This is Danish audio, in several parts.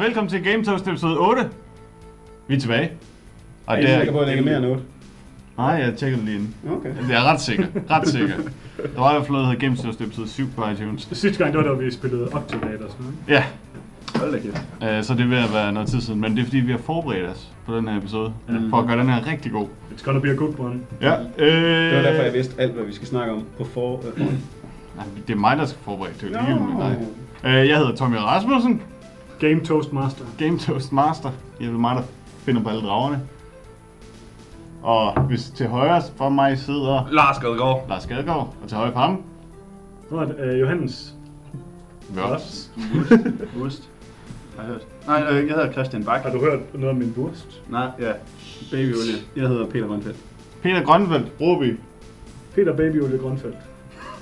Og velkommen til Game Toast episode 8. Vi er tilbage. Og Er I sikker på, at det ikke er mere end 8? Nej, jeg tjekkede lige ind. Okay. Det er ret sikker. Ret sikker. Der var i hvert fald noget, der hedder Game Toast episode 7 på iTunes. Sidste gang, det var da vi spillede Octodate og sådan noget. Ja, Hold da kæft. øh, så det er ved at være noget tid siden. Men det er fordi, vi har forberedt os på den her episode. For at gøre den her rigtig god. It's gonna be a good one. Ja. Øh, Det var derfor, jeg vidste alt, hvad vi skal snakke om på for... Øh, Nej, det er mig, der skal forberede. Det er jo Nå. lige mig. Øh, jeg hedder Tommy Rasmussen. Game Toastmaster. Game Toast Master. Jeg er mig, der finder på alle dragerne. Og hvis til højre for mig sidder Lars Gadegaard. Lars Gadegaard, og til højre for ham, Nu er det øh, Johannes. Vørs. Wurst. Har jeg hørt. Nej, jeg hedder Christian Bak. Har du hørt noget om min burst? Nej, ja. Babyolie. Jeg hedder Peter Rønfeldt. Peter Grønfeldt, Broby, Peter Babyolie Grønfeldt.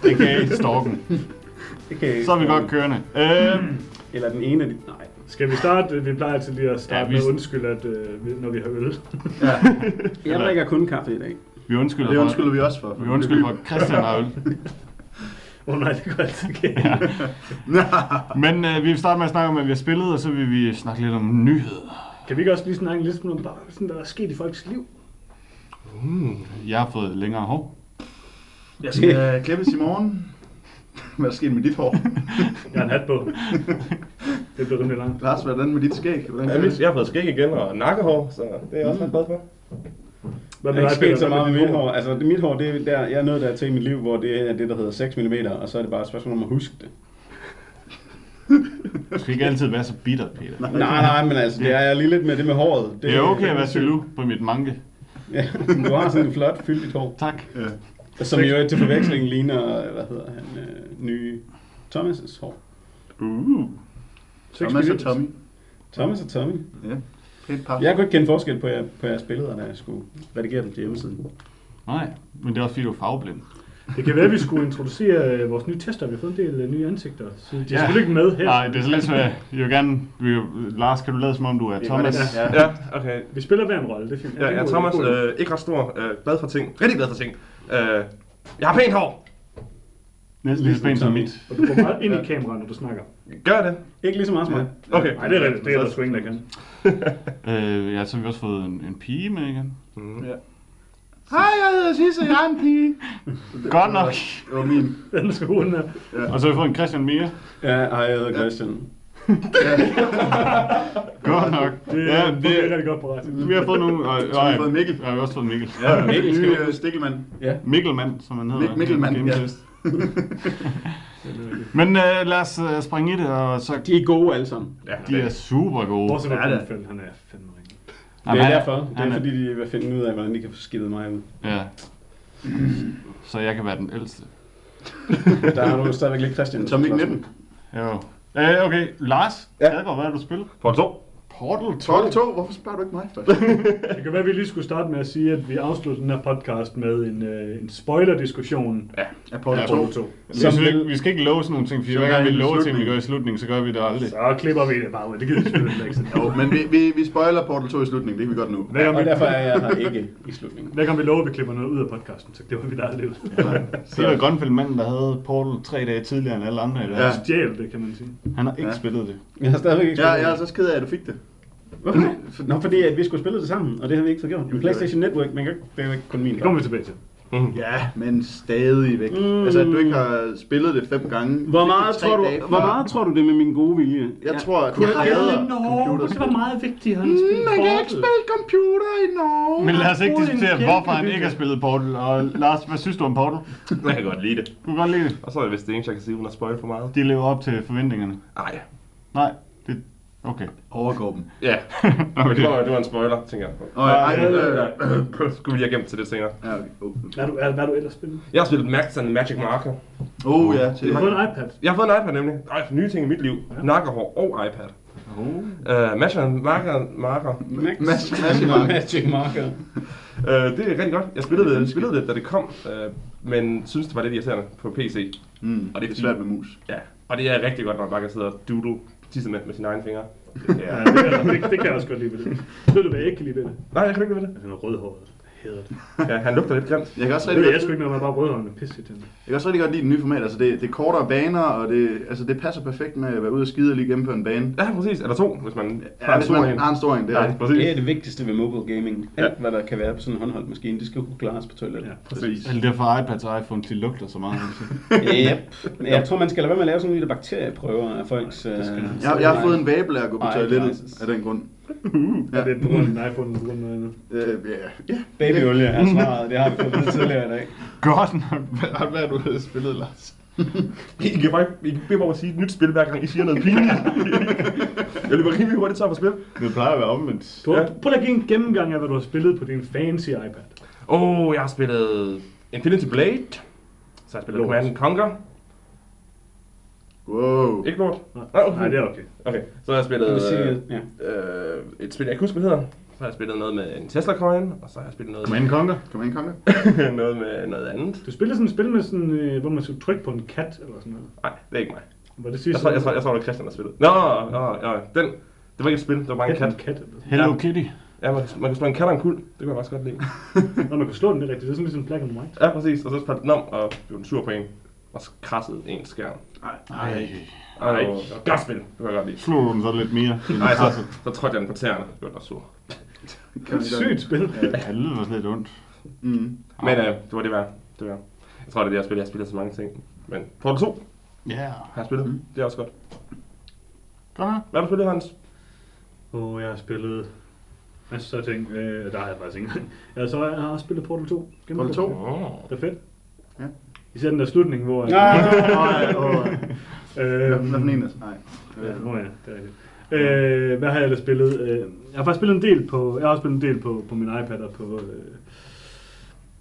a.k.a. Storken. Det kan Så er vi godt kørende. Øh, Eller den ene af de... Nej. Skal vi starte? Vi plejer altid lige at starte Ja, ja, vi- med at undskylde, at, øh, vi- når vi har øl. Ja, Jeg drikker kun kaffe i dag. vi undskylder, det for, undskylder vi også for. vi undskylder for, at Christian har øl. Åh oh, nej, det går altid galt. Men øh, vi vil starte med at snakke om, at vi har spillet, og så vil vi snakke lidt om nyheder. Kan vi ikke også lige snakke lidt om bare sådan, der er sket i folks liv? Jeg har fået længere hår. Jeg skal klippes i morgen. Hvad er der sket med dit hår? Jeg har en hat på. Det bliver rimelig langt. Lars, hvordan med dit skæg? Hvordan Ja, mit, det? jeg har fået skæg igen og nakkehår, så det er jeg også ret glad for. Hvad Jeg er ikke så meget med mit hår. Altså, det, mit hår, det er der, jeg er nået der til i mit liv, hvor det er det, der hedder 6 mm, og så er det bare et spørgsmål om at huske det. Du skal ikke altid være så bitter, Peter. Nej, nej, men altså, det er jeg lige lidt med det med håret. Det er okay at være sylu på mit manke. Ja, du har sådan en flot, fyldigt hår. Tak. Ja. Som jo til forveksling ligner, hvad hedder han, øh, nye Thomas' hår. Uh, Thomas og. Tommy. Thomas og Tommy. Ja, pænt par. Jeg kunne ikke kende forskel på, jer, på jeres billeder, da jeg skulle redigere dem til hjemmesiden. Nej, men det er også fordi, du er farveblind. Det kan være, at vi skulle introducere øh, vores nye tester. Vi har fået en del øh, nye ansigter. Så de er Ja. selvfølgelig ikke med her. Nej, det er så lidt svært. Jeg vil gerne... Vi, Lars, kan du lade som om, du er Thomas? Ja. Ja, okay. Vi spiller hver en rolle, det er fint. Ja, er god- Thomas, øh, ikke ret stor, øh, glad for ting. Rigtig glad for ting. Øh, jeg har pænt hår. Næsten lige så pænt som mit. Og du går meget ind i kameraet, når du snakker. Gør det? Ikke lige så meget som mig. Okay. Nej, det er rigtigt. Det er der sgu ingen, der kan. Øh, ja, så har vi også fået en, en pige med igen. Mm. Ja. Hej, jeg hedder Sisse, jeg er en pige. Godt nok. Det var min. Den skal hun her. Og så har vi fået en Christian mere. Ja, hej, jeg hedder Christian. Godt nok. Det, Ja, ja, det er det, rigtig godt på ret. vi har fået nogle... Og, Så har vi fået Mikkel. Ja, vi har også fået Mikkel. Ja, Mikkel nye øh, Stikkelmand. Ja. Mikkelmand, som han hedder. Mik- Mikkelmand, ja. Test. Men øh, lad os øh, springe i det, og så... De er gode alle sammen. Ja, De er super gode. Bortset fra Ja, det- han er fandme ring. Det er han derfor. Det han er fordi, de vil finde ud af, hvordan de kan få skidtet mig ud. Ja. Så jeg kan være den ældste. Der har du stadigvæk lidt Christian. Tom ikke 19. Jo. Øh, okay, Lars, Ja. Adgaard, hvad har du spillet? På 2. Portal 2. Torte 2, hvorfor spørger du ikke mig først? Det kan være, at vi lige skulle starte med at sige, at vi afslutter den her podcast med en, øh, en spoiler-diskussion. Ja, Porte Ja, 2. Portal 2. Vi Som skal, vil- ikke, vi skal ikke love sådan nogle ting, for Så hver gang vi lover ting, vi gør i slutningen, så gør vi det aldrig. Så klipper vi det bare ud. Det gider vi selvfølgelig ikke. Jo, men vi, vi, vi spoiler Portal 2 i slutningen, det kan vi godt nu. Hver gang, Og vi, derfor er jeg her ikke i slutningen. hver gang vi lover, at vi klipper noget ud af podcasten, så det var vi da aldrig ud. Det var Grønfeldt manden, der havde Portal tre dage tidligere end alle andre i verden. Ja. Stjæl det, kan man sige. Han har ikke Ja. spillet det. Jeg har stadigvæk ikke Ja, spillet jeg er det. altså ked af, at du fik det. Hvorfor? Nå, fordi at vi skulle spille det sammen, og det har vi ikke fået gjort. En PlayStation Network, men det er jo ikke kun min. Det kommer vi tilbage til. Ja, men stadigvæk. Mm. Altså, at du ikke har spillet det fem gange. Hvor meget, det tror du, dage hvor meget tror du det med min gode vilje? Jeg tror, at Kunne jeg hader gætte computer. det var meget vigtigt, han Mm, Man kan ikke spille computer i Norge. Men lad os ikke diskutere, hvorfor han ikke har spillet Portal. Og Lars, hvad synes du om Portal? Jeg kan godt lide det. Du kan godt lide det. Og så er det vist det eneste, jeg kan sige, uden at spoil for meget. De lever op til forventningerne. Nej. Nej, det... Okay. Overgår dem. Ja, okay. det var, det var en spoiler, tænker jeg. Og ej, øh, Skulle vi lige have gemt til det senere. ja, okay. Oh, Hvad er du, er, hvad er du ellers spillet? Jeg har spillet Max and Magic Marker. oh ja, til Du har fået en iPad. Jeg har fået en iPad nemlig. Ej, for nye ting i mit liv. Ja. Nakkehår og iPad. Oh. Uh, Magic Marker. marker. Magic- Marker. Magic Marker. Uh, det er rigtig godt. Jeg spillede det, spillede det da det kom, uh, men synes det var lidt irriterende på PC. Mm, Og det er svært med mus. Ja, og det er rigtig godt, når man bare kan sidde og doodle tisse med, med sine egne fingre. Det Ja, det, kan, jeg- det, det kan jeg også godt lide ved det. Ved du, hvad jeg ikke kan lide ved det? Nej, jeg kan ikke lide ved det. Altså, den er rødhåret. Hedder det. Ja, han lugter lidt grimt. Jeg kan også Det rigtig ved jeg sgu ikke, når man bare rødhånden pisse til. jeg kan også rigtig godt lide den nye format. Altså, det, det er kortere baner, og det, altså, det passer perfekt med at være ude og skide og lige gennemføre en bane. Ja, præcis. Eller to, hvis man Ja, hvis man en. har en stor en, det er Ja, rigtigt. præcis. Det er det vigtigste ved mobile gaming. Alt, Ja. hvad der kan være på sådan en håndholdt maskine, det skal kunne klares på toilettet. Ja. Præcis. Det er derfor iPads og iPhones, de lugter så meget. Yep. Jeg tror, man skal lade være med at lave sådan nogle lille bakterieprøver af folks... øh, Jeg, jeg har fået en vabel af at gå på toilettet af den grund. Ja. Det er på grund af din iPhone, grund af noget andet. Øh, ja, ja. Babyolie er svaret, det har vi fået tidligere i dag. Godt, hvad, har du spillet, Lars? I kan bare I kan bede mig om at sige et nyt spil, hver gang I siger noget pinligt. jeg løber rimelig hurtigt tør for spil. Det plejer at være omvendt. Du, Ja. ja. Prøv lige at give en gennemgang af, hvad du har spillet på din fancy iPad. Åh, oh, jeg har spillet Infinity Blade. Så har jeg spillet. Command Conquer. Wow. Ikke lort? Nej, Ah, okay. Nej det er okay. Okay, så har jeg spillet sige, øh, ja. øh, et spil, jeg ikke husker, hvad det hedder. Så har jeg spillet noget med en Tesla Coin, og så har jeg spillet noget, Command Conquer? Konge. med, noget med noget andet. Du spiller sådan et spil med sådan, øh, hvor man skal trykke på en kat eller sådan noget. Nej, det er ikke mig. Var det Jeg sidste? tror, jeg tror, jeg tror, det var Christian, der spillede. Nå, nå, ja, den. Det var ikke et spil, det var bare en kat. kat. Hello Ja. Kitty. Ja, man, kan- man kan slå en kat og en kul. Det kunne jeg faktisk godt lide. Når man kan slå den lidt rigtigt, det er sådan ligesom black and white. Ja, præcis. Og så faldt den om, og blev den sur på en. Og så krassede en skærm. Ej. Det var det var et godt spil. Det jeg godt lide. Slog du den så lidt mere? Nej, så, så trådte jeg den på tæerne. Det var da sur. Sygt spil. Ja, det lyder også lidt ondt. Mm. Men øh, det var det værd. Det var. Jeg tror, det er det, jeg spiller. Jeg spiller så mange ting. Men Portal 2 Ja. har jeg spillet. Mm. Det er også godt. Godt nok. Hvad har du spillet, Hans? Og jeg har spillet masser af ting. Øh, der har jeg faktisk ikke engang. Ja, så jeg har spillet Portal 2. Portal 2? Oh. Det er fedt. Ja. Især den der slutning, hvor... Nej. Hvad øh, hvad for en? Nej. Ja, nå ja, det er rigtigt. Øh, hvad har jeg ellers spillet? Øh, jeg har faktisk spillet en del på, jeg har også spillet en del på, på min iPad og på, øh,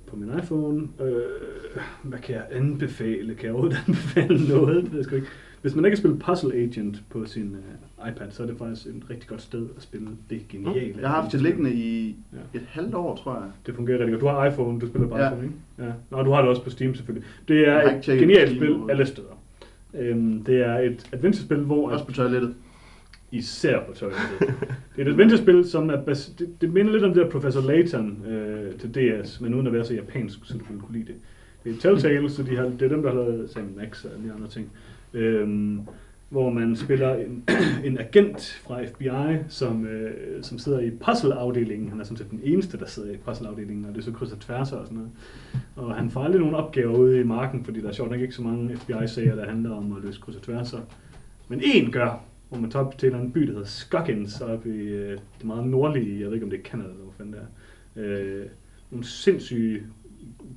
på min iPhone. Øh, hvad kan jeg anbefale? Kan jeg overhovedet anbefale noget? Det ved jeg sgu ikke. Hvis man ikke har spillet Puzzle Agent på sin øh, iPad, så er det faktisk et rigtig godt sted at spille det geniale. Jeg har haft det liggende i Ja. et halvt år, tror jeg. Det fungerer rigtig godt. Du har iPhone, du spiller bare Ja. iPhone, ikke? Ja. Nå, du har det også på Steam selvfølgelig. Det er et genialt spil overhovedet. alle steder. Øhm, det er et adventure-spil, hvor Også på toilettet. Især på toilettet. det er et adventure-spil, som er bas- det, det minder lidt om det der Professor Layton øh, til DS, men uden at være så japansk, så du ville kunne lide det. Det er Telltale, så de har, det er dem, der har lavet Sam Max og alle de andre ting. Øhm, hvor man spiller en, en agent fra FBI, som, øh, som sidder i puzzleafdelingen. Han er sådan set den eneste, der sidder i puzzleafdelingen, og det er så krydser tværs og sådan noget. Og han får aldrig nogen opgaver ude i marken, fordi der er sjovt nok ikke så mange FBI-sager, der handler om at løse kryds og. Men en gør, hvor man tager op til en anden by, der hedder Scoggins, oppe i øh, det meget nordlige, jeg ved ikke om det er Canada eller hvor fanden det er. Øh, nogle sindssyge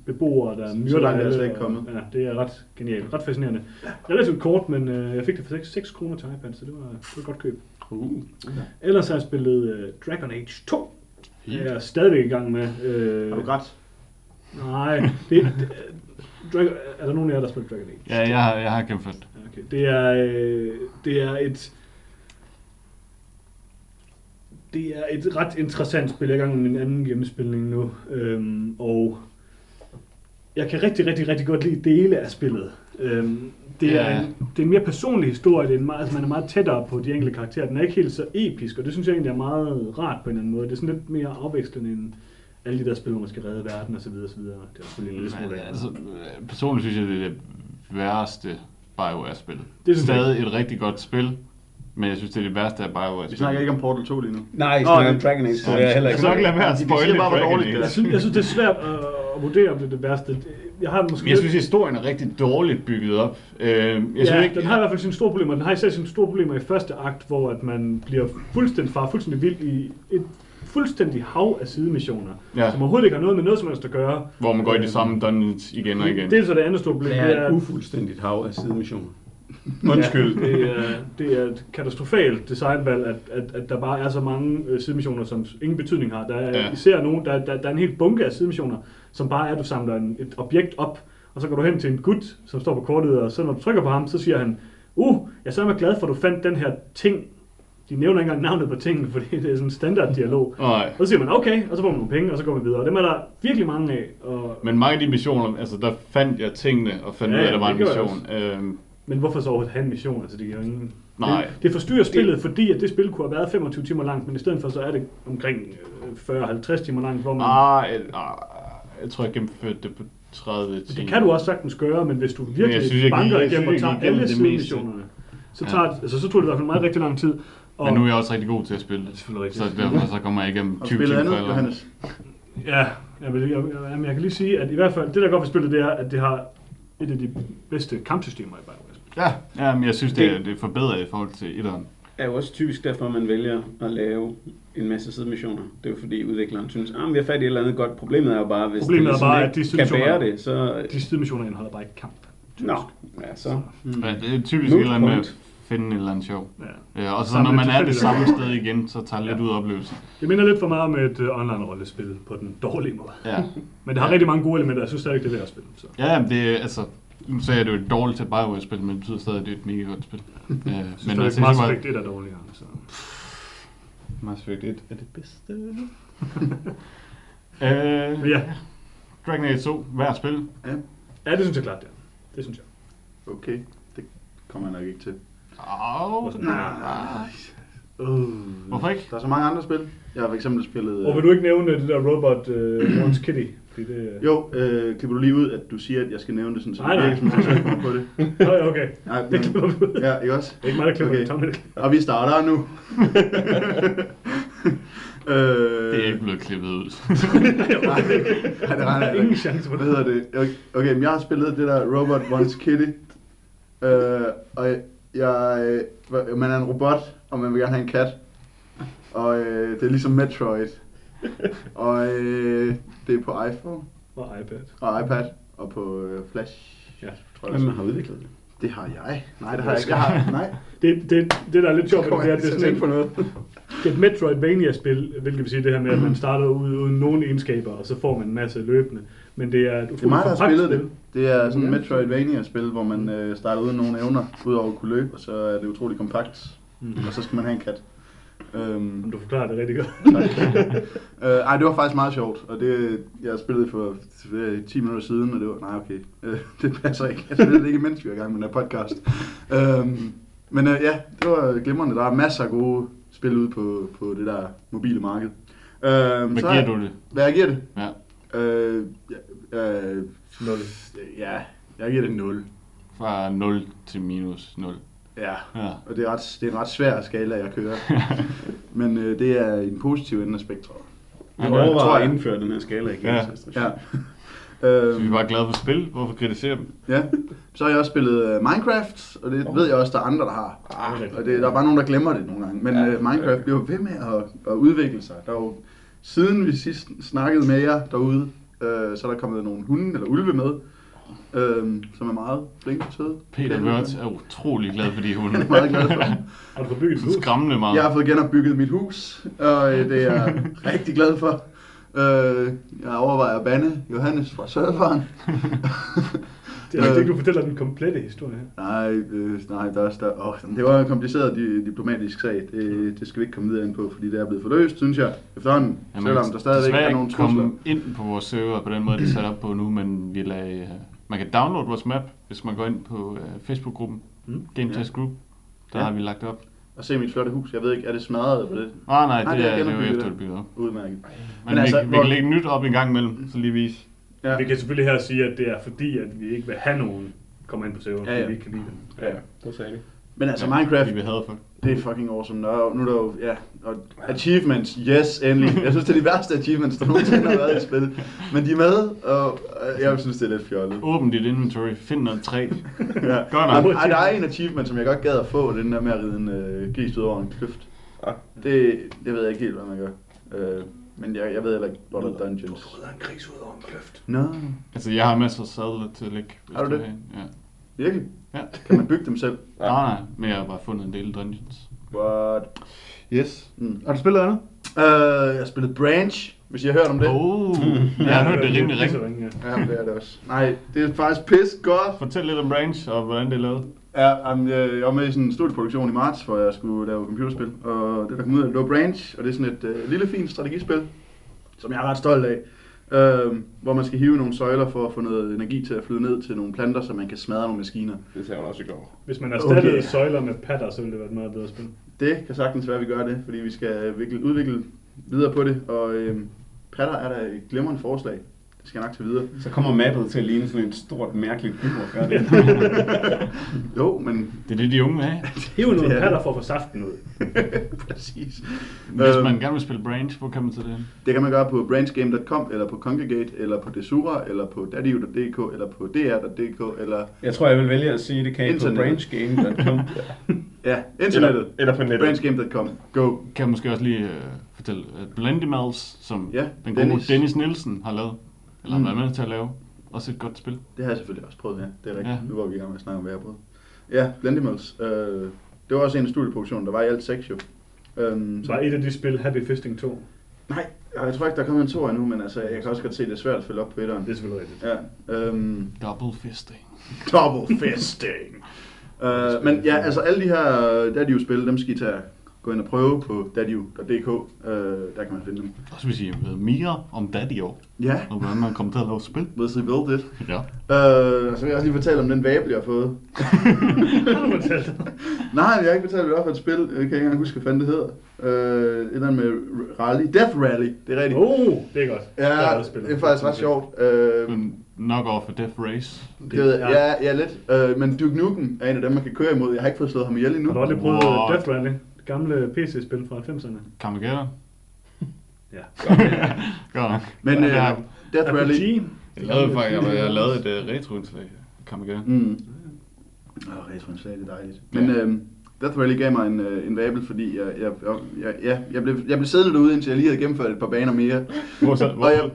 beboere, der Så myrder langt er slet ikke og- kommet. Ja, det er ret genialt, ret fascinerende. Relativt kort, men øh, jeg fik det for 6, 6 kroner til iPad, så det var, det var et godt køb. Uh. Ellers har jeg spillet øh, Dragon Age 2. Det er jeg stadigvæk i gang med. Øh, Har du grædt? Nej, det, det, Dragon, er der nogen af jer, der spiller Dragon Age? Ja, jeg har, jeg har gennemført det. Okay. Det er, øh, det er et det er et ret interessant spil. Jeg er i gang med min anden gennemspilning nu. Øhm, og jeg kan rigtig, rigtig, rigtig godt lide dele af spillet. Øhm, det, er Ja. en, det er en mere personlig historie. Det er en meget, altså man er meget tættere på de enkelte karakterer. Den er ikke helt så episk, og det synes jeg egentlig er meget rart på en eller anden måde. Det er sådan lidt mere afvekslende end alle de der spil, hvor man skal redde verden osv. osv. Det er selvfølgelig en lille smule af. altså, øh, personligt synes jeg, det er det værste BioWare-spillet. Det jeg Stadig et rigtig godt spil, men jeg synes, det er det værste af Vi BioWare-spillet. snakker ikke om Portal 2 lige nu. Nej, I Åh, snakker ja. om Dragon Age, så Ja, jeg er heller jeg ikke. skal nok lade være at Age. det er. Jeg synes, jeg synes, det er svært at, at vurdere, om det er det værste. Jeg har måske jeg synes, historien er rigtig dårligt bygget op. Øh, jeg synes ja, ikke, den har i hvert fald sine store problemer. Den har især sine store problemer i første akt, hvor at man bliver fuldstændig far, fuldstændig vild i et fuldstændig hav af sidemissioner, Ja. som overhovedet ikke har noget med noget som helst at gøre. hvor man går i de Øh, samme dungeons igen og igen. Det er så det andet store problem. Det er et ufuldstændigt hav af sidemissioner. Undskyld. Ja, det, er, det er et katastrofalt designvalg, at, at, at der bare er så mange øh, sidemissioner, som ingen betydning har. Der er Ja. ja. især nogen, der, der, der er en hel bunke af sidemissioner, som bare er, at du samler en, et objekt op, og så går du hen til en gut, som står på kortet, og så når du trykker på ham, så siger han, uh, jeg er så glad for, at du fandt den her ting. De nævner ikke engang navnet på tingene, fordi det er sådan en standard dialog. Nej. Og så siger man, okay, og så får man nogle penge, og så går man videre. Og dem er der virkelig mange af. Og Men mange af de missioner, altså der fandt jeg tingene og fandt Ja, ud af, at der var en det mission. Øhm, Men hvorfor så overhovedet have en mission? Altså, det giver ingen... Nej. Det, det forstyrrer spillet, fordi at det spil kunne have været 25 timer langt, men i stedet for så er det omkring øh, 40-50 timer langt, hvor man... Ah, ah, jeg tror, jeg gennemførte det på 30 timer. Det kan du også sagtens gøre, men hvis du jeg virkelig synes, jeg banker jeg igennem og jeg tager alle det sidemissionerne, så, Ja. tager, altså, så tog det i hvert fald meget rigtig lang tid. Og, Men nu er jeg også rigtig god til at spille. Det er selvfølgelig Så rigtigt. derfor så kommer jeg igennem Har 20 du spillet timer andet. Johannes? Ja, jeg, vil, jeg, jeg, jeg kan lige sige, at i hvert fald, det der går ved spillet, det er, at det har et af de bedste kampsystemer i Bioware. Ja, ja men jeg synes, det er, det er forbedret i forhold til etteren. Er jo også typisk derfor, man vælger at lave en masse sidemissioner. Det er jo fordi udvikleren synes, at vi har fat i et eller andet godt. Problemet er jo bare, hvis Problemet det er bare, at de kan bære det, så... De sidemissioner indeholder bare ikke kamp. Nå, ja, så... Mm. Ja, det er typisk et eller andet med at finde et eller andet sjov. Ja. Ja, og så Samle når man er det samme sted igen, så tager lidt Ja. ud af oplevelsen. Det minder lidt for meget om et uh, online-rollespil på den dårlige måde. Ja, Men det har rigtig mange gode elementer, jeg synes stadig, det er værd at spille. Så. ja men det er altså... Nu sagde jeg, det er et dårligt til Bioware-spil, men det betyder stadig, at det er et mega godt spil. Øh, Men men altså, Mass Effect 1 er dårligere. Så. Mass Effect 1 er det bedste. øh, ja. Dragon Age 2, hver spil. ja, det synes jeg klart, det er. Det synes jeg. Okay, det kommer jeg nok ikke til. Oh, Uh. Hvorfor ikke? Der er så mange andre spil. Jeg har for eksempel spillet... Og vil du ikke nævne det der robot uh, Kitty? Det, Jo, øh, klipper du lige ud, at du siger, at jeg skal nævne det sådan, så Nej, det nej. virker som, at jeg på det. Nå, ja, okay. Nej, Det men, klipper vi ud. ja, ikke også? Det er ikke mig, der klipper Okay. det. Der klipper. Og vi starter nu. øh, Det er ikke blevet klippet ud. Nej, nej, det regner jeg Ingen chance for Hvad det. hedder det? Okay, Okay, men jeg har spillet det der Robot Wants Kitty. Øh, og jeg, øh, man er en robot, og man vil gerne have en kat. Og øh, det er ligesom Metroid. Og øh, det er på iPhone Og iPad. og iPad og på øh, Flash. Ja. Tror jeg, Hvem har udviklet det? det har jeg. Nej, det har jeg ikke. Jeg har, nej. Det, det, det, der er lidt sjovt, ved Kommer det, er, at det er sådan på noget? Det er et Metroidvania-spil, hvilket vil sige det her med, at man starter ud uden nogen egenskaber, og så får man en masse løbende. Men det er et Det er mig, der har spillet det. spil. Det er sådan et Ja. Metroidvania-spil, hvor man øh, starter uden nogen evner, udover at kunne løbe, og så er det utroligt kompakt. Mm. Og så skal man have en kat. Øhm, du forklarer det rigtig godt. øh, ej, det var faktisk meget sjovt, og det, jeg spillede for øh, 10 minutter siden, og det var, nej okay, øh, det passer ikke. Jeg spillede det ikke, mens vi var i gang med den her podcast. Øhm, men øh, ja, det var glimrende. Der er masser af gode spil ude på, på det der mobile marked. Øhm, Hvad så giver er- du det? Hvad jeg giver det? Ja. Øh, ja, øh, 0. ja, jeg giver det 0. Fra 0 til minus 0. Ja, Ja. og det er, ret, det er en ret svær skala, jeg kører. Men øh, det er en positiv ende af spektret. Jeg Ja, det overvejer tror at indføre den her skala igen. Ja. Ja. Så øhm, vi er bare glade for spil. Hvorfor kritisere dem? ja. Så har jeg også spillet øh, Minecraft, og det ved jeg også, der er andre, der har. Ah, Og det, der er bare nogen, der glemmer det nogle gange. Men Ja. øh, Minecraft bliver ved med at, at udvikle sig. Der er jo, siden vi sidst snakkede med jer derude, øh, så er der kommet nogle hunde eller ulve med, øh, som er meget flinke og søde. Peter Wörth er utrolig glad for de hunde. Jeg er meget glad for dem. Har du fået bygget et hus? Skræmmende meget. Jeg har fået genopbygget mit hus, og øh, det er jeg rigtig glad for. Øh, jeg overvejer at bande Johannes fra serveren. Det er ikke, du fortæller den komplette historie. Nej, øh, nej, der er større. Oh, det var en kompliceret di- diplomatisk sag. Det, det skal vi ikke komme videre ind på, fordi det er blevet forløst, synes jeg, efterhånden. Jamen, selvom der stadigvæk er nogle ikke trusler. komme ind på vores server på den måde, det er sat op på nu, men vi lagde, øh, man kan downloade vores map, hvis man går ind på uh, Facebook-gruppen, Mm. Game Test Group. Der Ja. har vi lagt op. Og se mit flotte hus. Jeg ved ikke, er det smadret på det? Ah, nej, Nej, det, det er er, det er jo efter, det bygget op. Udmærket. Men, Men vi, altså, vi hvor- kan lægge nyt op en gang imellem, så lige vise. Ja. Vi kan selvfølgelig her sige, at det er fordi, at vi ikke vil have nogen kommer ind på serveren, Ja, fordi ja. vi ikke kan lide dem. Ja, det sagde de. Men altså, Ja, Minecraft, Fordi vi havde folk. Det er fucking awesome. Jo- nu er der jo, ja, og achievements, yes, endelig. Jeg synes, det er de værste achievements, der nogensinde har været i spil. Men de er med, og øh, jeg synes, det er lidt fjollet. Åbn dit inventory, find noget træ. Ja. Godt nok. Ej, der er en achievement, som jeg godt gad at få, den der med at ride en øh, gris ud over en kløft. Ah. Det, det ved jeg ikke helt, hvad man gør. Øh, men jeg, jeg ved heller ikke, hvor der er dungeons. en gris ud over en kløft. Nå, Altså, jeg har masser af sadler til at lægge. Har du det? Ja. virkelig? Ja. Kan man bygge dem selv? Nej, nej, men jeg har bare fundet en del dungeons. What? Yes. Mm. Har du spillet andet? Øh, jeg har spillet Branch, hvis I har hørt om det. Oh, jeg har hørt det rimelig er ringe, ja. Det er det også. Nej, det er faktisk pis godt. Fortæl lidt om Branch og hvordan det er lavet. Ja, jamen, jeg jeg var med i sådan en studieproduktion i marts, hvor jeg skulle lave computerspil. Og det, der kom ud af det, var Branch, og det er sådan et øh, lille, fint strategispil, som jeg er ret stolt af. Øh, hvor man skal hive nogle søjler for at få noget energi til at flyde ned til nogle planter, så man kan smadre nogle maskiner. Det ser jeg også i går. Hvis man erstattede Okay. søjler med patter, så ville det være et meget bedre spil. Det kan sagtens være, at vi gør det, fordi vi skal vikle, udvikle videre på det, og øh, patter er da et glimrende forslag. Det skal jeg nok tage videre. Så kommer mappet til at ligne sådan et stort, mærkeligt bybord, gør det? Jo, men Det er det, de unge vil have. Hiv noget Det er- patter for at få saften ud. præcis. Hvis Øhm, man gerne vil spille Branch, hvor kan man til det? Det kan man gøre på branchgame.com, eller på Congregate, eller på Desura, eller på daddy.dk, eller på dr.dk, eller Jeg tror, jeg vil vælge at sige, det kan I på branchgame.com. ja, internettet. Eller på nettet. Branchgame.com. Go. Kan jeg måske også lige øh, fortælle, at Blendimals, som Ja, den gode. Dennis. Dennis Nielsen har lavet, eller Mm. været med til at lave, også et godt spil. Det har jeg selvfølgelig også prøvet, ja. Det er rigtigt. Ja. Nu var vi i gang med at snakke om, hvad jeg har prøvet. Ja, Blendimals. Øh, det var også en af studieproduktionen. Der var i alt seks jo. Øhm, Så var et af de spil Happy Fisting 2. Nej, jeg tror ikke, der er kommet en to endnu, men altså, jeg kan også godt se, at det er svært at følge op på etteren. Det er selvfølgelig rigtigt. Ja, øhm, Double fisting. double fisting. uh, men ja, altså alle de her Daddy-spil, dem skal I tage gå ind og prøve på daddy.dk. Uh, der kan man finde dem. Og så vil sige ved mere om Daddy år, Ja, og hvordan man kommer til at lave spil. hvis I vil det. Ja. Uh, så vil jeg også lige fortælle om den vabel, jeg har fået. Har du fortalt? Nej, jeg har ikke fortalt, det var for et spil. Jeg kan ikke engang huske, hvad fanden det hedder. Uh, et eller andet med rally. Death Rally, det er rigtigt. Oh, det er godt. Ja, Det også spillet. det er faktisk ret sjovt. Uh, Men nok over for Death Race. det ved jeg, ja, ja, lidt. Uh, men Duke Nukem er en af dem, man kan køre imod. Jeg har ikke fået slået ham ihjel endnu. Har du aldrig prøvet What? Death Rally? Det gamle PC-spil fra 90'erne. Carmageddon. Ja. Godt nok. Men uh, Death Rally... Jeg lavede faktisk, jeg, jeg lavede et uh, retroindslag. Carmageddon. Mm. Åh, oh, retroindslag, det er dejligt. Men Ja. øhm, Death Rally gav mig en, øh, en vabel, fordi jeg, jeg, jeg, jeg, ja, jeg, blev, jeg blev siddende derude, indtil jeg lige havde gennemført et par baner mere. Hvor så? Hvor? Og jeg,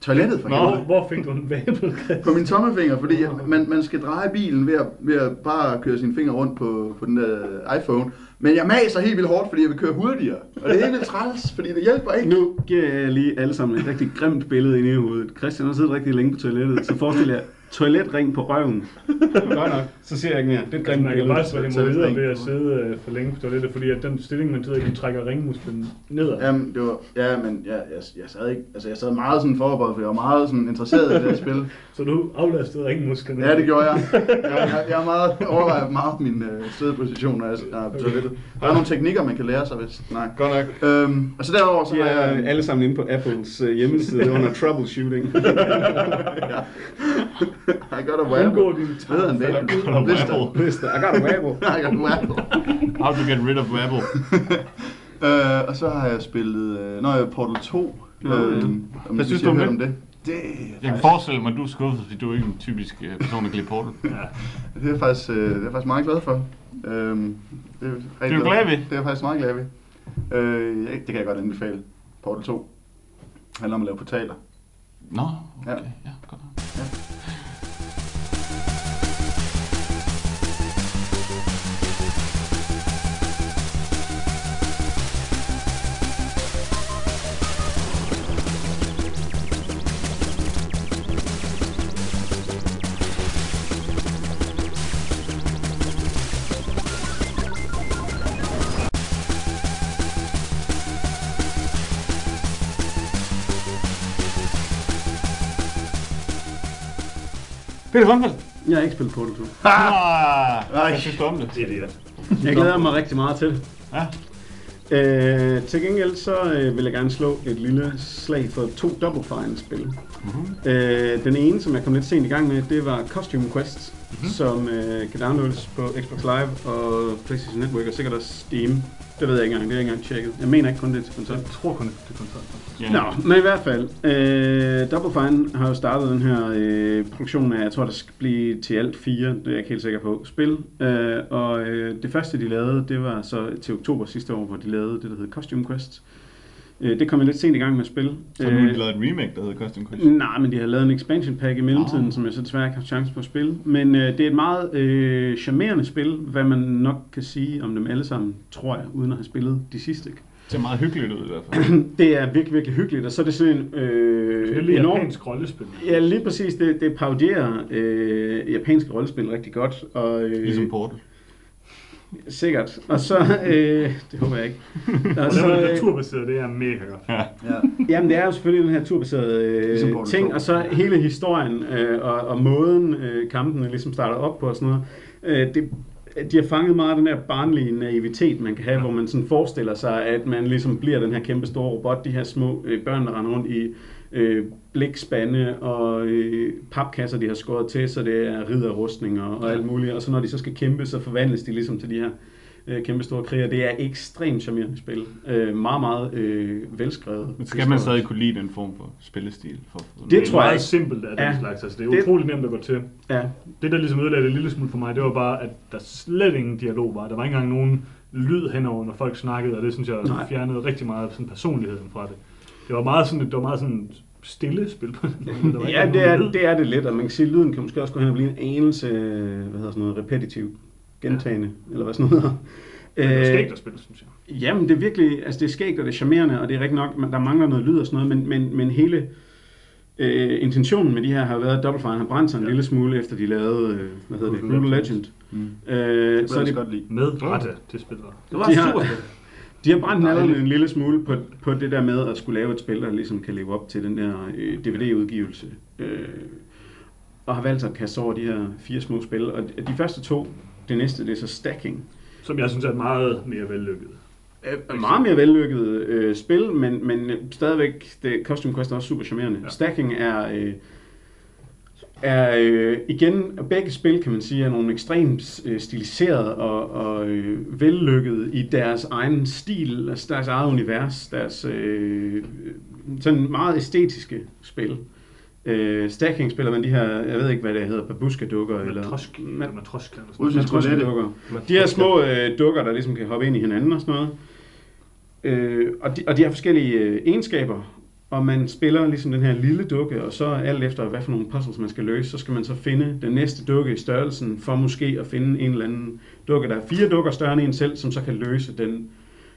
toilettet for Nå. helvede. Hvor, fik du en vabel? På min tommelfinger, fordi jeg, man, man skal dreje bilen ved at, ved at bare køre sine fingre rundt på, på den der iPhone. Men jeg maser helt vildt hårdt, fordi jeg vil køre hurtigere. Og det er helt vildt træls, fordi det hjælper ikke. Nu giver jeg lige alle sammen et rigtig grimt billede ind i hovedet. Christian har siddet rigtig længe på toilettet, så forestil jer toiletring på røven. Godt nok, så ser jeg ikke mere. Det er et grimt Man kan bare videre ring ved at sidde øh, for længe på toilettet, fordi at den stilling, man sidder i, den trækker ringmusklen nedad. Jamen, det var, ja, men jeg, jeg, jeg, sad ikke, altså jeg sad meget sådan forberedt, for jeg var meget sådan interesseret i det her spil. Så du aflastede ringmusklerne. Ja, det gjorde jeg. Jeg, jeg, jeg er meget, overvejer meget min øh, sædeposition, når jeg er på toilettet. Der er nogle teknikker, man kan lære sig, hvis... Nej. Godt nok. Øhm, og så derover så De har er jeg... alle sammen inde på Apples øh, hjemmeside under troubleshooting. ja. I got a wabble. Undgå din Hvad hedder en Got a? Blister. wabble. I got a wabble. I got a wabble. How to get rid of Wabble. øh, og så har jeg spillet... Øh, når jeg Portal 2. Nå, ja. Øh, om, Hvad synes du om det? det? Det Jeg kan forestille mig, at du er skuffet, fordi du er ikke en typisk øh, person, der lide Portal. Ja. det er jeg faktisk, øh, det er jeg faktisk meget glad for. Øhm, det er, rigtig Det du glad ved? Det er jeg faktisk meget glad ved. Øh, jeg- det kan jeg godt anbefale. Portal 2. handler om at lave portaler. Nå, okay. Ja. Ja, godt. Ja. Peter Sundfeldt. Jeg har ikke spillet Portal 2. Ah, hvad synes du om det? Det er det, ja. Jeg glæder mig rigtig meget til det. Ja. Øh, til gengæld så øh, vil jeg gerne slå et lille slag for to Double Fine-spil. Mhm. Øh, den ene, som jeg kom lidt sent i gang med, det var Costume Quest. Mm-hmm. som øh, kan downloades på Xbox Live og PlayStation Network og sikkert også Steam. Det ved jeg ikke engang, det er jeg ikke engang tjekket. Jeg mener ikke kun det er til konsol. Jeg tror kun, det er konsol. Ja. Nå, men i hvert fald, øh, Double Fine har jo startet den her øh, produktion af, jeg tror, der skal blive til alt fire, det er jeg ikke helt sikker på, spil. Øh, og øh, det første, de lavede, det var så til oktober sidste år, hvor de lavede det, der hedder Costume Quest. Øh, det kom jeg lidt sent i gang med at spille. Så nu har de lavet et remake, der hedder Costume Quest. Nej, men de har lavet en expansion pack i mellemtiden, Nå. som jeg så desværre ikke har chance på at spille. Men øh, det er et meget øh, charmerende spil, hvad man nok kan sige om dem alle sammen, tror jeg, uden at have spillet de sidste. Det ser meget hyggeligt ud i hvert fald. Det er virkelig, virkelig hyggeligt, og så er det sådan en øh, Det er lige enorm... japansk rollespil. Ja, lige præcis. Det, det parodierer øh, japanske rollespil rigtig godt. Og, øh, Ligesom Portal. Sikkert. Og så, øh, det håber jeg ikke. Og så, det er øh, naturbaseret, det er mega godt. Ja. Ja. Jamen, det er jo selvfølgelig den her turbaserede Ligesom øh, Portal ting, 2. og så hele historien øh, og, og måden øh, kampene ligesom starter op på og sådan noget. Øh, det, de har fanget meget af den der barnlige naivitet, man kan have, hvor man sådan forestiller sig, at man ligesom bliver den her kæmpe store robot, de her små øh, børn, der render rundt i øh, blikspande og øh, papkasser, de har skåret til, så det er ridderrustninger og alt muligt. Og så når de så skal kæmpe, så forvandles de ligesom til de her øh, kæmpe store kriger. Det er ekstremt charmerende spil. Øh, meget, meget øh, velskrevet. Men skal man stadig kunne lide den form for spillestil? For, for Det er tror jeg meget simpelt af den Ja. slags. Altså, det er Det- utroligt nemt at gå til. Ja, Det, der ligesom ødelagde det en lille smule for mig, det var bare, at der slet ingen dialog var. Der var ikke engang nogen lyd henover, når folk snakkede, og det synes jeg Nej. fjernede rigtig meget af sådan personligheden fra det. Det var meget sådan, det var meget sådan stille spil på den måde. Ja det, er, lyd. det er det lidt, og man kan sige, at lyden kan måske også gå hen og blive en anelse, hvad hedder sådan noget, repetitiv, gentagende, ja. eller hvad sådan noget. Men det var Øh, skægt at spille, synes jeg. Jamen, det er virkelig, altså det er skægt, og det er charmerende, og det er rigtig nok, der mangler noget lyd og sådan noget, men, men, men hele øh, intentionen med de her har været, at Double Fine har brændt sig en Ja. lille smule, efter de lavede, øh, hvad hedder det, Brutal Legend. Legend. Mm. Øh, Det så er jeg det, godt lide. Med rette, det spil var. Det var De har- super fedt. De har brændt nallerne en lille smule på, på det der med at skulle lave et spil, der ligesom kan leve op til den der øh, DVD-udgivelse. Øh, og har valgt at kaste over de her fire små spil. Og de første to, det næste, det er så Stacking. Som jeg synes er meget mere vellykket. er meget mere vellykket øh, spil, men, men stadigvæk, det Costume Quest er også super charmerende. Ja. Stacking er, øh, er øh, igen, begge spil kan man sige, er nogle ekstremt øh, stiliseret og, og øh, vellykket i deres egen stil, altså deres eget univers, deres øh, sådan meget æstetiske spil. Øh, stacking spiller man de her, jeg ved ikke hvad det hedder, babushka-dukker, eller Matrosk, Ma- eller matrosk, eller sådan Ud- noget. matroske-dukker. De her små øh, dukker, der ligesom kan hoppe ind i hinanden og sådan noget. Øh, og, de, og de har forskellige øh, egenskaber, og man spiller ligesom den her lille dukke, og så alt efter, hvad for nogle puzzles man skal løse, så skal man så finde den næste dukke i størrelsen, for måske at finde en eller anden dukke, der er fire dukker større end en selv, som så kan løse den,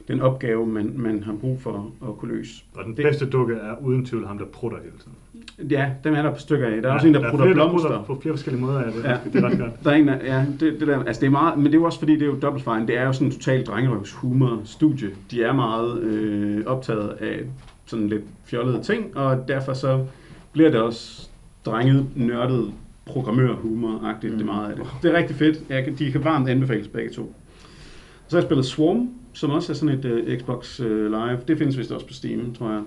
den opgave, man, man har brug for at kunne løse. Og den Det- bedste dukke er uden tvivl ham, der prutter hele tiden. Ja, dem er der på stykker af. Der er også en, der putter flere, blomster. Der prutter på flere forskellige måder af det. Ja. Ja. Det er ret godt. Der er en, der, ja, det, det der, altså det er meget, men det er jo også fordi, det er jo Fine, det er jo sådan en total drengerøvs humor studie. De er meget øh, optaget af sådan lidt fjollede ting, og derfor så bliver det også drenget, nørdet programmør-humor-agtigt, mm. det meget af det. Det er rigtig fedt. Jeg kan, de kan varmt anbefales begge to. Så har jeg spillet Swarm, som også er sådan et uh, Xbox uh, Live. Det findes vist også på Steam, tror jeg.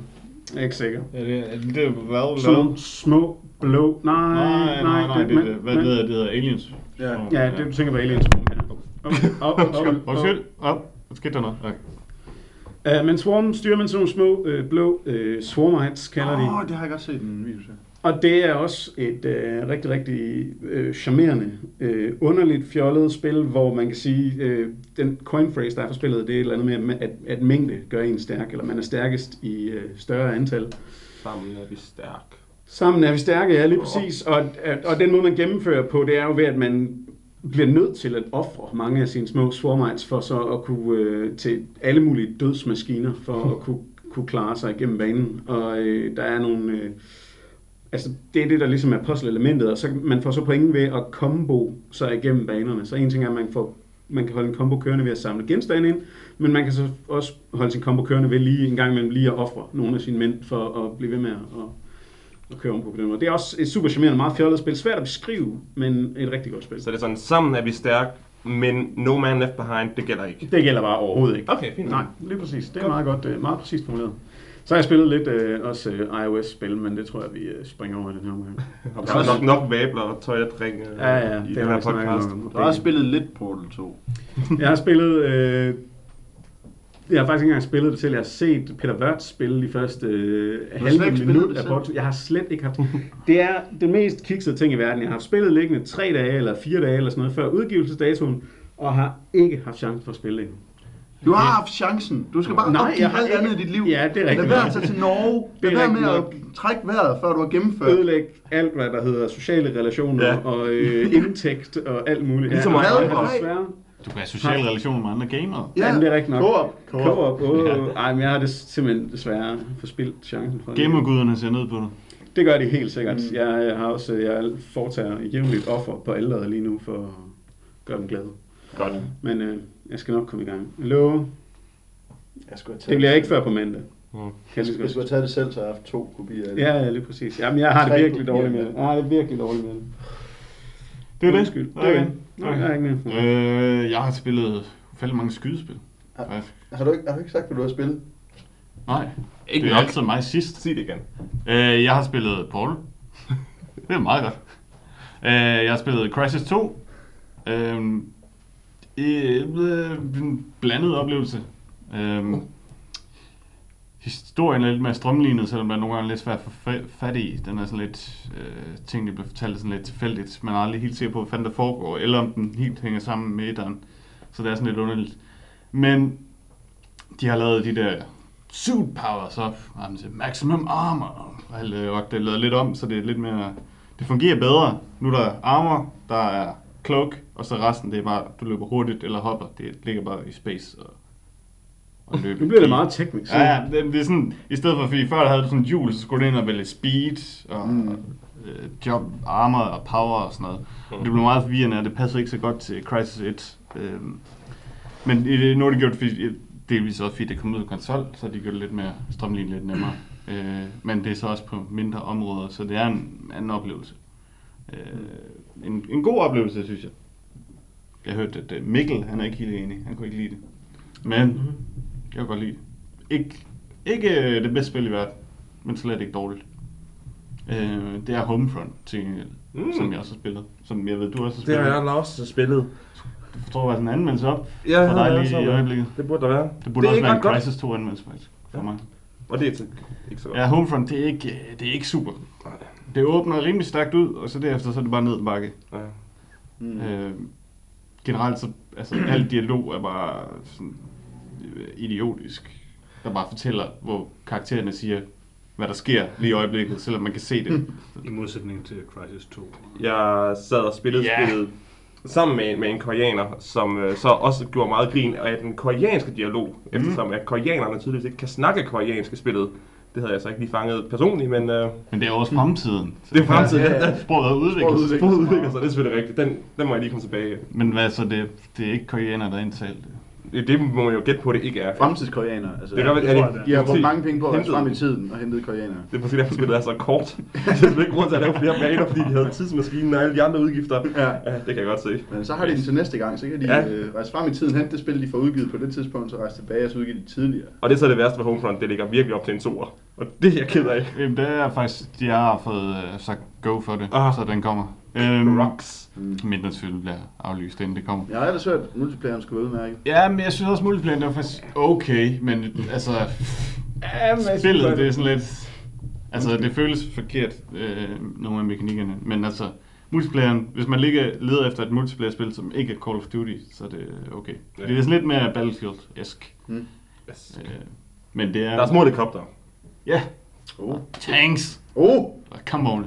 Jeg er ikke sikker. Er det, er det, det er hvad? Sådan nogle små blå... Nej, Nej, nej, nej, det, men- det, hvad men- det hedder, det hedder Aliens. Ja. Ja, det du tænker på Aliens ja. Op, op, op, op, op. Undskyld, op. Skete der noget? Okay. Uh, men Swarm styrer man sådan nogle små øh, blå øh, Swarmites, kalder de. Åh, oh, det har jeg godt set en video til. Og det er også et øh, rigtig, rigtig øh, charmerende, øh, underligt fjollet spil, hvor man kan sige, øh, den coin phrase, der er for spillet, det er et eller andet med, at, at mængde gør en stærk, eller man er stærkest i øh, større antal. Sammen er vi stærk. Sammen er vi stærke, ja, lige præcis. Og, og den måde, man gennemfører på, det er jo ved, at man bliver nødt til at ofre mange af sine små swarmites for så at kunne øh, til alle mulige dødsmaskiner for at kunne, kunne klare sig igennem banen. Og øh, der er nogle... Øh, altså, det er det, der ligesom er puzzle-elementet, og så man får så point ved at combo sig igennem banerne. Så en ting er, at man, får, man kan holde en combo kørende ved at samle genstande ind, men man kan så også holde sin combo kørende ved lige en gang imellem lige at ofre nogle af sine mænd for at blive ved med at, at køre om på den måde. Det er også et super charmerende, meget fjollet spil. Svært at beskrive, men et rigtig godt spil. Så det er sådan, sammen er vi stærk, men no man left behind, det gælder ikke. Det gælder bare overhovedet ikke. Okay, fint. Nej, lige præcis. Det er meget godt, øh, meget præcist formuleret. Så har jeg spillet lidt øh, også øh, iOS-spil, men det tror jeg, vi øh, springer over i den her omgang. Der er nok, nok vabler og toiletring øh, Ja, ja, i det den har her podcast. Du har også spillet lidt Portal 2. Jeg har spillet... Øh, jeg har faktisk ikke engang spillet det selv. Jeg har set Peter Wörth spille de første øh, halve minut af? Portal. Jeg har slet ikke haft... Det er det mest kiksede ting i verden. Jeg har haft spillet liggende tre dage eller fire dage eller sådan noget før udgivelsesdatoen, og har ikke haft chance for at spille endnu. Du har haft chancen. Du skal bare Nej, opgive jeg har alt ikke- andet i dit liv. Ja, det er rigtigt Lad være nok. at tage til Norge. Det er Lad være med rigtigt at nok. trække vejret, før du har gennemført. Ødelægge alt, hvad der hedder sociale relationer Ja. og øh, indtægt og alt muligt. Ligesom ja, Nej. desværre... Du kan have sociale relationer med andre gamere. Ja, Jamen, det er rigtigt nok. Co-op. Co-op. Oh, ej, men jeg har det simpelthen desværre forspildt chancen for det. Gamerguderne ser ned på dig. Det gør de helt sikkert. Mm. Jeg, jeg har også jeg foretager jævnligt offer på alderet lige nu for at gøre dem glade. Godt. Men øh, jeg skal nok komme i gang. Lover. Jeg skulle have taget Det bliver ikke før på mandag. Mm. Kan Jeg jeg skulle, jeg skulle have taget det selv, så jeg har haft to kopier af det. Ja, ja, lige præcis. Jamen, jeg har det virkelig dårligt med med. det. Jeg har det virkelig dårligt med det. Det er det. Undskyld. Det er det. Nå, jeg er ikke mere. Øh, jeg har spillet fældig mange skydespil. Ja. faktisk. Har du, ikke, har du ikke sagt, hvad du har spillet? Nej, Ikke det er nok. altid mig sidst. Sig det igen. Øh, jeg har spillet Portal. det er meget godt. Øh, jeg har spillet Crisis 2. Øh, øh, en blandet oplevelse. Øh, historien er lidt mere strømlignet, selvom den nogle gange lidt svært at få fat i. Den er sådan lidt, øh, tingene bliver fortalt sådan lidt tilfældigt. Man er aldrig helt sikker på, hvad fanden der foregår, eller om den helt hænger sammen med etteren. Så det er sådan lidt underligt. Men de har lavet de der suit powers op, til maximum armor, og alt det, og det er lavet lidt om, så det er lidt mere, det fungerer bedre. Nu er der armor, der er cloak, og så resten, det er bare, du løber hurtigt eller hopper, det ligger bare i space og, og løber. Nu bliver det meget teknisk. Ja, ja, det, det er sådan, i stedet for, fordi før der havde du sådan hjul, så skulle du ind og vælge speed, og Mm. mm. øh, job, armor og power og sådan noget. Mm. Og det blev meget forvirrende, og det passede ikke så godt til Crisis 1. Øhm, men nu har de gjort det, fordi, delvis også fordi det kom ud af konsol, så de gjort det lidt mere strømlignet lidt nemmere. Øh, men det er så også på mindre områder, så det er en anden oplevelse. Øh, en, en god oplevelse, synes jeg. Jeg hørte, at øh, Mikkel, han er ikke helt enig. Han kunne ikke lide det. Men Mhm. Jeg kan godt lide det. Ikke, ikke øh, det bedste spil i verden, men slet ikke dårligt. Øh, det er Homefront, til, Mm. som jeg også har spillet. Som jeg ved, du også har Det spillet. har jeg også spillet. Jeg tror, der var sådan en anmeldelse op Ja, for dig lige så- i øjeblikket. Det burde der være. Det burde er også ikke være en godt. Crisis 2 anmeldelse, faktisk. For Ja. mig. Og det er ikke så godt. Ja, Homefront, det er ikke, øh, det er ikke super. Nej. Det åbner rimelig stærkt ud, og så derefter så er det bare ned ad bakke. Ja. Mm. Øh, generelt så, altså al dialog er bare sådan idiotisk. Der bare fortæller, hvor karaktererne siger, hvad der sker lige i øjeblikket, selvom man kan se det. I modsætning til Crisis 2. Jeg sad og spillede Ja. yeah. spillet sammen med, med en koreaner, som øh, så også gjorde meget grin af den koreanske dialog, mm. eftersom at koreanerne tydeligvis ikke kan snakke koreansk i spillet. Det havde jeg så ikke lige fanget personligt, men øh, Men det er også fremtiden. Det er fremtiden. Ja, Ja. Sproget udvikler sig. udvikler Sproget udvikler sig, det er selvfølgelig rigtigt. Den, den må jeg lige komme tilbage. Men hvad så, det, det er ikke koreaner, der indtalte det? Det, det må man jo gætte på, det ikke er. Fremtidskoreaner. Altså, Det tror ja, det er. de har brugt mange penge på at rejse frem i tiden og hentet koreanere. Det er præcis derfor, spillet er så kort. det er ikke grund til at lave flere baner, fordi de havde tidsmaskinen og alle de andre udgifter. Ja. Ja, det kan jeg godt se. Men så har de den til næste gang, så kan de Ja. øh, rejse frem i tiden, hente det spil, de får udgivet på det tidspunkt, så rejse tilbage og så udgive det tidligere. Og det er så det værste ved Homefront, det ligger virkelig op til en toer. Og det er jeg ked af. Jamen, det er faktisk, de har fået uh, sagt go for det, Ah. så den kommer. Øhm, Rocks. Mm. Men den selvfølgelig bliver aflyst, inden det kommer. Jeg har ellers hørt, at multiplayeren skulle være udmærket. Ja, men jeg synes også, multiplayer det var faktisk okay, men altså, Ja, men spillet, det er sådan lidt, altså det føles forkert, øh, nogle af mekanikkerne, men altså, multiplayeren, hvis man ligger, leder efter et multiplayer-spil, som ikke er Call of Duty, så er det okay. Ja. Det er sådan lidt mere Battlefield-esk, Yes. øh, men det er... Der er små helikopter. Ja, Oh. tanks! Oh! Come on.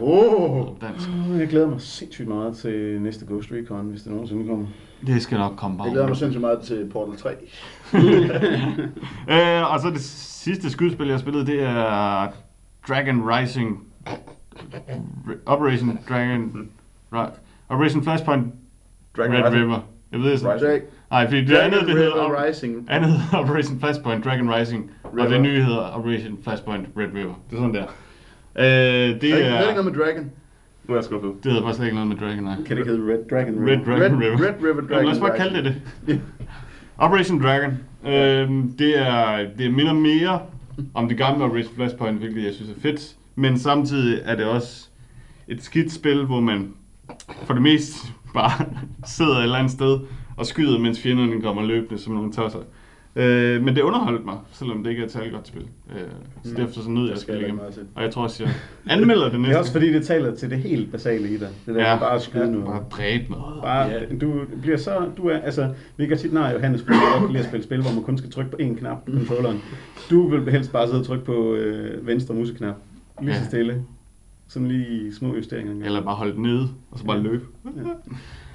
Oh! Dansk. Jeg glæder mig sindssygt meget til næste Ghost Recon, hvis det nogensinde kommer. Det skal nok komme bare. Jeg glæder mig sindssygt meget til Portal 3. øh, og så det sidste skydespil, jeg har spillet, det er Dragon Rising. Operation Dragon... Right. Operation Flashpoint Dragon Red Rising. River. Jeg ved ikke. Drag, Nej, fordi det Dragon andet, det hedder, Rising. andet hedder Operation Flashpoint Dragon Rising, River. og det nye hedder Operation Flashpoint Red River. Det er sådan der. Øh, det Det er ikke er... noget med Dragon. Nu er jeg skuffet. Det hedder faktisk ikke noget med Dragon, nej. Kan det ikke hedde Red Dragon Red Dragon Red, River. Red River Jamen, Dragon lad os bare kalde det det. Operation Dragon. Øhm, det, er, det minder mere om det gamle Operation Flashpoint, hvilket jeg synes er fedt. Men samtidig er det også et skidt spil, hvor man for det meste bare sidder et eller andet sted og skyder, mens fjenderne kommer løbende som nogle tosser. Øh, men det underholdt mig, selvom det ikke er et særligt godt spil. Øh, så Mm. derfor så nød jeg at skal spille jeg igen. meget til. Og jeg tror også, jeg anmelder det Det næste. er også fordi, det taler til det helt basale i dig. Det der Ja. ja. bare at skyde Ja, noget. bare dræbe noget. Bare, Ja. du bliver så, du er, altså, vi kan tit, nej, Johannes, fordi jeg godt kan lide at spille spil, hvor man kun skal trykke på én knap på controlleren. Du vil helst bare sidde og trykke på øh, venstre museknap. Lige så Ja. stille. Sådan lige små justeringer. Eller bare holde det nede, og så bare Ja. løbe.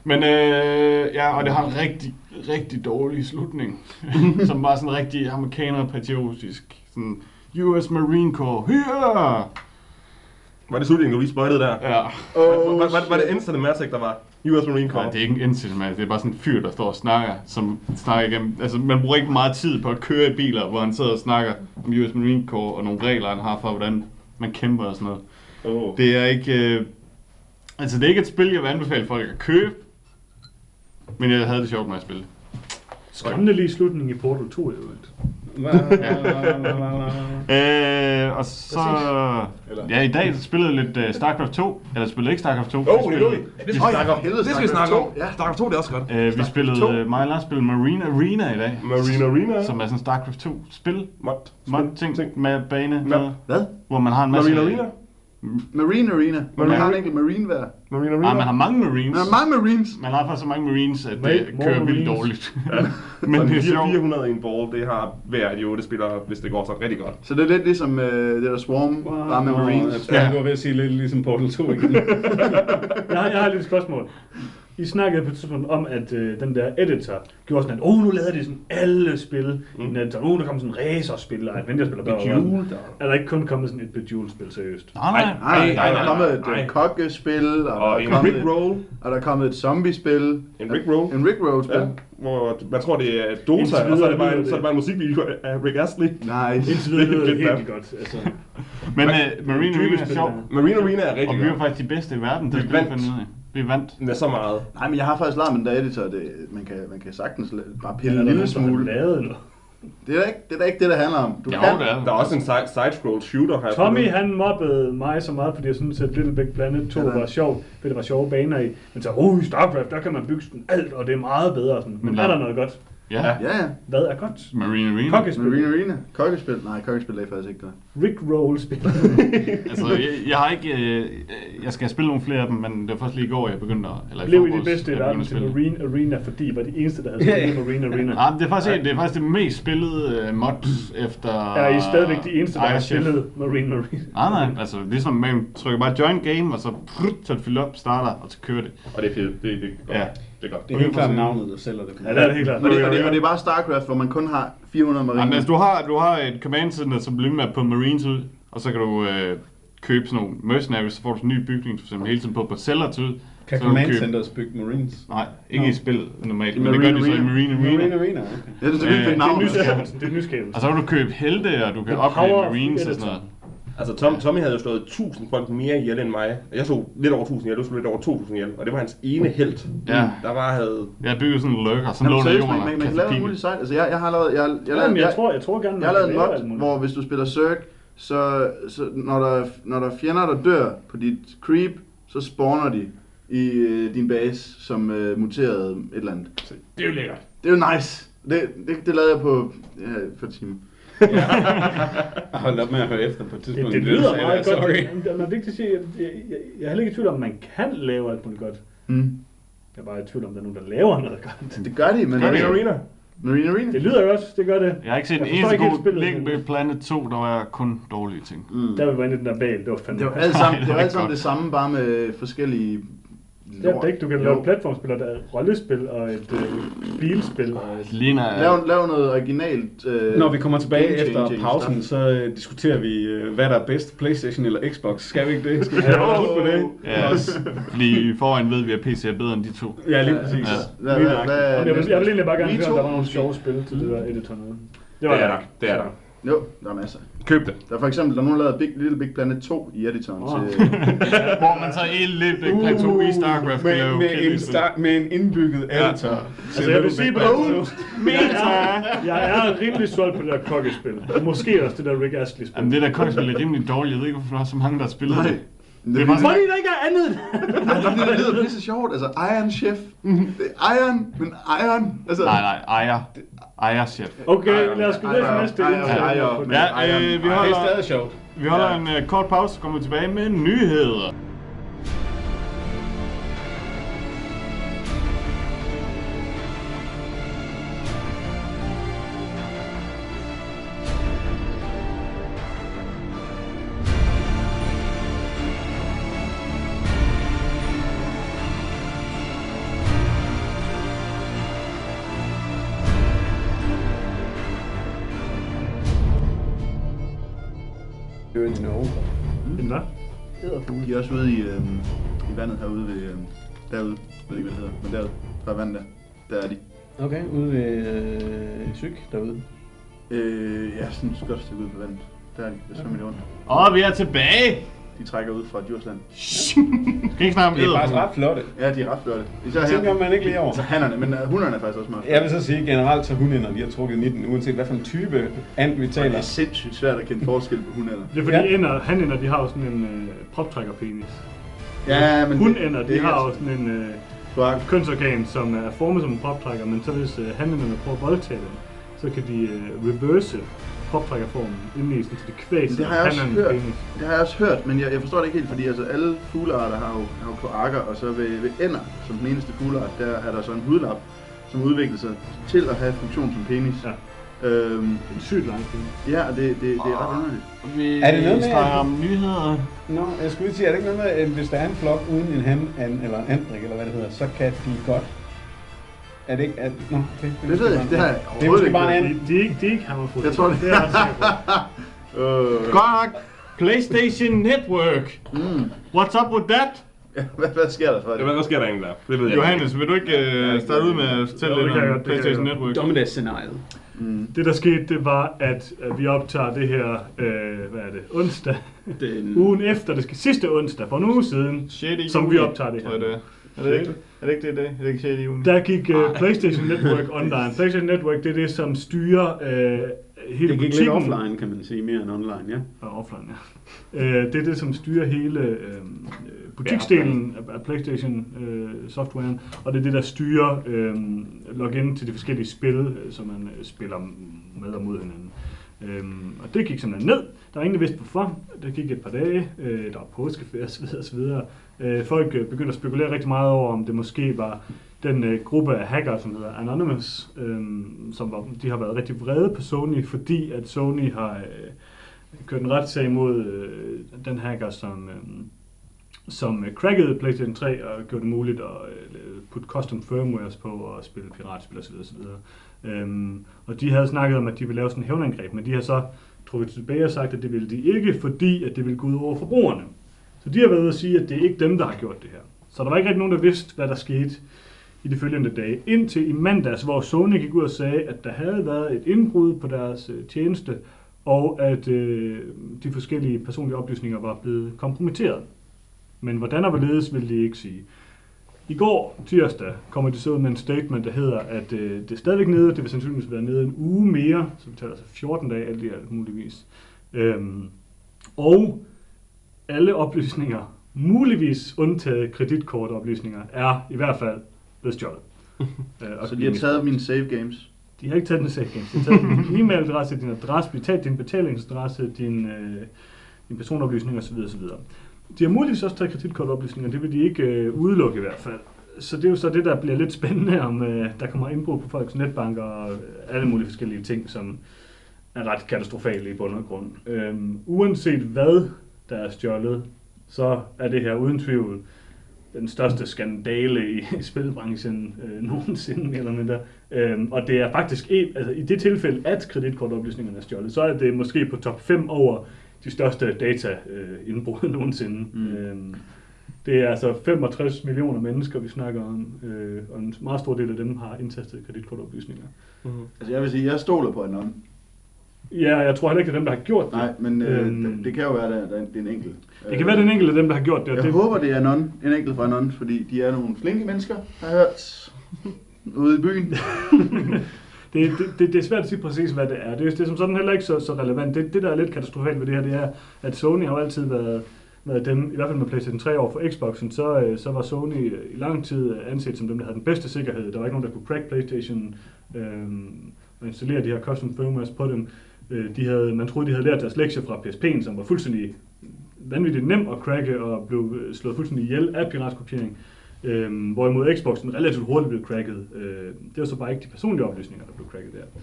Men øh, ja, og det har en rigtig, rigtig dårlig slutning. som var sådan rigtig amerikaner-patriotisk. Sådan, US Marine Corps, here! Var det slutningen, du lige spøjtede der? Ja. Oh, var, var, var, var det. Instant Massacre, der var US Marine Nej, Corps. det er ikke en incident, man. Det er bare sådan en fyr, der står og snakker, som snakker igennem. Altså, man bruger ikke meget tid på at køre i biler, hvor han sidder og snakker om US Marine Corps og nogle regler, han har for, hvordan man kæmper og sådan noget. Oh. Det er ikke... Øh, altså, det er ikke et spil, jeg vil anbefale folk at købe. Men jeg havde det sjovt med at spille. Skræmmende lige slutningen i Portal 2 i øvrigt. Øh, og så... Ja, i dag spillede jeg lidt uh, StarCraft 2. Eller spillede ikke StarCraft 2. Åh, Vi oh, det er spillede- det. Ja, det skal vi snakke om. Det skal vi snakke om. 2. Ja. StarCraft 2, det er også godt. Øh, vi spillede, 2. uh, mig og Lars spillede Marine Arena i dag. Marine Arena. Som er sådan StarCraft 2 spil. Mod. Mod ting, med bane, noget, Hvad? hvor man har en masse... Marine Arena. Marine Arena. Man Marine har en Arena. enkelt Marine hver. Marine Nej, man har mange Marines. Man har mange Marines. Man har faktisk så mange Marines, at Make det kører vildt dårligt. Men Men det er sjovt. 400 i en ball, det har hver af de 8 spillere, hvis det går så rigtig godt. Så det er lidt ligesom øh, det der Swarm, bare med Marines. Jeg tror, du var ved at sige lidt ligesom Portal 2 igen. Jeg har, jeg har lidt et spørgsmål. I snakkede på et tidspunkt om, at øh, den der editor gjorde sådan, at oh, nu lavede de sådan alle spil mm. i den editor. Oh, der kom sådan racerspil og adventure-spil. og. Bejeweled og- Er der ikke kun kommet sådan et Bejeweled-spil, seriøst? Nej, nej. Nej, nej, der er nej, kommet nej, et nej. øh, kokkespil, og, Og der en er kommet Rick et- Roll. og der er kommet et zombie-spil. En Rick Roll. En Rick Roll-spil. Ja, hvor man tror, det er Dota, Indtil og så er videre det bare, en, det- så er det bare en musikvideo af Rick Astley. Nice. Indtil videre lyder det helt godt. Altså, Men uh, Marine Arena er sjov. Marine Arena er Og rigtig vi er godt. faktisk de bedste i verden. Det Vi vi vandt. Vi vandt. Med så meget. Nej, men jeg har faktisk lært med den der editor, det, man, kan, man kan sagtens la- bare pille en der lille der smule. lavet noget? Det er, da ikke, det er da ikke det, det handler om. Du Jo, kan, det er Der er også en side- side-scroll shooter her. Tommy han mobbede mig så meget, fordi jeg synes, at Little Big Planet 2 Ja, var sjov, fordi der var sjove baner i. Men så, oh, i StarCraft, der kan man bygge sådan alt, og det er meget bedre. Sådan. Men Men er der- der noget godt? Ja. Ja, ja. Hvad er godt? Marine Arena. Kokkespil. Marine Arena. Kokkespil. Nej, kokkespil er faktisk ikke godt. Rick Roll spil. Altså, jeg, jeg har ikke... Øh, jeg skal spille nogle flere af dem, men det var først lige i går, jeg begyndte at... Eller Blev I de forgårs, bedste i verden til. Marine Arena, fordi I var de eneste, der havde spillet Marine Arena? Nej, det er faktisk, det er faktisk det mest spillede uh, mod efter... Er I stadigvæk de eneste, der har spillet Marine Arena? Nej, nej, altså ligesom man trykker bare join game, og så, prut, så er det fyldt op, starter, og så kører det. Og det er fedt. Det, det, det, Ja. Det er godt. Det er helt klart navnet, der sælger det. Ja, det er det helt klart. Og det, og, det, og det er bare StarCraft, hvor man kun har 400 Jamen, mariner. altså, du har, du har et command center, som bliver med på Marines ud, og så kan du øh, købe sådan nogle mercenaries, så får du sådan en ny bygning, for eksempel hele tiden på på Sellers ud. Kan Så Command Centers bygge Marines? Nej, ikke Nå. i spillet normalt, I men det gør de så i Marine Marine Marine Arena. Arena, okay. Ja, det er Øh, fedt Det er navn. Det er nyskabelsen. Og så kan du købe helte, og du kan The opgrade power of Marines og sådan noget. Altså, Tom, Tommy havde jo slået 1000 folk mere ihjel end mig. Jeg så lidt over 1000 ihjel, du slog lidt over 2000 ihjel. Og det var hans ene held. Ja. Der var havde... Jeg bygget sådan en lurker, så låner seriøst, jorden man, og man, kan lave en mulig site. Altså, jeg, jeg har lavet, jeg, jeg, jeg, Jamen, jeg, jeg, tror, jeg tror gerne, jeg har lavet en mod, muligt. hvor hvis du spiller Zerg, så, så når, der, når der er fjender, der dør på dit creep, så spawner de i øh, din base som øh, muteret et eller andet. Det er jo lækkert. Det er jo nice. Det, det, det lavede jeg på ja, for et Jeg holdt op med at høre efter på et Det, tidspunkt. det du lyder meget det, godt. Sorry. Det er vigtigt at sige, at jeg, jeg, jeg er heller ikke i tvivl om, at man kan lave alt muligt godt. Mm. Jeg er bare i tvivl om, at der er nogen, der laver noget godt. Det gør de, men... Marine Arena. Marine Arena? Det lyder godt, det gør det. Jeg har ikke set en Jeg forstår eneste god men- Big Planet 2, der var kun dårlige ting. Mm. Der vi var inde i den der bal, det var fandme Det var alt sammen, det det var alt sammen det samme, bare med forskellige Det er ikke, du kan Jo. lave platformspil, og der er rollespil og et øh, bilspil. Og et... Lina Lav, lav noget originalt. Øh, Når vi kommer tilbage efter pausen, så øh, diskuterer vi, øh, hvad der er bedst, Playstation eller Xbox. Skal vi ikke det? Skal vi Jo. have på det? Ja, fordi i forvejen ved vi, at PC er bedre end de to. Ja, lige præcis. Ja. Hvad, Lige hvad, hvad, jeg, vil, jeg vil egentlig bare gerne høre, om der var nogle sjove spil til det der editor noget. Det er der. Det er der. Jo, der er masser. Køb det. Der er for eksempel, der er nogen, der lavet Big, Little Big Planet 2 i editoren Åh. til... Hvor man så en Little Big Planet 2 i StarCraft med, med, en start, med en indbygget Ja. editor. Altså, jeg vil sige måde, Meta! jeg er rimelig solgt på det der kokkespil. Og måske også det der Rick Astley-spil. Jamen det der kokkespil er rimelig dårligt. Jeg ved ikke, hvorfor der er så mange, der har spillet Nej. det. Det er bare bare Fordi der ikke er andet. Nej, det lyder pisse sjovt. Altså, Iron Chef. Det er Iron, men Iron. Altså, Nej, nej, ejer. Ejer chef. Okay, lad os gå videre til næste indslag. Ja, øh, vi Det er holder, stadig sjovt. vi holder en uh, kort pause, så kommer vi tilbage med nyheder. Er er også ude i, øhm, i vandet herude ved, øhm, Derude. Jeg ved ikke, hvad det hedder, men derude. Fra vand der. Der er de. Okay, ude ved øh, Syk derude. Øh, ja, sådan et godt stykke ud på vandet. Der er de. Der svømmer de rundt. Og vi er tilbage! De trækker ud fra Djursland. Skal ikke snakke om Det er faktisk ret flotte. Ja, de er ret flotte. Især Det tænker man ikke lige over. Altså hannerne, men uh, hunderne er faktisk også meget Jeg vil så sige generelt, så hundænder, de har trukket 19, uanset hvad for en type and vi Det taler. er sindssygt svært at kende forskel på hundander. Det er fordi Ja. ja. ender, hanænder, de har jo sådan en øh, proptrækkerpenis. Ja, men Hundænder, det, de det har jo sådan en øh, Kloak. kønsorgan, som er formet som en proptrækker, men så hvis øh, hanænderne prøver at voldtage dem, så kan de øh, reverse proptrækkerformen indeni, så de kvæser Det har jeg også hørt. penis. Det har jeg også hørt, men jeg, jeg forstår det ikke helt, fordi altså, alle fuglearter har jo, har jo kloakker, og så ved, ved ænder, som den eneste fugleart, der er der så en hudlap, som udvikler sig til at have funktion som penis. Ja. Øhm, En sygt lang penis. ja, det, det, det er ret underligt. Vi Er det noget med, snakker om nyheder. Nå, jeg skulle lige sige, er det ikke noget med, at hvis der er en flok uden en han, an, eller andrik, eller hvad det hedder, så kan de godt... Er det ikke... At, nå, okay. Det ved jeg ikke, det har jeg Det er overhovedet ikke bare en. De, de, er ikke, de er ikke hammerfulde. Jeg tror det. det er. Øh, Godt nok. PlayStation Network. mm. What's up with that? hvad, hvad sker der for Ja, det? hvad, hvad sker der egentlig der? Det ved jeg Johannes, vil du ikke uh, starte ud med at fortælle lidt om PlayStation. Network? Dommedagsscenariet. Mm. Det der skete, det var, at, at vi optager det her, øh, hvad er det, onsdag, Den... ugen efter, det skal sidste onsdag, for en uge siden, 6. Som vi optager det her. det er. Det ikke, er det ikke det i dag? Er det ikke 6. juni? der gik uh, PlayStation Network online. PlayStation Network, det er det, som styrer øh, hele Det gik lidt butikken. offline, kan man sige, mere end online, ja. Og offline, ja. Øh, det er det, som styrer hele øh, butiksdelen af, af PlayStation øh, softwaren, og det er det, der styrer øh, login til de forskellige spil, øh, som man øh, spiller med og mod hinanden. Øhm, og det gik simpelthen ned. Der var ingen, der vidste hvorfor. Det gik et par dage. Øh, der var påskeferie osv. osv. Øh, folk øh, begyndte at spekulere rigtig meget over, om det måske var den øh, gruppe af hackere, som hedder Anonymous, øh, som var, de har været rigtig vrede på Sony, fordi at Sony har øh, kørt en retssag mod øh, den hacker, som, øh, som øh, crackede PlayStation 3 og gjorde det muligt at øh, putte custom firmwares på og spille piratspil osv. osv. Øhm, og de havde snakket om, at de ville lave sådan en hævnangreb, men de har så trukket tilbage og sagt, at det ville de ikke, fordi at det ville gå ud over forbrugerne. Så de har været ude at sige, at det er ikke dem, der har gjort det her. Så der var ikke rigtig nogen, der vidste, hvad der skete i de følgende dage. Indtil i mandags, hvor Sony gik ud og sagde, at der havde været et indbrud på deres øh, tjeneste, og at øh, de forskellige personlige oplysninger var blevet kompromitteret. Men hvordan og hvorledes vil de ikke sige. I går, tirsdag, kommer de så ud med en statement, der hedder, at øh, det er stadigvæk nede, det vil sandsynligvis være nede en uge mere, så vi taler altså 14 dage alt i alt muligvis. Øhm, og alle oplysninger, muligvis undtaget kreditkortoplysninger, er i hvert fald blevet stjålet. Øh, og Så de har taget mine save games. de har ikke taget den sag De har taget din e-mailadresse, din adresse, taget din betalingsadresse, din, øh, din personoplysninger osv. osv. De har muligvis også taget kreditkortoplysninger, det vil de ikke øh, udelukke i hvert fald. Så det er jo så det, der bliver lidt spændende, om øh, der kommer indbrud på folks netbanker og alle mulige forskellige ting, som er ret katastrofale i bund og grund. Øhm, uanset hvad der er stjålet, så er det her uden tvivl den største skandale i spilbranchen øh, nogensinde, mere eller mindre. Øhm, og det er faktisk en, altså i det tilfælde, at kreditkortoplysningerne er stjålet, så er det måske på top 5 over de største data-indbrud nogensinde. Mm. Mm. Øhm, det er altså 65 millioner mennesker, vi snakker om, øh, og en meget stor del af dem har indtastet kreditkortoplysninger. Mm-hmm. Altså jeg vil sige, jeg stoler på Anon. Ja, jeg tror heller ikke, det er dem, der har gjort det. Nej, men øh, Øhm. det, det kan jo være, at det er en enkelt. Det kan være, den enkelte af dem, der har gjort det. Jeg det håber, det er Anon, en enkelt fra Anon, fordi de er nogle flinke mennesker, har jeg hørt, ude i byen. Det, det, det, det er svært at sige præcis, hvad det er. Det, er- det er som sådan heller ikke så, så relevant. Det, det, der er lidt katastrofalt ved det her, det er, at Sony har jo altid været, været dem, i hvert fald med PlayStation 3 over for Xboxen, så, øh, så var Sony øh, i lang tid anset som dem, der havde den bedste sikkerhed. Der var ikke nogen, der kunne crack PlayStation øh, og installere de her custom firmwares på dem. Øh, de havde, man troede, de havde lært deres lektie fra PSP'en, som var fuldstændig vanvittigt nem at cracke og blev øh, slået fuldstændig ihjel af piratkopiering. Øh, hvorimod Xboxen relativt hurtigt blev cracket. Øh, det var så bare ikke de personlige oplysninger, der blev cracket der.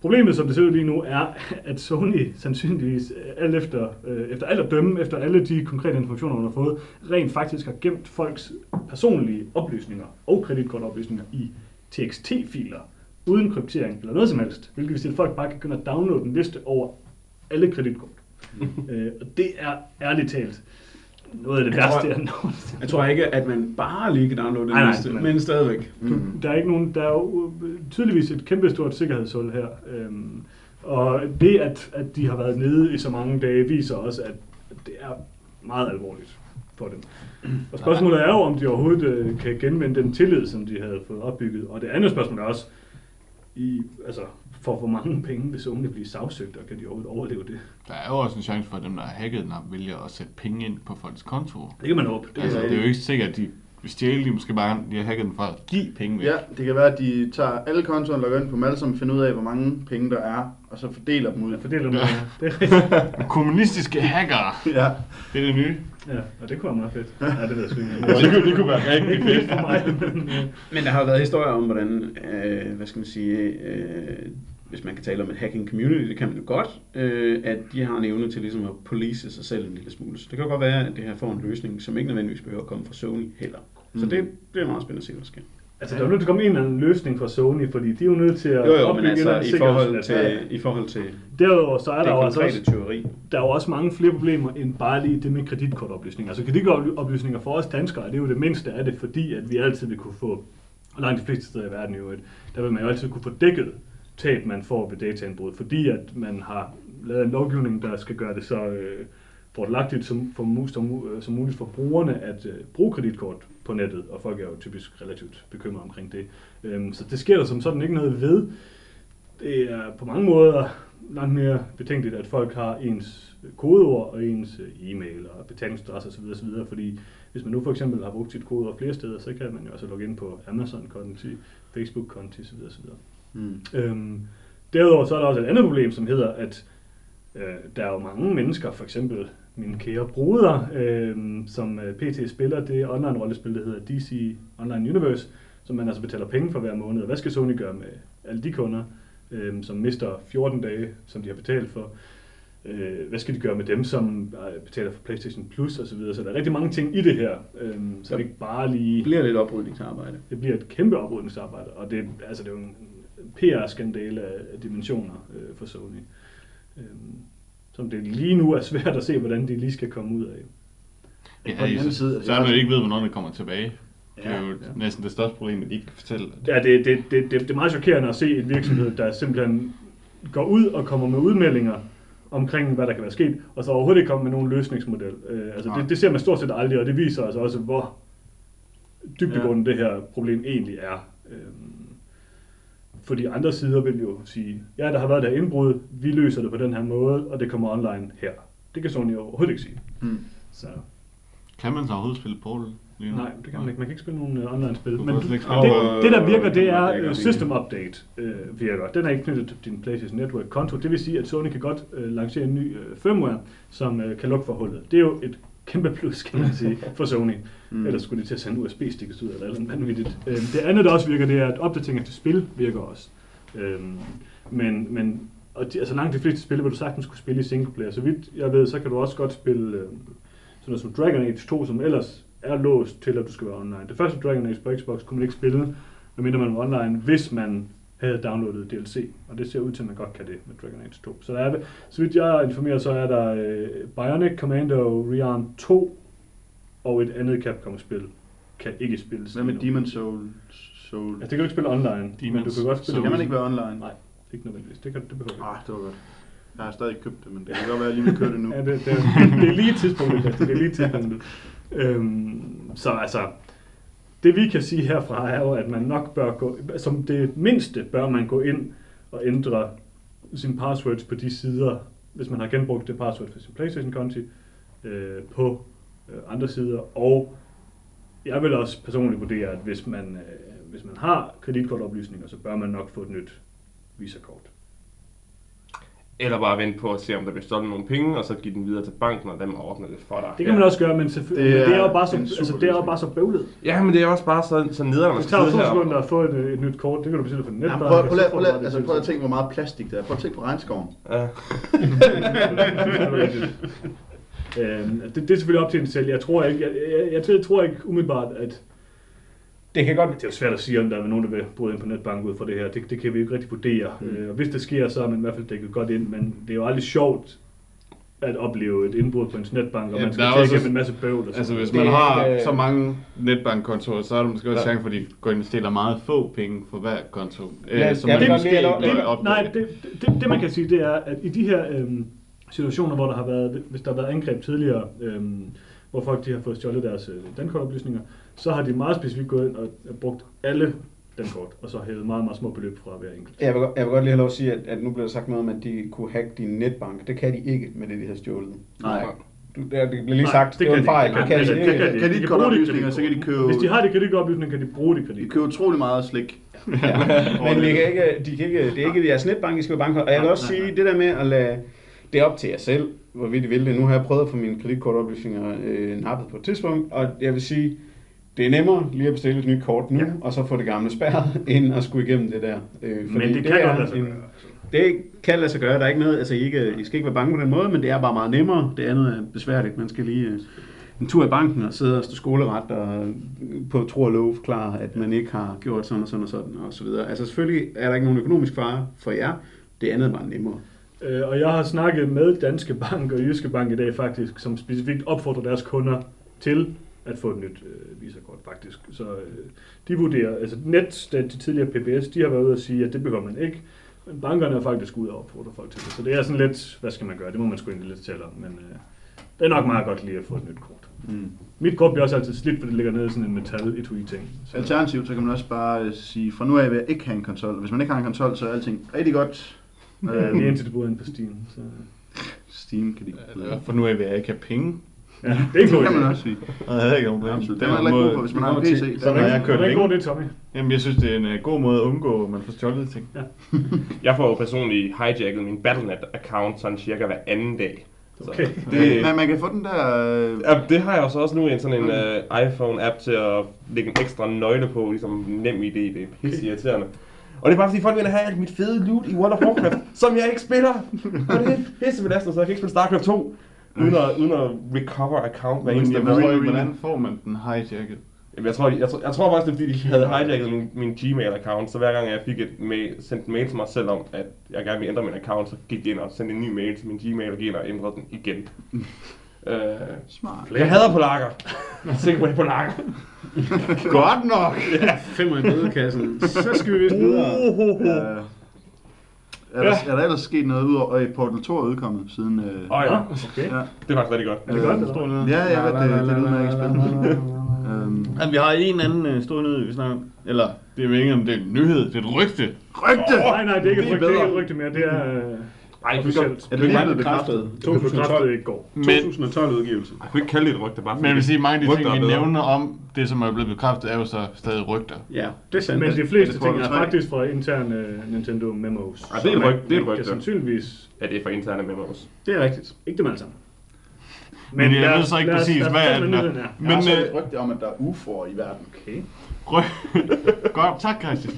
Problemet, som det ser ud lige nu, er, at Sony sandsynligvis, øh, alt efter, øh, efter alt at dømme, efter alle de konkrete informationer, hun har fået, rent faktisk har gemt folks personlige oplysninger og kreditkortoplysninger i TXT-filer, uden kryptering eller noget som helst. Hvilket vil sige, at folk bare kan begynde at downloade en liste over alle kreditkort. øh, og det er ærligt talt noget af det Jeg værste, jeg nogensinde Jeg tror ikke, at man bare lige kan downloade den Nej, nej, liste, men- men stadigvæk. Du, der er ikke nogen, der er jo øh, tydeligvis et kæmpe stort sikkerhedshul her. Øhm, og det, at, at de har været nede i så mange dage, viser også, at det er meget alvorligt for dem. Og spørgsmålet er jo, om de overhovedet øh, kan genvinde den tillid, som de havde fået opbygget. Og det andet spørgsmål er også, i, altså, for hvor mange penge vil Sony blive sagsøgt, og kan de overhovedet overleve det? Der er jo også en chance for, at dem, der har hacket den, vælger at sætte penge ind på folks kontoer. Det kan man håbe. Det Altså, er, det er jo ikke sikkert, at de vil stjæle, de måske bare de har hacket den for at give penge væk. Ja, det kan være, at de tager alle kontoerne, logger ind på dem alle sammen, finder ud af, hvor mange penge der er, og så fordeler dem ud. jeg fordeler dem. Ja. Det, er- Kommunistiske hacker, Ja, det er det nye. Ja, og det kunne være meget fedt. Ja, det ved jeg sgu ikke. det, kunne, det kunne være rigtig Ikke fedt for mig, men... der har været historier om, hvordan, øh, hvad skal man sige, øh, hvis man kan tale om et hacking community, det kan man jo godt, øh, at de har en evne til ligesom at police sig selv en lille smule. Så det kan godt være, at det her får en løsning, som ikke nødvendigvis behøver at komme fra Sony heller. Så Mm. det, det er meget spændende at se, hvad der sker. Altså, der er nødt til at komme en eller anden løsning fra Sony, fordi de er jo nødt til at Jo, jo, opbygge altså et i forhold til, i forhold til Derudover så er der jo altså også, teori. der er jo også mange flere problemer end bare lige det med kreditkortoplysninger. Altså kreditkortoplysninger for os danskere, det er jo det mindste af det, fordi at vi altid vil kunne få, og langt de fleste steder i verden i øvrigt, der vil man jo altid kunne få dækket tab, man får ved dataindbrud, fordi at man har lavet en lovgivning, der skal gøre det så øh, fordelagtigt som, for, som, øh, som muligt for brugerne at øh, bruge kreditkort på nettet, og folk er jo typisk relativt bekymrede omkring det. Øhm, så det sker der som sådan ikke noget ved. Det er på mange måder langt mere betænkeligt, at folk har ens kodeord og ens øh, e-mail og betalingsadresse osv. osv. Fordi hvis man nu for eksempel har brugt sit kodeord flere steder, så kan man jo også logge ind på Amazon-konti, Facebook-konti osv. osv. mm. Øhm, derudover så er der også et andet problem, som hedder, at øh, der er jo mange mennesker, for eksempel min kære bruder, øh, som øh, PT spiller det online-rollespil, der hedder DC Online Universe, som man altså betaler penge for hver måned. Og hvad skal Sony gøre med alle de kunder, øh, som mister 14 dage, som de har betalt for? Øh, hvad skal de gøre med dem, som øh, betaler for PlayStation Plus osv.? Så, videre. så der er rigtig mange ting i det her, øh, så det ikke bare lige... Det bliver lidt oprydningsarbejde. Det bliver et kæmpe oprydningsarbejde, og det, altså, det er jo en PR-skandale af dimensioner øh, for Sony. Øhm, som det lige nu er svært at se, hvordan de lige skal komme ud af. Ja, På den anden side, så er man jo ikke ved, hvornår det kommer tilbage. Det er Ja, jo ja. næsten det største problem, at de ikke kan fortælle. Ja, det, det, det, det, det er meget chokerende at se en virksomhed, der simpelthen går ud og kommer med udmeldinger omkring, hvad der kan være sket, og så overhovedet ikke kommer med nogen løsningsmodel. Øh, altså Nej. det, det ser man stort set aldrig, og det viser altså også, hvor dybdegående det her problem egentlig er. Øhm, fordi andre sider vil jo sige, ja, der har været der indbrud, vi løser det på den her måde, og det kommer online her. Det kan Sony overhovedet ikke sige. Mm. Så Kan man så overhovedet spille Portal? lige nu? nej, det kan man ikke. Man kan ikke spille nogen uh, online-spil. Men du, det, det, der virker, det er uh, godt System Update øh, virker. Den er ikke knyttet til din PlayStation Network-konto. Det vil sige, at Sony kan godt øh, lancere en ny øh, firmware, som øh, kan lukke for hullet. Det er jo et kæmpe plus, kan man sige, for Sony. Mm. Ellers skulle de til at sende USB-stikket ud eller noget vanvittigt. Øh, det andet, der også virker, det er, at opdateringer til spil virker også. Øh, men, men og de, altså langt de fleste spil vil du sagtens kunne spille i single player. Så vidt jeg ved, så kan du også godt spille øh, sådan noget som Dragon Age 2, som ellers er låst til, at du skal være online. Det første Dragon Age på Xbox kunne man ikke spille, medmindre man var online, hvis man havde downloadet DLC. Og det ser ud til, at man godt kan det med Dragon Age 2. Så der er, så vidt jeg er informeret, så er der øh, Bionic Commando Rearm 2 og et andet Capcom-spil kan ikke spilles. Hvad med. Demon's Soul? Soul? Altså, det kan du ikke spille online, Demon's men du kan godt spille Soul. kan man ikke være online? Nej, ikke nødvendigvis. Det, kan, det behøver du ikke. Ah, det var godt. Jeg har stadig købt det, men det kan godt være, at jeg lige vil køre det nu. Ja, det, det, det er lige tidspunktet. Det er lige tidspunktet. Øhm, så altså, det vi kan sige herfra er jo, at man nok bør gå, som det mindste bør man gå ind og ændre sine passwords på de sider, hvis man har genbrugt det password for sin Playstation-konti, øh, på øh, andre sider. Og jeg vil også personligt vurdere, at hvis man, øh, hvis man har kreditkortoplysninger, så bør man nok få et nyt Visa-kort. Eller bare vente på at se, om der bliver stjålet nogle penge, og så give den videre til banken, og dem ordner det for dig. Det kan man også gøre, men, selvfølgelig, Det det, men det er jo bare så, altså, det er jo bare så bøvlet. Ja, men det er også bare så, så nederen, man Det skal tager jo sidde to sekunder at få et, et nyt kort. Det kan du bestille Ja, netbank. prøv, prøv, prøv, prøv, det altså, prøv at tænke, hvor meget plastik der er. Prøv at tænke på regnskoven. Ja. Øhm, det, det er selvfølgelig op til en selv. Jeg tror ikke, jeg, jeg, jeg, jeg tror ikke umiddelbart, at Det kan godt det er jo svært at sige, om der er nogen, der vil bryde ind på netbank ud fra det her. Det, det kan vi jo ikke rigtig vurdere. Mm. Øh, og hvis det sker, så er man i hvert fald dækket godt ind, men det er jo aldrig sjovt at opleve et indbrud på en netbank, og Ja, man skal der er til også- igennem en masse bøvl. Og Altså hvis man Det har ikke- så mange netbankkontorer, så er der måske også Ja. chance for, at de går ind og stiller meget få penge for hver konto. Øh, Ja, som man måske lov- bør det, opdage. nej, det, det, det, man kan sige, det er, at i de her øhm, situationer, hvor der har været, hvis der har været angreb tidligere, øhm, hvor folk de har fået stjålet deres øh, dankortoplysninger, så har de meget specifikt gået ind og brugt alle dankort, og så hævet meget, meget små beløb fra hver enkelt. Jeg vil, godt- jeg vil godt lige have lov at sige, at, at nu bliver der sagt noget om, at de kunne hacke din netbank. Det kan de ikke med det, de har stjålet. Nej. Du, det, det bliver lige Nej, sagt, det, er kan en de fejl. ikke. Det kan Nej, de det kan de ikke. Kreditkortoplysninger, De så kan de købe, Hvis de har det kreditoplysninger, kan de bruge det de kredit. køber utrolig meget slik. Ja. Men de kan ikke, de kan ikke, det er ikke jeres netbank, I skal banke. Og jeg vil også sige, det der med at lade det er op til jer selv, hvorvidt I vil det. Nu har jeg prøvet at få mine kreditkortoplysninger øh, nappet på et tidspunkt, og jeg vil sige, det er nemmere lige at bestille et nyt kort nu, Ja. og så få det gamle spærret, end at skulle igennem det der. Øh, Men det kan er godt lade sig gøre. altså. Det kan lade sig gøre. Der er ikke noget, altså I, ikke, I skal ikke være bange på den måde, men det er bare meget nemmere. Det andet er besværligt. Man skal lige øh, en tur i banken og sidde og stå skoleret og øh, på tro og lov forklare, at man ikke har gjort sådan og sådan og sådan og så videre. Altså selvfølgelig er der ikke nogen økonomisk fare for jer. Det andet er bare nemmere. Øh, og jeg har snakket med Danske Bank og Jyske Bank i dag faktisk, som specifikt opfordrer deres kunder til at få et nyt øh, visakort faktisk. Så øh, de vurderer, altså Net, de tidligere PBS, de har været ude og sige, at det behøver man ikke. Men bankerne er faktisk ude og opfordre folk til det. Så det er sådan lidt, hvad skal man gøre? Det må man sgu egentlig lidt tælle om. Men øh, det er nok meget godt lige at få et nyt kort. Mm. Mit kort bliver også altid slidt, for det ligger nede i sådan en metal etui ting. Så, Alternativt, så kan man også bare øh, sige, fra nu af vil jeg ikke have en konsol. Hvis man ikke har en konsol, så er alting rigtig godt. øh, lige indtil det burde ind på Steam. Så, Steam kan de Eller, for nu af vil jeg ikke have penge. Ja, det er ikke Det kan man også sige. Og jeg havde ikke nogen Absolut. Det er heller ikke god for, hvis man har en PC. Så når jeg har kørt det, Tommy? jamen jeg synes, det er en uh, god måde at undgå, at man får stjålet ting. Jeg får jo personligt hijacket min Battle.net-account sådan cirka hver anden dag. Okay. Det, Men man kan få den der... øh, ja, det har jeg jo så også nu en sådan en uh, iPhone-app til at lægge en ekstra nøgle på, ligesom nem idé, det er pisse irriterende. Og det er bare fordi folk vil have alt mit fede loot i World of Warcraft, som jeg ikke spiller. Og det er pisse belastende, så jeg kan ikke spille StarCraft 2, uden at, uden at recover account hver eneste jeg ikke, hvordan får man den hijacket? Jamen, jeg tror, jeg, tror, jeg tror faktisk, det er fordi, de havde hijacket min, min Gmail-account, så hver gang jeg fik et mail, sendt en mail til mig selv om, at jeg gerne ville ændre min account, så gik de ind og sendte en ny mail til min Gmail og gik ind og ændrede den igen. øh, Smart. jeg hader polakker. Jeg er sikker på, det er polakker. Godt nok! Femmer i bødekassen. Så skal vi vist videre. Øh, Er der, er der ellers sket noget ud over, at Portal 2 er udkommet siden... Øh, Åh oh, ja, Okay. ja. det er faktisk rigtig godt. Er det godt, eller hvad? Ja, jeg ved, det, det er et udmærket spil. Øhm, Ja, vi har en anden uh, stor nyhed, vi snakker om. Eller, det er jo ikke om det er en nyhed, det er et rygte. Rygte! Nej, nej, det er ikke et Det er rygte, det er ikke et rygte mere, det er øh, Ej, officielt. Er det ikke blevet bekræftet? Det blev bekræftet i går. Men, 2012 udgivelse. Jeg kunne ikke kalde det et rygte, bare men jeg vil sige, mange af de ting, vi nævner om det, som er blevet bekræftet, er jo så stadig rygter. Ja, det er sandt. Men de fleste det ting er 3? faktisk fra interne øh, Nintendo memos. Ej, det er et Så man- ryg- det er et rygte. Sandsynligvis Ja, det er for interne memos. Det er rigtigt. ikke dem alle sammen. Men jeg lad ved så ikke præcis, hvad er den med er. Men, Men, jeg har så øh, et rygte om, at der er UFO'er i verden. Okay. Godt, tak Christian.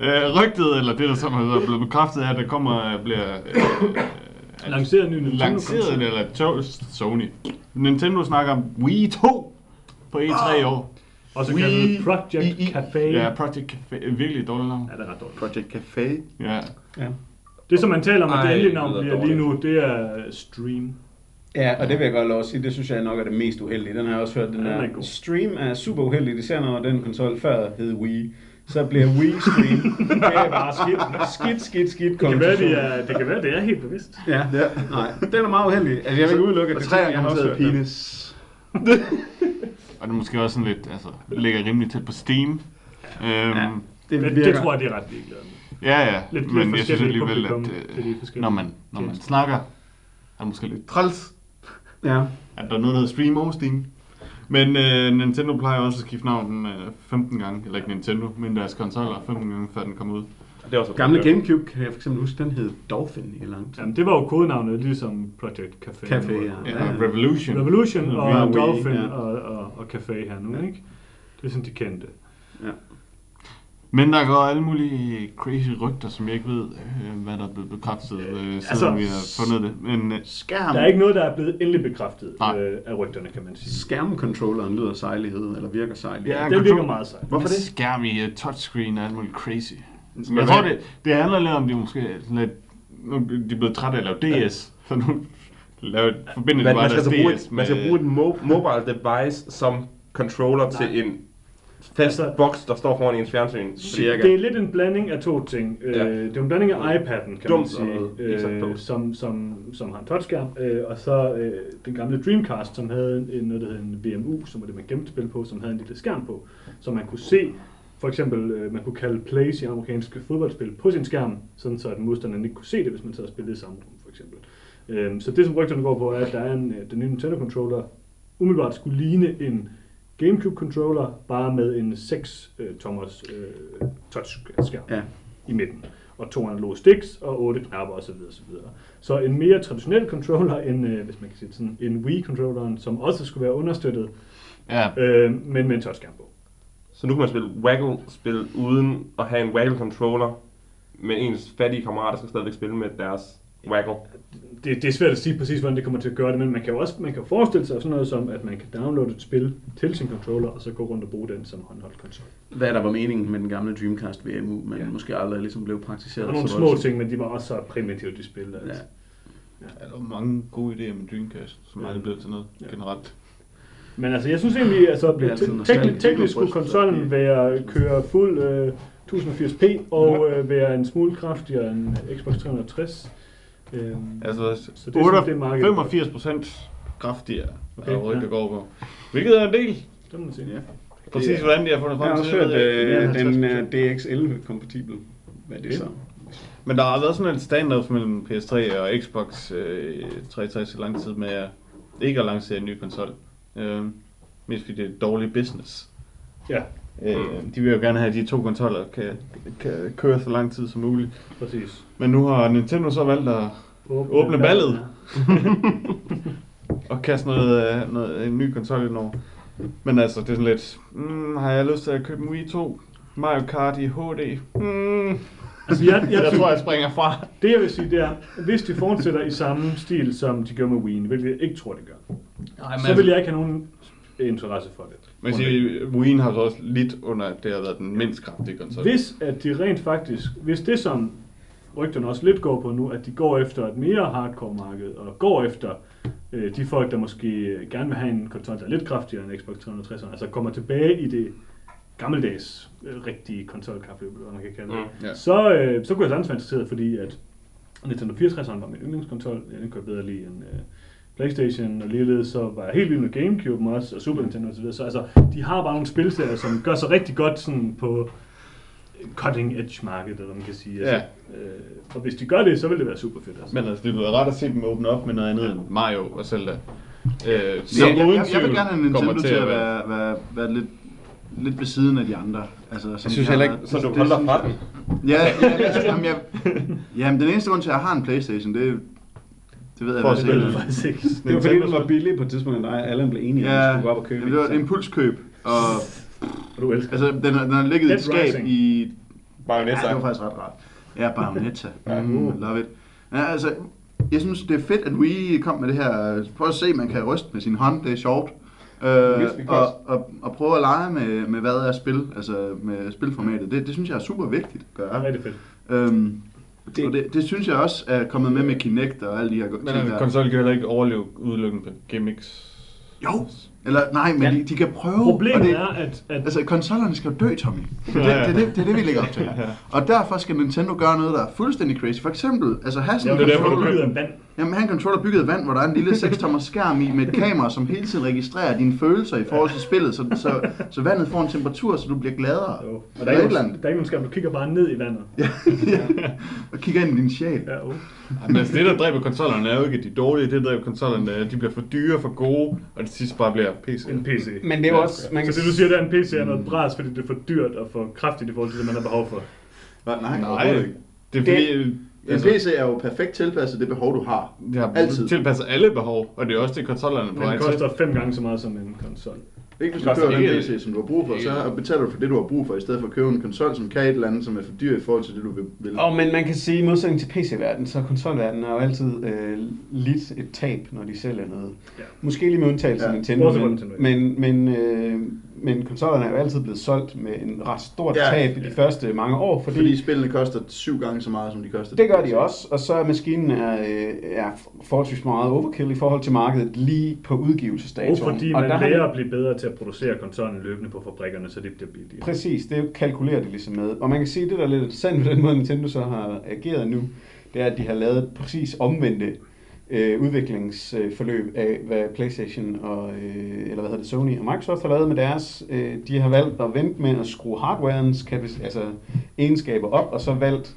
Øh, rygtet, eller det der som er blevet bekræftet, er, at der kommer, bliver øh, Lanceret en ny Nintendo lanceret, eller to, Sony. Nintendo snakker om Wii 2 på E3 i år. Og så Wii- kaldet Project I- I- Café. Ja, Project Café, øh, virkelig dårligt navn. Ja, det er ret dårligt. Project Café. Ja. Det, som man taler om, at det endelige navn bliver lige nu, det er Stream. Ja, og det vil jeg godt lov at sige, det synes jeg nok er det mest uheldige. Den har jeg også hørt, den Ja, den er god. stream er super uheldig, især når den konsol før hed Wii. Så bliver Wii Stream, det er bare skidt, skidt, skidt, skidt Det kan være, det er, det kan være, det er helt bevidst. Ja, Ja. nej, den er meget uheldig. Altså, jeg vil ikke udelukke, at Og det tre er jeg har også penis. Og det er måske også sådan lidt, altså, ligger rimelig tæt på Steam. Øhm, Ja. Det, Det, det, tror jeg, de er ret ligeglade med. ja, ja, Lidt- lidt men jeg synes alligevel, at øh, når man, når man snakker, er det måske lidt træls, Ja, at der er noget, der hedder Stream over Steam. Men øh, Nintendo plejer også at skifte navn øh, 15 gange, eller ikke Nintendo, men deres konsoller 15 gange, før den kommer ud. Det er også gamle. Gamecube kan jeg for eksempel huske, den hed Dolphin i lang tid. Jamen, det var jo kodenavnet, ligesom Project Café. Café, ja. Ja, Revolution. Revolution og Ja, Dolphin ja. og, og, og Café her nu, ikke? Det er sådan, de kendte. Men der går alle mulige crazy rygter, som jeg ikke ved, øh, hvad der er blevet bekræftet, øh, siden Altså, altså, vi har fundet det. Men øh, Skærm. Der er ikke noget, der er blevet endelig bekræftet Nej. øh, af rygterne, kan man sige. Skærmcontrolleren lyder sejlighed, eller virker sejlighed. Ja, Det virker meget sejt. Hvorfor det? Skærm i uh, touchscreen og alt muligt crazy. Men Jeg tror, det, det handler lidt om, de måske er sådan lidt, nu er de blevet trætte af at lave DS, så nu lave forbinde Man, bare man, skal deres altså bruge, DS et, man skal bruge et mo- mobile device som controller Nej. til en fast Altså- boks, der står foran ens fjernsyn. Cirka. Det er lidt en blanding af to ting. Ja. Øh, det er en blanding af iPad'en, kan Dumt man sige, øh, som, som, som har en touchskærm, øh, og så øh, den gamle Dreamcast, som havde en, noget, der hed en VMU, som var det, man gemte spil på, som havde en lille skærm på, så man kunne se, for eksempel, øh, man kunne kalde plays i amerikanske fodboldspil på sin skærm, sådan så at modstanderen ikke kunne se det, hvis man sad og spillede i samme rum, for eksempel. Øh, så det, som rygterne går på, er, at der er en, øh, den nye Nintendo controller umiddelbart skulle ligne en GameCube controller, bare med en 6 øh, tommers øh, touchskærm Ja. i midten. Og to analoge sticks og otte knapper osv. osv. Så en mere traditionel controller, end, øh, hvis man kan sige sådan, en Wii-controlleren, som også skulle være understøttet, Ja, øh, men med en touchskærm på. Så nu kan man spille Waggle-spil uden at have en Waggle-controller, men ens fattige kammerater skal stadigvæk spille med deres Waggle. Det, det er svært at sige præcis, hvordan det kommer til at gøre det, men man kan jo også man kan forestille sig sådan noget som, at man kan downloade et spil til sin controller, og så gå rundt og bruge den som håndholdt konsol. Hvad der var meningen med den gamle Dreamcast VMU, men Ja. måske aldrig ligesom blev Der praktiseret. var nogle så små ting, men de var også så primitive, de spil. At, Ja. Ja, der var mange gode idéer med Dreamcast, som Ja. aldrig blev til noget Ja. generelt. Men altså, jeg synes egentlig, altså, teknisk, teknisk skulle konsollen være køre fuld øh, 1080p og øh, være en smule kraftigere end Xbox 360. Øhm, Altså, Så det er sådan, det er markedet. 85 procent kraftigere, Okay, er rygte ja. går på. Hvilket er en del. det må man sige. Ja. Præcis hvordan de har fundet Jeg har frem også til. hørt, det, ved jeg øh, den er DX11-kompatibel. Hvad er det Okay. så? Men der har været sådan et standoff mellem PS3 og Xbox øh, 360 i lang tid med at ikke at lancere en ny konsol. Øh, mest fordi det er dårlig business. Ja, Øh, de vil jo gerne have, at de to konsoller kan, kan køre så lang tid som muligt. præcis. Men nu har Nintendo så valgt at Åbne ballet. og kaste noget, øh, noget, en ny konsol ind over. Men altså, det er sådan lidt, mm, har jeg lyst til at købe en Wii 2? Mario Kart i HD? Mm. Altså, jeg, jeg, Jeg tror, jeg springer fra. det jeg vil sige, det er, hvis de fortsætter i samme stil, som de gør med Wii, hvilket jeg ikke tror, de gør, Nej, så vil jeg ikke have nogen interesse for det. Men sige, Wii'en har så også lidt under, at det har været den mindst kraftige konsol. Hvis at de rent faktisk, hvis det som rygterne også lidt går på nu, at de går efter et mere hardcore marked, og går efter øh, de folk, der måske gerne vil have en konsol, der er lidt kraftigere end Xbox 360, altså kommer tilbage i det gammeldags øh, rigtige konsolkapløb, eller hvad man kan kalde det, Mm. Ja. så, øh, så kunne jeg sagtens være interesseret, fordi at Nintendo 64'eren var min yndlingskonsol, ja, den kunne jeg bedre lide end øh, Playstation, og ligeledes så var jeg helt vild med Gamecube også, og Super Nintendo osv., så altså, de har bare nogle spilserier, som gør sig rigtig godt sådan på cutting edge market, eller man kan sige. Altså, øh, og hvis de gør det, så vil det være super fedt. Altså. Men altså, det være ret at se dem åbne op med noget andet end Mario og Zelda. Øh, Jeg, som jeg, jeg, jeg vil gerne have Nintendo til at være, være, være lidt, lidt ved siden af de andre. Altså, som Jeg synes heller ikke-. Så du Det holder fra den? Ja, ja, altså, jamen, jeg, jamen, den eneste grund til, at jeg har en Playstation, det, det ved jeg da spille. selv. faktisk ikke. Det var fordi, den var billig på et tidspunkt, og Allan blev enige om, at Ja, vi skulle gå op og købe jamen, det var et en. impulskøb. Og, Og du elsker altså, den, har- den har ligget i et skab Rising. i... Bayonetta. Ja, det var faktisk ret rart. Ja, Bayonetta. Ja. Mm, love it. Ja, altså, jeg synes, det er fedt, at Wii kom med det her. Prøv at se, man kan ryste med sin hånd. Det er sjovt. Øh, Yes, og, og, og prøve at lege med, med hvad er spil, altså med spilformatet. Det, det synes jeg er super vigtigt at det er gøre. rigtig fedt. Øhm, Det- og det, det synes jeg også er kommet med med Kinect og alle de her Men ting der. konsol kan heller ikke overleve udelukkende på gimmicks. Jo, eller nej, men Ja. de, de kan prøve. Problemet det, er, at, at Altså, konsollerne skal jo dø, Tommy. Det er det, Ja, ja. det, er det, det, er det, vi lægger op til. Og derfor skal Nintendo gøre noget, der er fuldstændig crazy. For eksempel, altså have sådan det en er derfor, du controller- bygget af vand. Jamen, have en controller bygget af vand, hvor der er en lille 6 tommer skærm i med et kamera, som hele tiden registrerer dine følelser i forhold til spillet, så, så, så vandet får en temperatur, så du bliver gladere. Jo. Og der er, ikke der er ikke nogen skam, du kigger bare ned i vandet. Ja, ja. Og kigger ind i din sjæl. Ja, oh. Men altså, det, der dræber konsollerne, er jo ikke de dårlige. Det, der dræber konsollerne, er, at de bliver for dyre, for gode, og det sidste bare bliver PC. En PC. Men det er jo også, man kan Så det du siger, der er en PC er noget bras, fordi det er for dyrt og for kraftigt i forhold til det, man har behov for. Nej, Nej, ikke. det er fordi... En PC er jo perfekt tilpasset det behov, du har. det har Altid. tilpasset alle behov, og det er også det, konsollerne er på Men vej den til. koster fem gange så meget som en konsol. Ikke hvis du køber den PC, som du har brug for, så betaler du for det, du har brug for, i stedet for at købe en konsol, som kan et eller andet, som er for dyr i forhold til det, du vil. Og men man kan sige, i modsætning til PC-verdenen, så konsolverdenen har jo altid øh, lidt et tab, når de sælger noget. Ja. Måske lige med undtagelse af Ja, Nintendo, men, men, men, øh, men konsollerne er jo altid blevet solgt med en ret stort Ja. tab i de første mange år, fordi, Fordi spillene koster syv gange så meget, som de koster. det gør de også, og så er maskinen er, øh, er forholdsvis meget overkill i forhold til markedet lige på Og udgivelsesdatoen. fordi og man der har de- lærer at blive bedre til at producere konsollen løbende på fabrikkerne, så det bliver billigere. Præcis, det kalkulerer de ligesom med. Og man kan sige, at det der er lidt interessant ved den måde, Nintendo så har ageret nu, det er, at de har lavet præcis omvendte øh, udviklingsforløb af, hvad PlayStation og, øh, eller hvad hedder det, Sony og Microsoft har lavet med deres. Øh, de har valgt at vente med at skrue hardwarens altså egenskaber op, og så valgt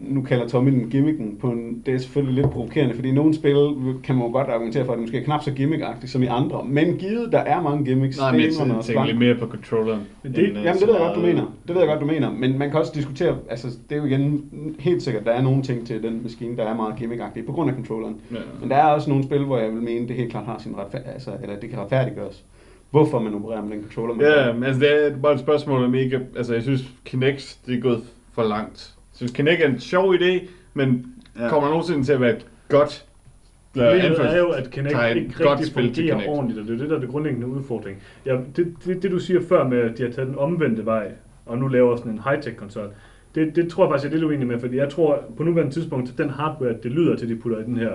nu kalder Tommy den gimmicken på en, det er selvfølgelig lidt provokerende, fordi i nogle spil kan man jo godt argumentere for, at det måske er knap så gimmickagtigt som i andre, men givet der er mange gimmicks, Nej, men jeg tænker lidt mere på controlleren. Men det- end, øh, Jamen, det ved jeg godt, du mener. Det ved jeg godt, du mener. Men man kan også diskutere, altså det er jo igen helt sikkert, der er nogle ting til den maskine, der er meget gimmickagtige på grund af controlleren. Ja. Men der er også nogle spil, hvor jeg vil mene, det helt klart har sin retfærd, altså, eller det kan retfærdiggøres. Hvorfor man opererer med den controller. man Ja, men altså det er bare et spørgsmål om ikke... Altså jeg synes Kinect, det er gået for langt. Synes Kinect er en sjov idé, men Ja. kommer nogensinde til at være et godt... Problemet er jo, at Kinect ikke godt rigtig fungerer Kinect. ordentligt, og det er det, der er det grundlæggende udfordring. Ja, det, det, det, du siger før med, at de har taget den omvendte vej, og nu laver sådan en high-tech-konsol, det, det tror jeg faktisk, jeg er lidt uenig med, fordi jeg tror på nuværende tidspunkt, at den hardware, det lyder til, de putter i den her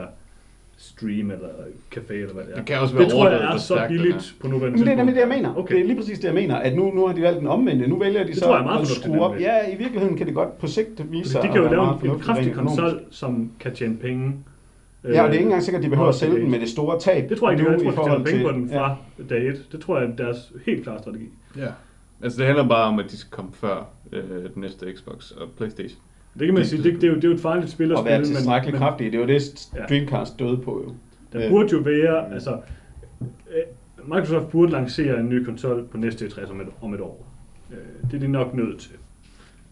stream eller café eller hvad det er. Det kan også være det tror jeg er så stærkt billigt på nuværende Men det er tidspunkt. nemlig det, jeg mener. Okay. Det er lige præcis det, jeg mener. At nu, nu har de valgt den omvendte. Nu vælger de Det så tror jeg er meget at skrue op. Ja, i virkeligheden kan det godt på sigt vise sig de at kan jo være lave meget en, kraftig konsol, som kan tjene penge. Ja, og det er ikke engang sikkert, at de behøver at sælge den med det store tab. Det tror jeg ikke. Jeg i tror, de forhold tjener penge på til- den fra dag 1. Det tror jeg er deres helt klare strategi. Ja. Altså det handler bare om, at de skal komme før øh, den næste Xbox og Playstation. Det kan man sige, det, det, er, jo, det er jo et farligt spil at Og være spille, tilstrækkeligt kraftige. Det var det. Dreamcast døde på jo. Der Øh, burde jo være, altså, øh, Microsoft burde lancere en ny konsol på næste E3 om et, om et år. Øh, Det er de nok nødt til.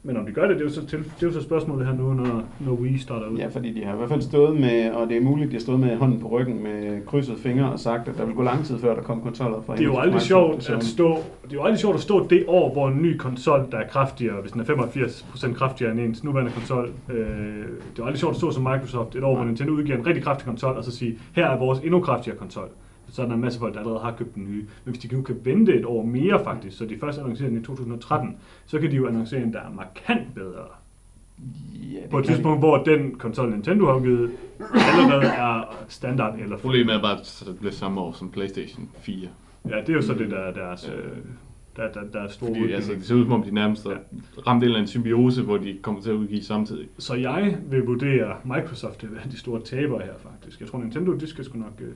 Men om de gør det, det er jo så, til, det er jo så spørgsmålet her nu, når, når Wii starter ud. Ja, fordi de har i hvert fald stået med, og det er muligt, de har stået med hånden på ryggen med krydset fingre og sagt, at der vil gå lang tid før der kommer konsoller fra Det er jo aldrig sjovt at stå, det er jo aldrig sjovt at stå det år, hvor en ny konsol, der er kraftigere, hvis den er 85% kraftigere end ens nuværende konsol, øh, det er jo aldrig sjovt at stå som Microsoft et år, hvor Nintendo udgiver en rigtig kraftig konsol, og så sige, her er vores endnu kraftigere konsol. Så er der en masse folk, der allerede har købt den nye. Men hvis de nu kan vente et år mere faktisk, så de først annoncerer den i 2013, så kan de jo annoncere en, der er markant bedre. Ja, På et tidspunkt, hvor den konsol, Nintendo har udgivet, allerede er standard eller Problemet er bare, at det bliver samme år som Playstation 4. Ja, det er jo så det, der er deres, øh, der, der, der er store Fordi altså, det ser ud som om, de nærmest har ramt en eller anden symbiose, hvor de kommer til at udgive samtidig. Så jeg vil vurdere Microsoft til at være de store tabere her, faktisk. Jeg tror, Nintendo, de skal sgu nok... Øh...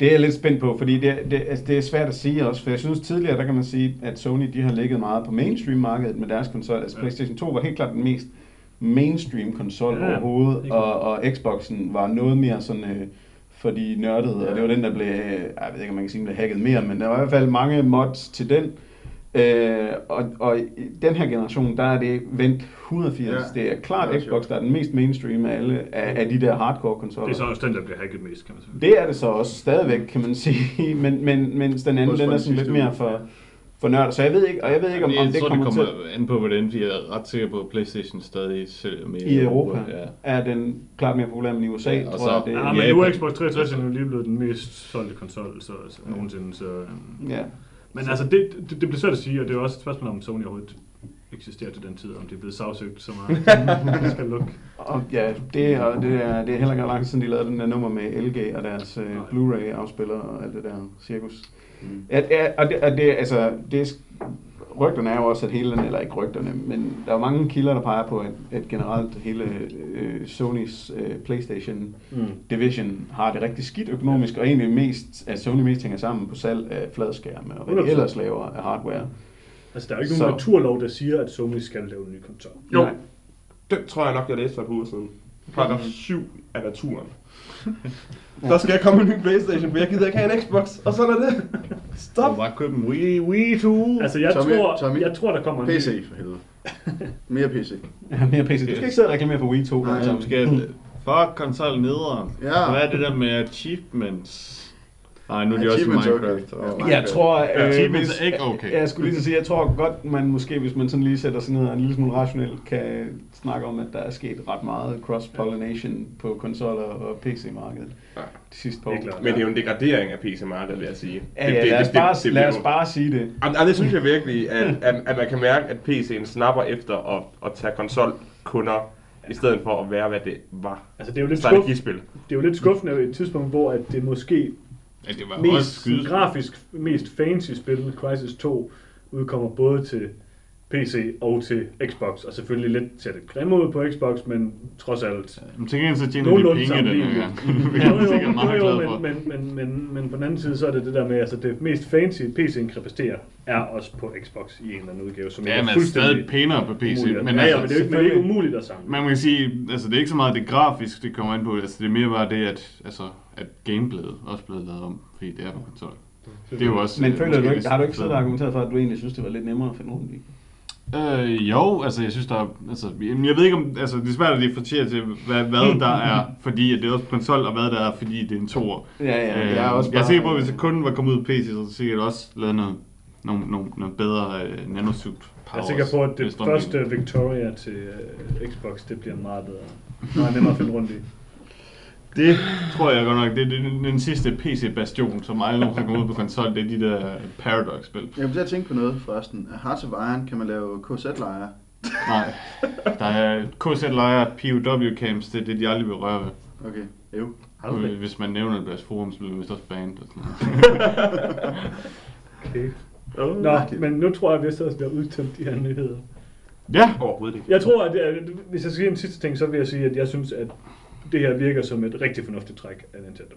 Det er jeg lidt spændt på, fordi det, det, altså det er svært at sige også, for jeg synes tidligere, der kan man sige, at Sony de har ligget meget på mainstream-markedet med deres konsol. Altså Ja. PlayStation 2 var helt klart den mest mainstream-konsol Ja, ja, overhovedet, og, og Xboxen var noget mere sådan øh, for de nørdede, og det var den, der blev, øh, jeg ved ikke, om man kan sige, den blev hacket mere, men der var i hvert fald mange mods til den. Øh, og, og i den her generation, der er det vendt 180. Ja, Ja, det er klart det er Xbox, der er den mest mainstream af alle af, af de der hardcore konsoller. Det er så også den, der bliver hacket mest, kan man sige. Det er det så også stadigvæk, kan man sige, men, men, mens den anden, Også den er sådan lidt mere for, for nørder. Så jeg ved ikke, og jeg ved ikke, om, jeg om det tror, kommer, det til kommer an på, hvordan de er ret sikker på, at Playstation stadig sælger mere i Europa. Ja. Er den klart mere populær end i USA, Ja, og tror så- jeg. Det, Ja, Ja, men nu er. Xbox 360 jo lige blevet den mest solgte konsol så, så, nogensinde. Så, øhm. ja. Men altså, det, det, det bliver svært at sige, og det er jo også et spørgsmål, om Sony overhovedet eksisterer til den tid, om det er blevet sagsøgt så meget, at skal lukke. Og ja, det, og det, er, det er heller ikke lang tid siden, de lavede den der nummer med LG og deres uh, Nej. Blu-ray-afspiller og alt det der cirkus. Mm. Ja, ja, og det, og det, altså, det er, rygterne er jo også, at hele den, eller ikke rygterne, men der er mange kilder, der peger på, at, at generelt hele øh, Sonys øh, PlayStation Mm. Division har det rigtig skidt økonomisk, og egentlig mest, at Sony mest hænger sammen på salg af fladskærme, og hvad de 100%. ellers laver af hardware. Altså, der er jo ikke Så- nogen naturlov, der siger, at Sony skal lave en ny konsol. Jo. Nej. Det tror jeg nok, jeg læste for et par uger siden. Paragraf 7 af naturen. Der skal jeg komme en ny Playstation, for jeg gider ikke have en Xbox. Og sådan er det. Du Stop. bare købe en Wii, Wii 2. Altså, jeg, Tommy, tror, Tommy. jeg tror, der kommer en PC for helvede. Mere PC. Ja, mere PC. Du skal ikke sidde og reklamere for Wii 2. Nej, Så skal jeg... Fuck konsol nederen. Ja. Hvad er det der med achievements? Nej, nu er de også i. Minecraft. og- Ja. Jeg tror, øh, Achievements hvis- er ikke okay. Jeg skulle lige så sige, jeg tror godt, man måske, hvis man sådan lige sætter sig ned og en lille smule rationelt, kan snakke om, at der er sket ret meget cross-pollination på konsoller og PC-markedet Ja. de sidste par Det år. Men det er jo en degradering af PC-markedet, vil jeg sige. Ja, ja, lad os bare, lad os bare sige det. Jamen, det synes jeg virkelig, at, at, at man kan mærke, at PC'en snapper efter at, at tage konsolkunder, i stedet for at være, hvad det var. Altså, det er jo lidt skuffende. Strategispil. Det er jo lidt skuffende et tidspunkt, hvor at det måske Ja, det var også mest sådan skydespil. grafisk, mest fancy spil, Crisis 2, udkommer både til PC og til Xbox, og selvfølgelig lidt ser det grimme ud på Xbox, men trods alt Men til gengæld så tjener de penge den her gang. Jo, er jeg jo, meget jo, glad jo, for. men, men, men, men, men på den anden side, så er det det der med, altså det mest fancy PC'en kan præstere, er også på Xbox i en eller anden udgave, som Ja, er fuldstændig stadig pænere på PC. umuligt. Men ja, ja, altså, men det er jo ikke, ikke umuligt at samle. Man kan sige, altså det er ikke så meget det grafisk, det kommer ind på. Altså det er mere bare det, at, altså, at gameplayet også blevet lavet om, fordi det er på konsol. Det er jo også... Men øh, føler du ikke, har du ikke siddet og argumenteret for, at du egentlig synes, det var lidt nemmere at finde rundt i? Øh, jo, altså jeg synes der er, altså, jeg ved ikke om, altså det er svært at differentiere til, hvad, hvad der er, fordi at det er også på konsol, og hvad der er, fordi det er en toer. Ja, ja, Øh, det er også jeg er bare- sikker på, at hvis det kun var kommet ud på PC, så det sikkert også lavet noget, nogle, nogle, nogle bedre øh, nanosuit Jeg er sikker på, at det første Victoria til uh, Xbox, det bliver meget bedre. Meget nemmere at finde rundt i. Det tror jeg godt nok, det er den, den sidste PC-bastion, som aldrig nogensinde kommer ud på konsol, det er de der Paradox-spil. Jeg vil til at tænke på noget forresten. Hearts of Iron kan man lave KZ-lejre. Nej, der er KZ Lejre, POW camps, det er det, de aldrig vil røre ved. Okay, jo. Aldrig. Hvis man nævner deres forum, så bliver det vist også banned og sådan noget. Okay. Oh. Nå, men nu tror jeg, at vi også bliver udtømt de her nyheder. Ja, Overhovedet ikke. Jeg tror, at øh, hvis jeg skal sige en sidste ting, så vil jeg sige, at jeg synes, at det her virker som et rigtig fornuftigt træk af Nintendo.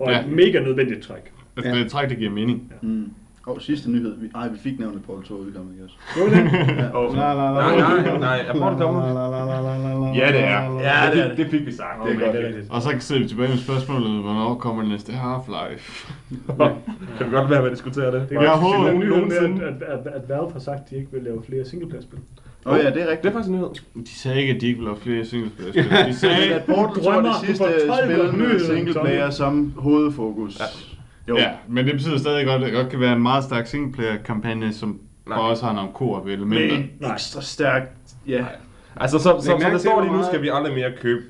Og Ja. et mega nødvendigt træk. altså Ja. det er et træk, der giver mening. Mm. Og sidste nyhed. Vi, ej, vi fik nævnt et Portal 2 udkommet, ikke også? Jo, det. Ja. Oh. Nej, nej, la, nej. Er la, la, Ja, det er. Ja, la. det, det fik vi sagt. Det er godt. det er rigtigt. Og så sidder vi tilbage med spørgsmålet, hvornår kommer det næste Half-Life? Kan vi godt være med at diskutere det? Det kan Jeg håber, nogensinde- at, at, at, at Valve har sagt, at de ikke vil lave flere singleplayer-spil. Åh oh, ja, det er Det er rigtigt. Faktisk en nyhed. De sagde ikke, at de ikke ville have flere singleplayer-spil. De sagde, at Portal 2 drømmer, det sidste spil med singleplayer som hovedfokus. Ja. Jo. ja, men det betyder stadig godt, at det godt kan være en meget stærk singleplayer-kampagne, som Nej. også har nogle koop-elementer. Men Nej. ekstra stærkt. Ja. Altså, så, så, mærke det står lige nu, skal vi aldrig mere købe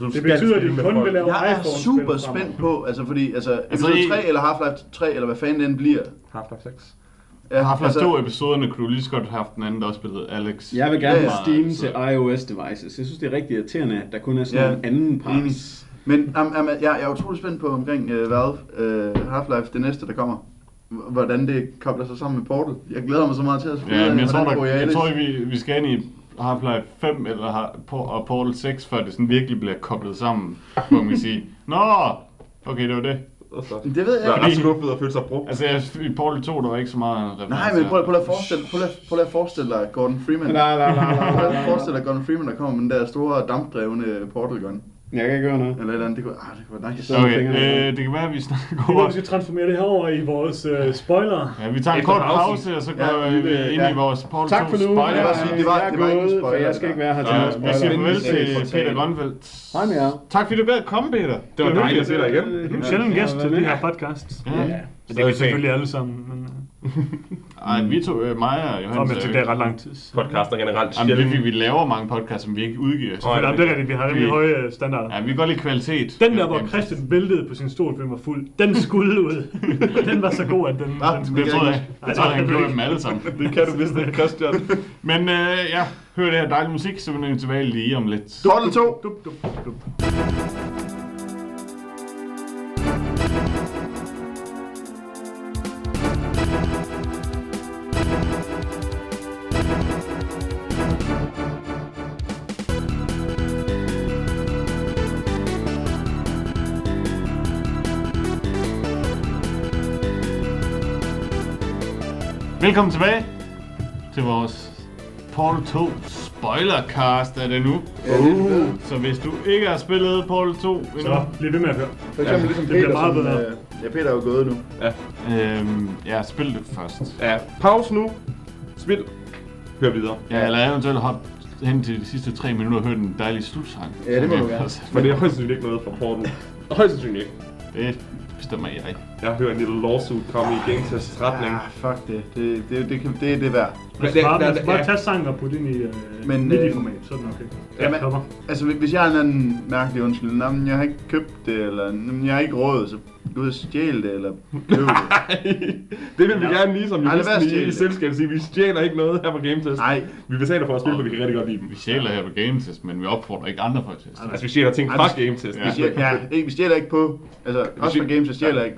du Det betyder, at de med kun vil lave Jeg er super spændt på, altså fordi, altså, Altså, episode i- 3 eller Half-Life 3, eller hvad fanden den bliver. Half-Life 6. Ja, Half-Life 2 episoderne kunne du lige så godt have haft den anden, der også spillede Alex. Jeg vil gerne Ja, have ja. Steam Så- til iOS devices. Jeg synes, det er rigtig irriterende, at der kun er sådan Ja, en anden part. enig. Men um, um, jeg, jeg er utrolig spændt på omkring uh, Valve uh, Half-Life, det næste, der kommer. Hvordan det kobler sig sammen med Portal. Jeg glæder mig så meget til at finde Ja, men jeg tror, der, jeg tror vi, vi skal ind i Half-Life 5 eller har, og Portal 6, før det sådan virkelig bliver koblet sammen, hvor man kan sige, Nå, okay, det var det. Og så. Det ved jeg Jeg er ikke. ret skuffet og føle sig brugt. Altså, jeg, i Portal 2, der var ikke så meget reference. Nej, men prøv, prøv, at forestille, prøv, at, prøv at forestille dig Gordon Freeman. La, la, la, Prøv at forestille dig Gordon Freeman, der kommer med den der store dampdrevne Portal Gun. Jeg kan ikke gøre noget. Eller et eller andet. Det kunne, ah, det kunne være nice. Okay, øh, det kan være, at vi snakker Det er, over. vi skal transformere det her over i vores uh, spoiler. Ja, vi tager en Efter kort pausen. pause, og så Ja, går vi vi ind ja. i vores Portal Tak 2 for nu. spoiler. Jeg sige, det var- jeg det var er ikke en spoiler, jeg det skal ikke være her til Ja, noget jeg siger spoiler. farvel til. Peter Grønfeldt. Hej med jer. Tak fordi du gad at komme, Peter. Det var dejligt at se dig igen. Du er en gæst til de her podcasts. Ja. Ja. Det er vi selvfølgelig alle sammen, men Ej, vi to, øh, mig og om Johannes. jeg synes, jo det er ret lang tid. Podcaster generelt Jamen, det er sjældent. fordi, vi laver mange podcasts, som vi ikke udgiver. Åh, Men, det er rigtigt, vi har rimelig Vi- høje øh, standarder. Ja, vi kan godt lide kvalitet. Den der, hvor Jamen, Christian væltede på sin stol, fordi var fuld, den skulle ud. den var så god, at den... Hva? den Det tror jeg. Jeg tror, det han er gjorde dem alle sammen. Det kan du vist ikke, Christian. Men øh, ja, hør det her dejlige musik, så vender vi tilbage lige om lidt. Portal 2. Dup, dup, dup. Velkommen tilbage til vores Portal 2 spoilercast er det nu. Uh. Så hvis du ikke har spillet Portal 2 endnu, Så bliv ved med at høre. For eksempel ligesom det bliver Peter, meget som, bedre. øh, ja, Peter er jo gået nu. øhm, ja, spil det først. Ja, pause nu. Spil. Hør videre. Ja, eller eventuelt hop hen til de sidste tre minutter og høre den dejlige slutsang. Ja, det må du jeg gerne. Men det er højst sandsynligt ikke noget fra Porten. Højst sandsynligt ikke. Det bestemmer jeg. Jeg har hørt en lille lawsuit komme i Gangsters retning. Ja, fuck det. Det, det, det, kan, det er det værd. Man skal bare, man skal bare tage sangen og putte ind i uh, Men, MIDI øh, format, så er den okay. jamen- Ja, kommer. Altså, hvis jeg har en anden mærkelig undskyldning, "Nå, men jeg har ikke købt det, eller "Nå, men jeg har ikke råd, så du ud og stjæle det, eller køb det. det vil vi gerne lige som juristen i, i det. selskabet sige. Vi stjæler ikke noget her på Game Test. Nej, Vi betaler for at spille, for vi kan rigtig godt lide dem. Vi sjæler her på Gametest, men vi opfordrer ikke andre for at teste. Altså, vi stjæler ting fra vi- Game Test. Ja. vi stjæler, ja, ikke, vi stjæler ikke på, altså også fra Games, så stjæler ikke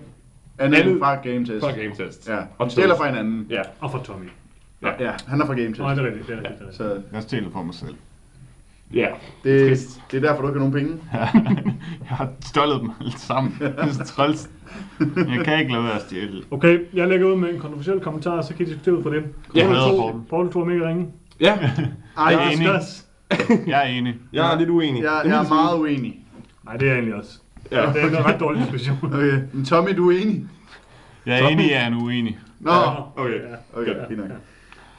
Andet end fra Game Test. Fra Game Test. Ja, Og stjæler fra hinanden. Ja. Og for Tommy. Ja, han er fra Game Test. Nej, det er rigtigt, det er rigtigt. Det er rigtigt. Så Jeg stjæler for mig selv. Ja. det, Trist. det er derfor, du ikke har nogen penge. jeg har stjålet dem alle sammen. Det er så træls. Jeg kan ikke lade være at stjæle. Okay, jeg lægger ud med en kontroversiel kommentar, så kan I diskutere ud fra det. Ja. Portal Hader 2, Portal. Portal 2 er mega ringe. Ja, Ej, Jeg er jeg, enig. Jeg er enig. jeg er lidt uenig. jeg, jeg er meget uenig. Nej, det er jeg egentlig også. Ja. Ja. Det er en ret dårlig diskussion. Okay, men Tommy, du er enig? Jeg er enig, jeg er en uenig. Nå, Okay. Ja. okay, Ja. fint nok.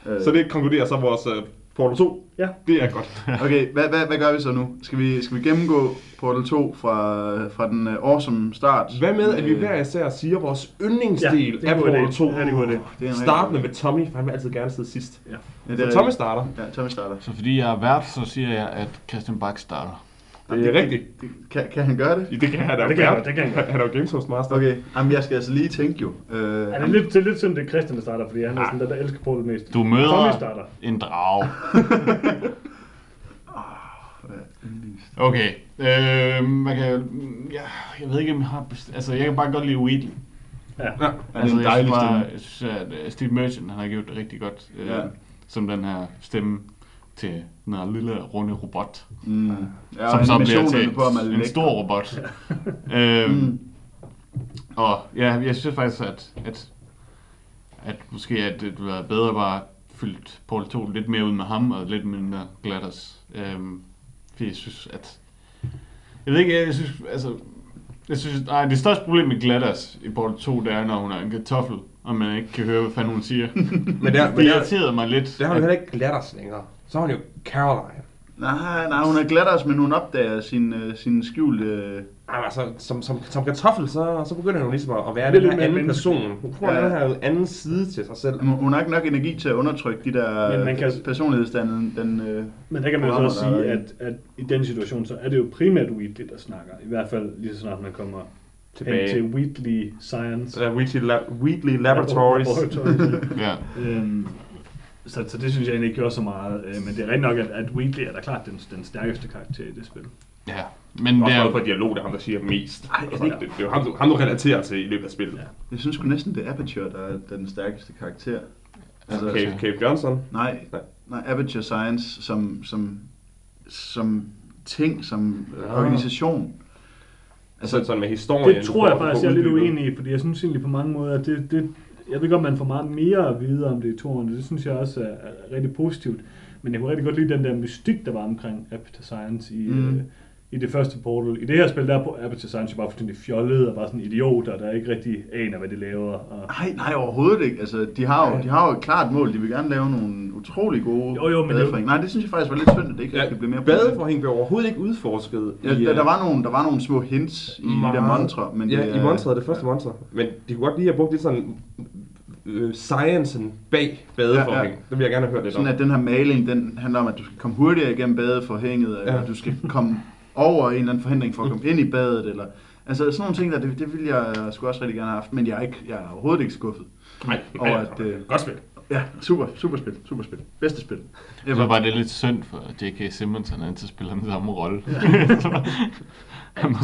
Øh, Så det konkluderer så vores uh, Portal 2. Ja. Det er godt. Okay, hvad, hvad, hvad gør vi så nu? Skal vi, skal vi gennemgå Portal 2 fra, fra den uh, awesome start? Hvad med, at vi hver især siger vores Ja, yndlingsdel er af Portal idé. 2? Ja, det er god idé. Det rigtig Startende med Tommy, for han vil altid gerne sidde sidst. idé. Ja, Så det er Tommy starter. Ja, Tommy starter. Så fordi jeg er vært, så siger jeg, at Christian Bak starter. Det er rigtigt. Det, kan, kan han gøre det? Det kan han da Ja, det kan han, det kan han. Han er jo Games Host Master. Okay, jamen jeg skal altså lige tænke jo. Øh, Ja, det er lidt, det er lidt synd, det er Christian, der starter, fordi han er sådan den, der elsker Portal mest. Du møder Tommy starter. en drage. Okay. Øh, man kan, ja, jeg ved ikke, om jeg har... best- Altså, jeg kan bare godt lide Wheatley. Ja. Ja. Det er altså, en jeg dejlig synes, bare, stemme. jeg synes, at øh, Steve Merchant, han har gjort det rigtig godt. Øh, Ja. Som den her stemme til den her lille runde robot. Mm. Ja, som så bliver til på en stor robot. øhm, Mm. Og ja, jeg synes faktisk, at, at, at måske at det ville være bedre bare fyldt Paul 2 lidt mere ud med ham, og lidt mindre Gladders. Øhm, fordi jeg synes, at... Jeg ved ikke, jeg synes, altså... Jeg synes, nej, det største problem med Gladders i Paul 2, det er, når hun er en kartoffel, og man ikke kan høre, hvad fanden hun siger. Men der, Det irriterede mig lidt. der har hun heller ikke glatters længere. Så har hun jo Caroline. Nej, nej, hun er glatters, men hun opdager sin, uh, sin skjulte... Uh, Ej, altså, som, som, som kartoffel, så, så begynder hun ligesom at være Det den lidt her anden menneske. person. Hun får Ja. den her anden side til sig selv. hun hun har ikke nok energi til at undertrykke de der Men man kan- personlighedsstanden. Den, uh, Men der kan man jo så også der sige, at, at i den situation, så er det jo primært Wheatley, der snakker. I hvert fald lige så snart man kommer Tilbage. hen til Wheatley Science. Uh, Wheatley, Lab- Wheatley Laboratories. Laboratories. Ja. øhm, så, så det synes jeg egentlig ikke gør så meget. Øh, men det er rigtigt nok, at, at Wheatley er da klart den, den stærkeste karakter i det spil. ja. Men det Også er, noget for dialog, det er ham, der siger mest. Ej, det altså, det, det, er jo ham, du, ham, du relaterer til i løbet af spillet. Ja. jeg synes sgu næsten, det er Aperture, der er den stærkeste karakter. Altså, Cave, Cave Johnson. Nej, Nej. nej, Aperture Science som, som, som ting, som Ja. ja. organisation. Altså sådan med historien. Det tror jeg faktisk, jeg er lidt uenig i, fordi jeg synes egentlig på mange måder, at det, det, jeg ved godt, man får meget mere at vide om det i toren, det synes jeg også er, er rigtig positivt. Men jeg kunne rigtig godt lide den der mystik, der var omkring Aperture Science i, Mm. øh, i det første Portal. I det her spil, der er på Aperture Science jo bare fuldstændig fjollet og bare sådan idioter, der ikke rigtig aner, hvad de laver. Og... Nej, nej, overhovedet ikke. Altså, de har jo, de har jo et klart mål. De vil gerne lave nogle utrolig gode Jo, jo, men det- badeforhæng. Nej, det synes jeg faktisk var lidt synd, at det ikke Ja, blev mere Badeforhæng blev overhovedet ikke udforsket. Ja, i, der, øh, der, var nogle, der var nogle små hints i de der Meget. montre, men ja, det, i monstret, det første ja. monster. Men de kunne godt lige have brugt lidt sådan øh, sciencen bag badeforhæng. Ja, Ja, ja. ja. Det vil jeg gerne have hørt lidt Sådan om. at den her maling, den handler om, at du skal komme hurtigere igennem badeforhænget, Ja. eller du skal komme over en eller anden forhindring for at komme ind i badet, eller... Altså sådan nogle ting der, det, det ville jeg sgu også rigtig gerne have haft, men jeg er, ikke, jeg er overhovedet ikke skuffet. Nej, over at, øh, godt spil. Ja, super, super spil, super spil. Bedste spil. Så var det lidt synd for J.K. Simmons, han altid spiller den samme rolle. han, må,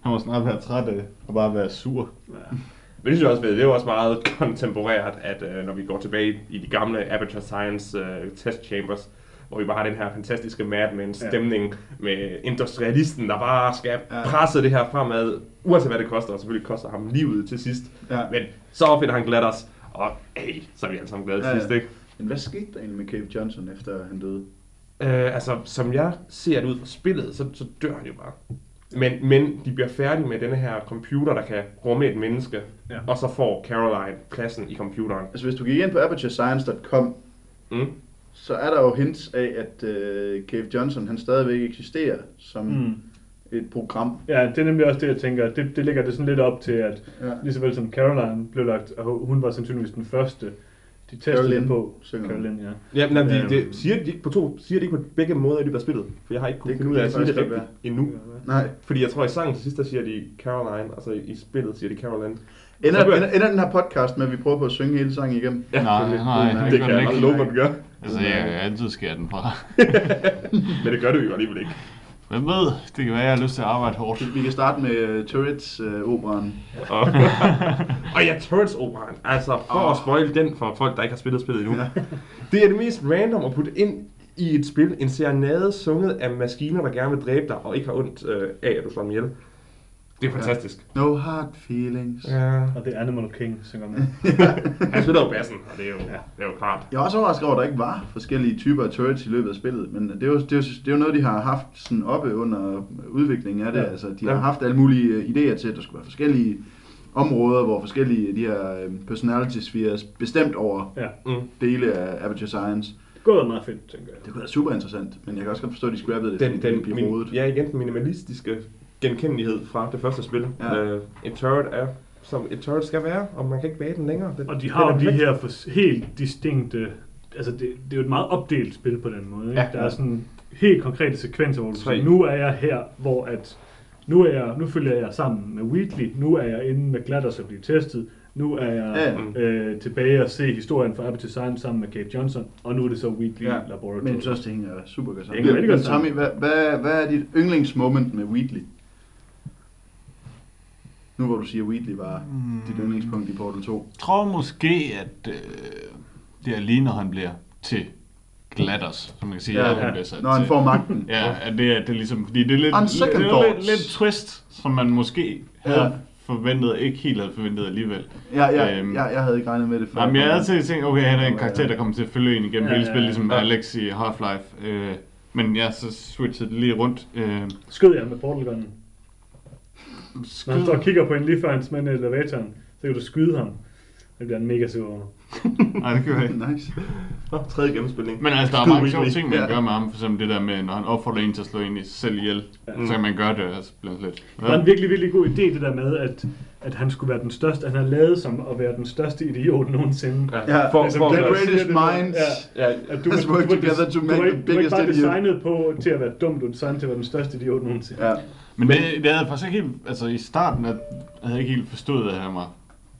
han må snart være træt af at bare være sur. Ja. Men det synes jeg også ved, det er jo også meget kontemporært, at øh, når vi går tilbage i de gamle Aperture Science øh, test chambers, hvor vi bare har den her fantastiske Mad Men stemning ja. med industrialisten, der bare skal. Ja. presse det her fremad, uanset hvad det koster, og selvfølgelig koster ham livet til sidst. Ja. Men så opfinder han Gladders, og hey, så er vi alle sammen glade til Ja, ja. sidst, ikke? Men hvad skete der egentlig med Cave Johnson, efter han døde? Øh, altså, som jeg ser det ud fra spillet, så, så dør han jo bare. Men, men de bliver færdige med denne her computer, der kan rumme et menneske, ja. Og så får Caroline pladsen i computeren. Altså hvis du gik ind på aperturescience.com, Mm. så er der jo hints af, at uh, Cave Johnson, han stadigvæk eksisterer som. Mm. et program. Ja, det er nemlig også det, jeg tænker. Det, det ligger det sådan lidt op til, at Ja. lige så vel som Caroline blev lagt, og hun var sandsynligvis den første, de testede Caroline det på. synger hun. Caroline, ja. Ja, men de, Øhm. de, siger de ikke på to, siger de ikke på begge måder i løbet af spillet? For jeg har ikke kunnet Det finde ud af at sige det rigtigt endnu. Nej. Fordi jeg tror i sangen til sidst, der siger de Caroline, og så i spillet siger de Caroline. Ender, ender, ender den her podcast med, at vi prøver på at synge hele sangen igennem? nej, nej, Det det kan jeg ikke. love, hvad den gør. Altså, jeg kan altid skære den fra. Men det gør det jo alligevel ikke. Hvem ved, det kan være, jeg har lyst til at arbejde hårdt. Vi kan starte med uh, Turrets-operan. Og, og ja, Turrets Operaen. Altså, for at spoil den for folk, der ikke har spillet spillet endnu. Det er det mest random at putte ind i et spil. En serenade sunget af maskiner, der gerne vil dræbe dig, og ikke har ondt øh, af, at du slår dem ihjel. Det er fantastisk. No hard feelings. Ja. Og det er Animal King, synger med. Han spiller jo bassen, og det er jo, ja. det er jo klart. Jeg er også overrasket over, at der ikke var forskellige typer af turrets i løbet af spillet, men det er jo, det er jo, det er jo noget, de har haft sådan oppe under udviklingen af det. Ja. Altså, de har Ja. haft alle mulige øh, idéer til, at der skulle være forskellige områder, hvor forskellige de her øh, personality spheres bestemt over Ja, Mm. dele af Aperture Science. det kunne være meget fedt, tænker jeg. Det kunne være super interessant, men jeg kan også godt forstå, at de scrappede det, Den, det den, min, rodet. ja, igen, den minimalistiske genkendelighed fra det første spil. Ja. Øh, et turret er, som et turret skal være, og man kan ikke bage den længere. Den, Og de har jo de her for, helt distinkte... Altså, det, det er jo et meget opdelt spil på den måde. Ikke? Ja. Der er sådan helt konkrete sekvenser, hvor du siger, nu er jeg her, hvor at... Nu, er jeg, nu følger jeg sammen med Wheatley, nu er jeg inde med Gladders og blive testet, nu er jeg Ja, øh, tilbage og se historien fra Aperture Science sammen med Kate Johnson, og nu er det så Wheatley Ja, Laboratory. men jeg synes også, det hænger super godt Det sammen. godt Men Tommy, hvad, hvad, hvad er dit yndlingsmoment med Wheatley? Nu hvor du siger, at Wheatley var Mm. dit yndlingspunkt i Portal 2. Jeg tror måske, at øh, det er lige, når han bliver til Gladders, som man kan sige, Ja, at ja. han bliver sat Når han til. får magten. Ja, at det er, det er ligesom, fordi det er lidt, lidt, lidt, lidt, twist, som man måske havde Ja. forventet, ikke helt havde forventet alligevel. Ja, ja, Øhm, jeg, jeg havde ikke regnet med det før. Jamen, jeg havde altid tænkt, okay, han er en karakter, der kommer til at følge en igennem Ja, hele ja, spillet, ligesom ja. Alex i Half-Life. Øh, men ja, så switchede det lige rundt. Øh, Skød jeg med portalgunnen. Når han står og kigger på en lige før han i elevatoren, så kan du skyde ham. Det bliver han mega sur over. Nej, det kan jeg ikke. Nice. Nå, tredje gennemspilning. Men altså, der er mange sjove ting, man Ja. gør med ham. For eksempel det der med, når han opfordrer en til at slå en i sig selv ihjel. Ja. Så kan man gøre det, altså bliver lidt. Det var en virkelig, virkelig god idé, det der med, at, at han skulle være den største. Han har lavet som at være den største idiot nogensinde. Ja, for, altså, for, the er greatest Ja. minds. ja, At du, Let's du, work du, together to make the ikke, du var ikke biggest bare idiot. designet på til at være dum, du er designet til at være den største idiot nogensinde. Ja. Men det, det havde jeg faktisk ikke helt, altså i starten at, havde jeg ikke helt forstået, at han var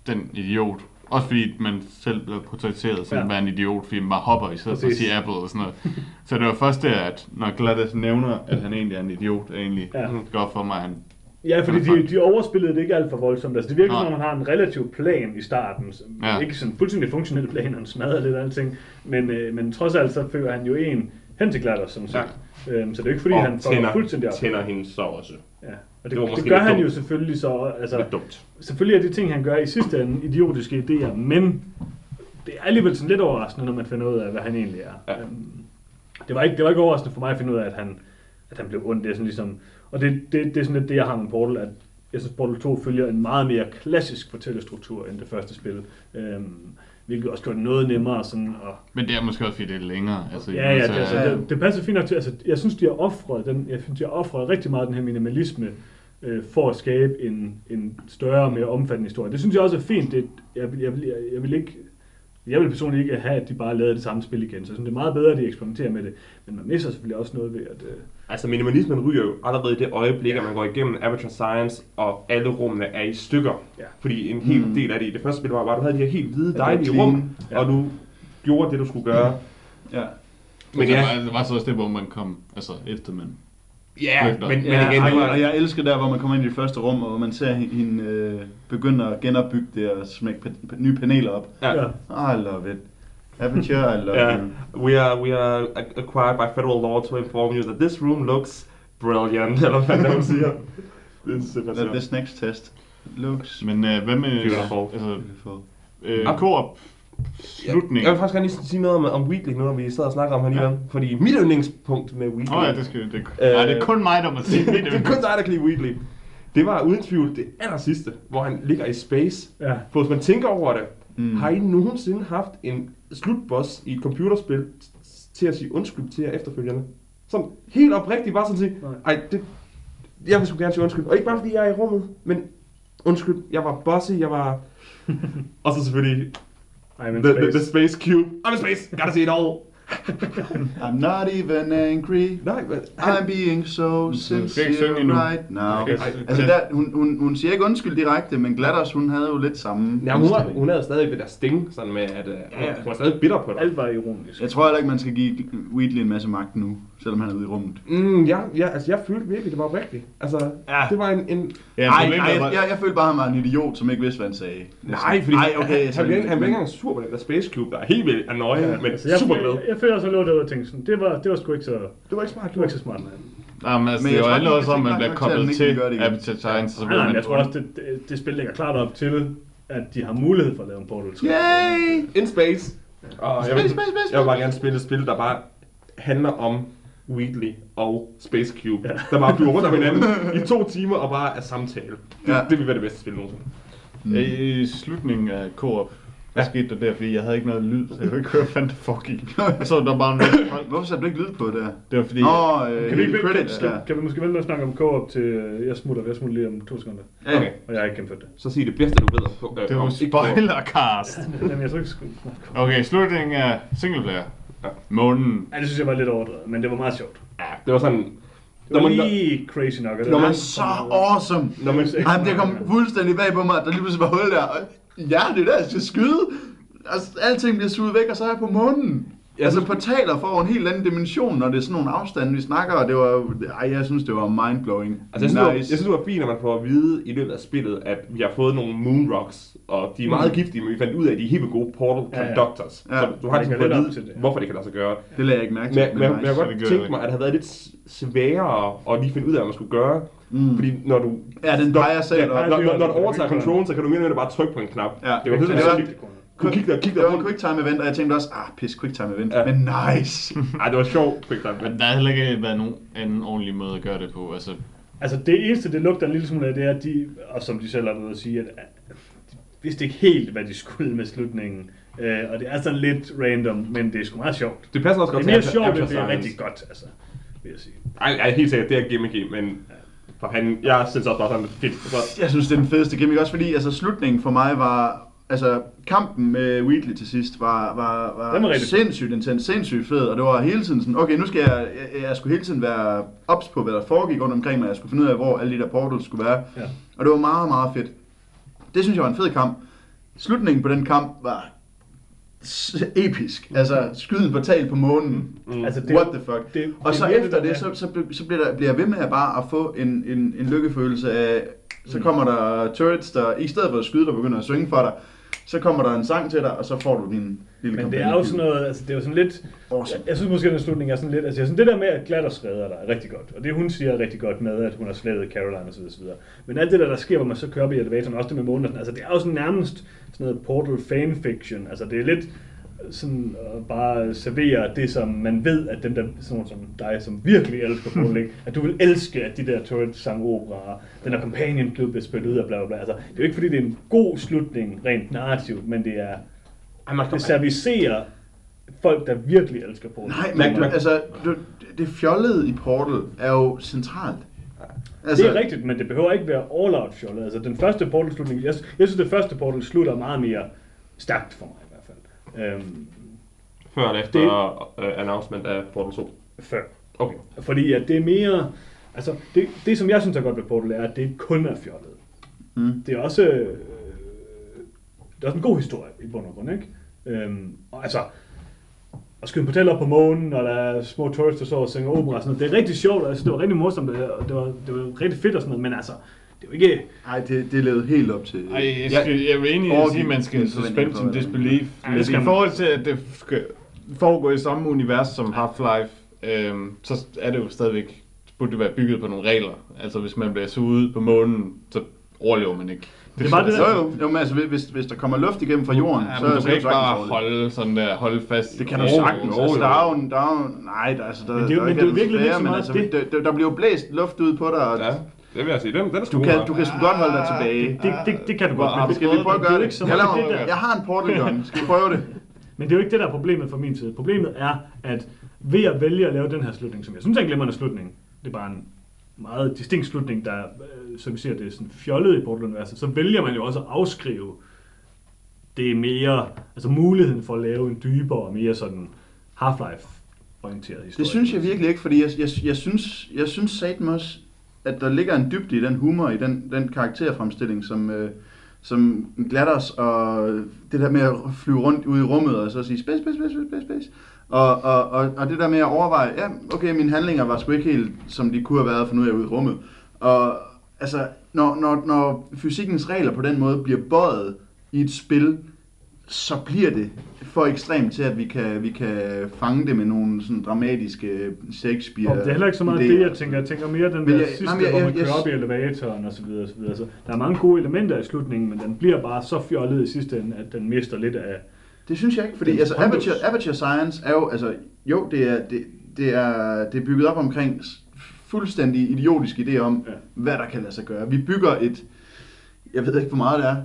den idiot. Også fordi man selv blev portrætteret som Ja. at være en idiot, fordi man bare hopper i stedet for at sige Apple og sådan noget. Så det var først der, at når Gladys nævner, at han egentlig er en idiot, er egentlig Ja. går for mig, han Ja, fordi de, de overspillede det ikke alt for voldsomt. Altså, det virker som om, man har en relativ plan i starten. Ja. Ikke sådan fuldstændig funktionel plan, han smadrer lidt alting. Men, øh, men trods alt, så fører han jo en hen til Glatter, som sagt. Øhm, så det er ikke fordi, og han får tænder, fuldstændig op. tænder hende så også. Ja. Og Det det, det, gør han dumt. jo selvfølgelig så. Altså, Lidt dumt. selvfølgelig er de ting, han gør i sidste ende idiotiske idéer, men det er alligevel sådan lidt overraskende, når man finder ud af, hvad han egentlig er. Ja. Øhm, det, var ikke, det var ikke overraskende for mig at finde ud af, at han, at han blev ond. Det er sådan ligesom, og det, det, det er sådan lidt det, jeg har med Portal, at jeg synes, Portal 2 følger en meget mere klassisk fortællestruktur end det første spil. Øhm, hvilket også gør det noget nemmere sådan at Men det er måske også, fordi det er længere. Altså, Ja, ja, det, så, altså, det, det passer fint nok til. Altså, jeg synes, de har offret den, jeg synes, de har offret rigtig meget den her minimalisme øh, for at skabe en, en større, mere omfattende historie. Det synes jeg også er fint. Det, jeg, vil- jeg, jeg, jeg vil ikke jeg vil personligt ikke have, at de bare lavede det samme spil igen. Så jeg synes, det er meget bedre, at de eksperimenterer med det. Men man misser selvfølgelig også noget ved, at... Øh, Altså minimalismen ryger jo allerede i det øjeblik, at man går igennem Aperture Science, og alle rummene er i stykker. Ja. Fordi en hel Mm. del af det i det første spil var bare, at du havde de her helt hvide, Ja, det var dejlige rum, Ja. og du gjorde det, du skulle gøre. Ja. men Men ja, ja. det var så også det, hvor man kom altså, efter man. ja, Flygter. men, men Ja, igen, det og, var... og jeg elsker der, hvor man kommer ind i det første rum, og hvor man ser hende øh, begynde at genopbygge det og smække pa- pa- nye paneler op. Ja. ja. I love it. Aperture, I love Yeah, you. we are we are acquired by federal law to inform you that this room looks brilliant, eller hvad det er, hun siger. Det er simpelthen That this next test looks Men øh, hvad med Beautiful. altså, beautiful. øh, Ah. Coop slutning? Jeg vil faktisk gerne lige sige noget om, om Weekly, nu når vi sad og snakker om her lige Ja. ja. Fordi mit yndlingspunkt med Weekly... Åh oh, ja, det skal det. Øh, Nej, det er kun mig, der må sige det er kun dig, der kan lide Weekly. Det var uden tvivl det aller sidste, hvor han ligger i space. ja. For hvis man tænker over det, mm. har I nogensinde haft en slutboss i et computerspil til at sige undskyld til jer efterfølgende? Sådan helt oprigtigt, bare sådan at sige, Nej. ej, det, jeg vil sgu gerne sige undskyld. Og ikke bare fordi jeg er i rummet, men undskyld, jeg var bossy, jeg var... og så selvfølgelig Ej, men the, the, space. the Space Cube. I'm in space, gotta see it all. I'm not even angry. Nej, men... I'm being so sincere right now. Okay, ej, Altså, der, hun, hun, hun siger ikke undskyld direkte, men Gladders, hun havde jo lidt samme Ja, hun, var, hun havde stadig det der sting, sådan med, at uh, Ja. hun var stadig bitter på dig. Alt var ironisk. Jeg tror heller ikke, man skal give Wheatley en masse magt nu, selvom han er ude i rummet. Mm, ja, ja, altså jeg følte virkelig, det var rigtigt. Altså, Ja. det var en... en Ja, Nej, problemet nej, er jeg, jeg, jeg følte bare, at han var en idiot, som ikke vidste, hvad han sagde. nej, fordi Nej, okay, han, han, blev, han blev ikke engang sur på den der Space Cube, der er helt vildt annoying, ja, men Altså, jeg, super glad. jeg, jeg føler også, at jeg lå derude og tænkte sådan, det var, det var sgu ikke så, det Det var ikke smart, var ikke så smart, mand. Nej, men altså, Men det jeg jo ikke, også om, man bliver koblet til det. Appetite Science, så Nej, nej, jeg tror også, det, det, det spil lægger klart op til, at de har mulighed for at lave en Portal 3. Yay! In space. Og jeg, vil, Space, space, space, jeg vil bare gerne spille et spil, der bare handler om Wheatley og Space Cube, ja. der bare flyver rundt om hinanden i to timer og bare er samtale. Det, Ja. det vil være det bedste spil nogensinde. I slutningen af Coop, hvad Ja. skete der der, fordi jeg havde ikke noget lyd, så jeg kunne ikke høre, hvad der foregik. Og så var der bare en masse folk. Hvorfor satte du ikke lyd på der? Det var fordi, Nå, øh, Kan vi, ikke, credits kan, der. kan, kan vi måske vente med at snakke om co-op til, øh, jeg smutter, jeg smutter lige om to sekunder. Ja, Okay. Og jeg har ikke gennemført det. Så sig det bedste, du ved om på. Øh, det var spoilercast. Jamen, jeg tror ikke, skulle Okay, slutningen af singleplayer. Ja. Månen. Ja, det synes jeg var lidt overdrevet, men det var meget sjovt. Det var sådan... Det var Når man, lige crazy nok. det når var man så awesome. når man, Ej, det kom fuldstændig bag på mig, at der lige pludselig var hul der. Og ja, det er der, jeg skal skyde. Altså, alting bliver suget væk, og så er jeg på månen. Ja, altså, så- portaler får en helt anden dimension, når det er sådan nogle afstande, vi snakker, og det var, ej, jeg synes, det var mindblowing. Altså, jeg synes, nice. det var, jeg synes, det var fint, at man får at vide i løbet af spillet, at vi har fået nogle moon rocks, og de er meget giftige, men vi fandt ud af, at de er helt gode portal Ja, ja. conductors. Ja. Så du har Det ligesom fået lidt at vide, til det, ja. hvorfor det kan lade sig gøre. Det lagde jeg ikke mærke til. Men, men, men, nice. jeg kunne det godt tænke jeg mig, at det havde været lidt sværere at lige finde ud af, hvad man skulle gøre. Mm. Fordi når du... Ja, den peger selv Ja, når, når, når du overtager control, så kan du mere eller mindre bare trykke på en knap. Ja, det var det var-. Du kigge der, kigge Det der var en rundt. quicktime event, og jeg tænkte også, ah, pis, quicktime event. Ja. Men nice. Ej, det var sjovt. quick time. Men der har heller ikke været nogen anden ordentlig måde at gøre det på. Altså, Altså det eneste, det lugter en lille smule af, det er, at de, og som de selv har været at sige, at de vidste ikke helt, hvad de skulle med slutningen. Øh, og det er sådan lidt random, men det er sgu meget sjovt. Det passer også Det godt er mere til sjovt, end det er rigtig godt, altså, vil jeg sige. Ej, ej, helt sikkert, det er gimmicky, men for han, jeg synes også bare sådan fedt. Jeg synes, det er den fedeste gimmick, også fordi altså, slutningen for mig var... Altså, kampen med Wheatley til sidst var, var, var, var sindssygt intens, sindssygt fed, og det var hele tiden sådan, okay, nu skal jeg, jeg, jeg skulle hele tiden være ops på, hvad der foregik rundt omkring mig, jeg skulle finde ud af, hvor alle de der portals skulle være, Ja. og det var meget, meget fedt. Det synes jeg var en fed kamp. Slutningen på den kamp var episk. Altså, skyde en portal på månen. mm. Altså, det, What the fuck? Det, Og så mere efter der det, med- så, så, så bliver, der, bliver jeg ved med at bare at få en, en, en lykkefølelse af, så Mm. kommer der turrets, der i stedet for at skyde, der begynder at synge for dig, så kommer der en sang til dig, og så får du din lille Men det er jo sådan noget, altså det er jo sådan lidt, Awesome. jeg, jeg synes måske, at den slutning er sådan lidt, altså jeg synes, det der med, at Gladders redder dig er rigtig godt, og det hun siger er rigtig godt med, at hun har slettet Caroline osv. osv. Men alt det der, der sker, hvor man så kører op i elevatoren, også det med sådan, altså det er jo sådan nærmest sådan noget Portal fanfiction, altså det er lidt sådan at bare servere det, som man ved, at dem der, sådan nogle som dig, som virkelig elsker ikke? at du vil elske, at de der turret sang opera, den der companion club bliver spillet ud af bla bla bla. Altså, det er jo ikke fordi, det er en god slutning rent narrativt, men det er, det servicerer folk, der virkelig elsker Portal. Nej, men altså, du, det fjollede i Portal er jo centralt. Altså, det er rigtigt, men det behøver ikke være all-out fjollet. Altså den første Portal-slutning, jeg, jeg synes det første Portal slutter meget mere stærkt for mig. Øhm, Før eller efter det... uh, announcement af Portal 2. før. Okay. Fordi at det er mere... Altså, det, det som jeg synes er godt ved Portal er, at det ikke kun er fjollet. Mm. Det er også... Øh, det er også en god historie i bund og grund, ikke? Øhm, og altså, at skyde en portal op på månen, og der er små tourister, der står og synger opera og sådan noget. Det er rigtig sjovt, synes, det var rigtig morsomt, og det var, det var rigtig fedt og sådan noget, men altså, det er jo ikke... Nej, det, det levede helt op til... Ej, jeg, skal, jeg er i at sige, at man skal suspend sin disbelief. Det Men skal i forhold til, at det skal foregå i samme univers som Half-Life, øhm, så er det jo stadigvæk, burde det være bygget på nogle regler. Altså hvis man bliver suget ud på månen, så overlever man ikke. Det var det Jo, der. jo, jo men altså, hvis, hvis der kommer luft igennem fra jorden, Ja, så, men du kan ikke bare holde sådan der, holde fast. Det kan du Jo, sagtens. jo, Altså, jo. der er jo, der er jo, nej, der, altså, der, Men det er jo- der men ikke det er jo virkelig ikke så meget altså, det. der, der, der bliver jo blæst luft ud på dig, og Ja, det vil jeg sige. Den, den er du kan, du kan sgu godt holde dig tilbage. Det, det, det kan du godt, men, Skal vi prøve at det gøre det? Jeg, laver, jeg har en portal gun. Skal vi prøve det? Men det er jo ikke det, der er problemet fra min side. Problemet er, at ved at vælge at lave den her slutning, som jeg synes er en glimrende slutning, det er bare en meget distinkt slutning, der, øh, som vi siger, det er sådan fjollet i Portal-universet, så vælger man jo også at afskrive det er mere, altså muligheden for at lave en dybere og mere sådan Half-Life orienteret historie. Det synes jeg virkelig ikke, fordi jeg, jeg, jeg synes, jeg synes satme også, at der ligger en dybde i den humor, i den, den karakterfremstilling, som, øh, som os og det der med at flyve rundt ude i rummet og så sige space, space, space, space, space. Og, og, og, og det der med at overveje, ja, okay, mine handlinger var sgu ikke helt, som de kunne have været, for nu er jeg ude i rummet. Og altså, når, når, når fysikkens regler på den måde bliver bøjet i et spil, så bliver det for ekstremt til, at vi kan, vi kan fange det med nogle sådan dramatiske Shakespeare Og det er heller ikke så meget idéer. det, jeg tænker. Jeg tænker mere den der jeg- sidste, nej, jeg- hvor man jeg- jeg- kører op i elevatoren og så videre, og så videre. Så der er mange gode elementer i slutningen, men den bliver bare så fjollet i sidste ende, at den mister lidt af... Det synes jeg ikke, fordi altså. Aperture, Aperture Science er jo, altså, jo, det er, det, det er, det er bygget op omkring fuldstændig idiotisk idé om, ja. hvad der kan lade sig gøre. Vi bygger et, jeg ved ikke, hvor meget det er,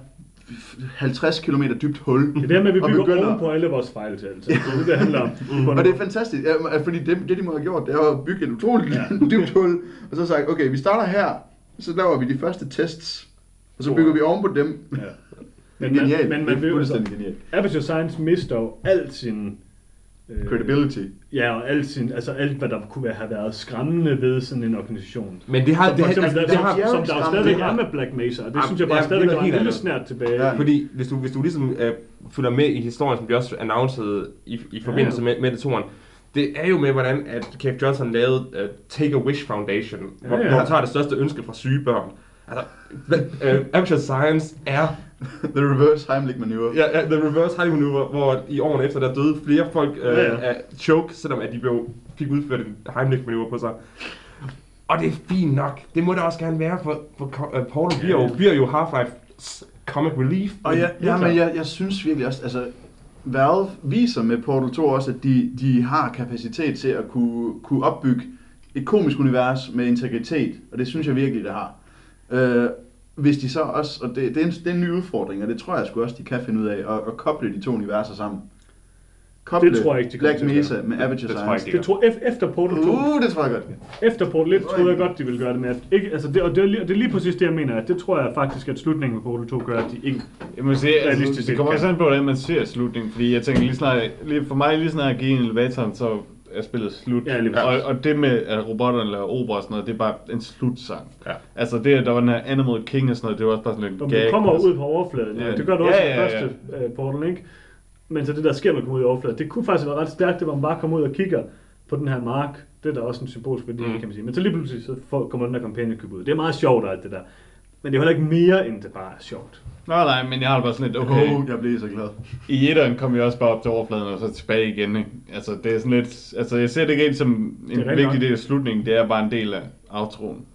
50 km dybt hul. Det er der med, at vi bygger begynder- oven på alle vores fejltagelser. Det er det, det handler om. Og det er fantastisk, ja, fordi det, det de må have gjort, det er at bygge et utroligt Ja. dybt hul, og så sagt, okay, vi starter her, så laver vi de første tests, og så bygger vi oven på dem. Ja. Men, genialt, men man det er vil genialt. Aperture Science mister jo alt sin... øh, Credibility. Ja, og alt, sin, altså alt, hvad der kunne være- have været skræmmende ved sådan en organisation. Men det har, Som, det, for eksempel, altså, det, det som, har, som der jo stadigvæk er med Black Mesa, og det Jamen, synes jeg bare ja, stadigvæk er en lille snært tilbage. Ja. Fordi hvis du, hvis du ligesom øh, følger med i historien, som de også annoncerede i, i forbindelse Ja, med, med det toren, det er jo med, hvordan at Cave Johnson lavede uh, Take a Wish Foundation, hvor, Ja, ja. hvor han tager det største ønske fra syge børn. Altså, uh, Aperture Science er The reverse Heimlich maneuver. ja, ja, the reverse Harley maneuver, hvor i årene efter, der døde flere folk uh, Ja, ja. af choke, selvom at de blev, fik udført en Heimlich maneuver på sig. Og det er fint nok. Det må det også gerne være, for, for uh, Portal bliver jo, bliver jo Half-Life comic relief. Og ja, ja men jeg, jeg synes virkelig også, altså Valve viser med Portal 2 også, at de, de har kapacitet til at kunne, kunne opbygge et komisk univers med integritet, og det synes jeg virkelig, det har. Øh, hvis de så også, og det, det, er en, det er en ny udfordring, og det tror jeg sgu også, de kan finde ud af, at, at koble de to universer sammen. Koble Det tror jeg ikke, de Black at Mesa med Aperture Det tror jeg Science. ikke. Det tror efter Portal 2. Uh, det tror jeg godt. Efter Portal 1 troede jeg godt, de ville gøre det med. At ikke, altså det, og det, er, lige- det er lige præcis det, jeg mener. At det tror jeg faktisk, at slutningen på Portal 2 gør, at de ikke... Jeg må sige, altså, det kommer kan. også an på, hvordan man ser slutningen, fordi jeg tænker lige snart, lige for mig lige snart jeg gik ind i elevatoren, så er spillet slut. Ja, lige og, og det med, at robotterne laver opera og sådan noget, det er bare en slutsang. Ja. Altså det, der var den her Animal King og sådan noget, det var også bare sådan en gag. man kommer altså. ud på overfladen, ja, det gør du Ja, også i ja, ja. første øh, Portal, ikke? Men så det der sker, man kommer ud i overfladen, det kunne faktisk være ret stærkt, det var man bare kommer ud og kigger på den her mark. Det er da også en symbolsk værdi, Mm. kan man sige. Men så lige pludselig så får, kommer den der kampagne ud. Det er meget sjovt alt det der. Men det er heller ikke mere, end det bare er sjovt. Nej, nej, men jeg har det bare sådan lidt, okay, Oh, jeg blev så glad. i etteren kom jeg også bare op til overfladen og så tilbage igen, ikke? Altså det er sådan lidt, altså jeg ser det ikke helt som en vigtig nok. del af slutningen, det er bare en del af outroen.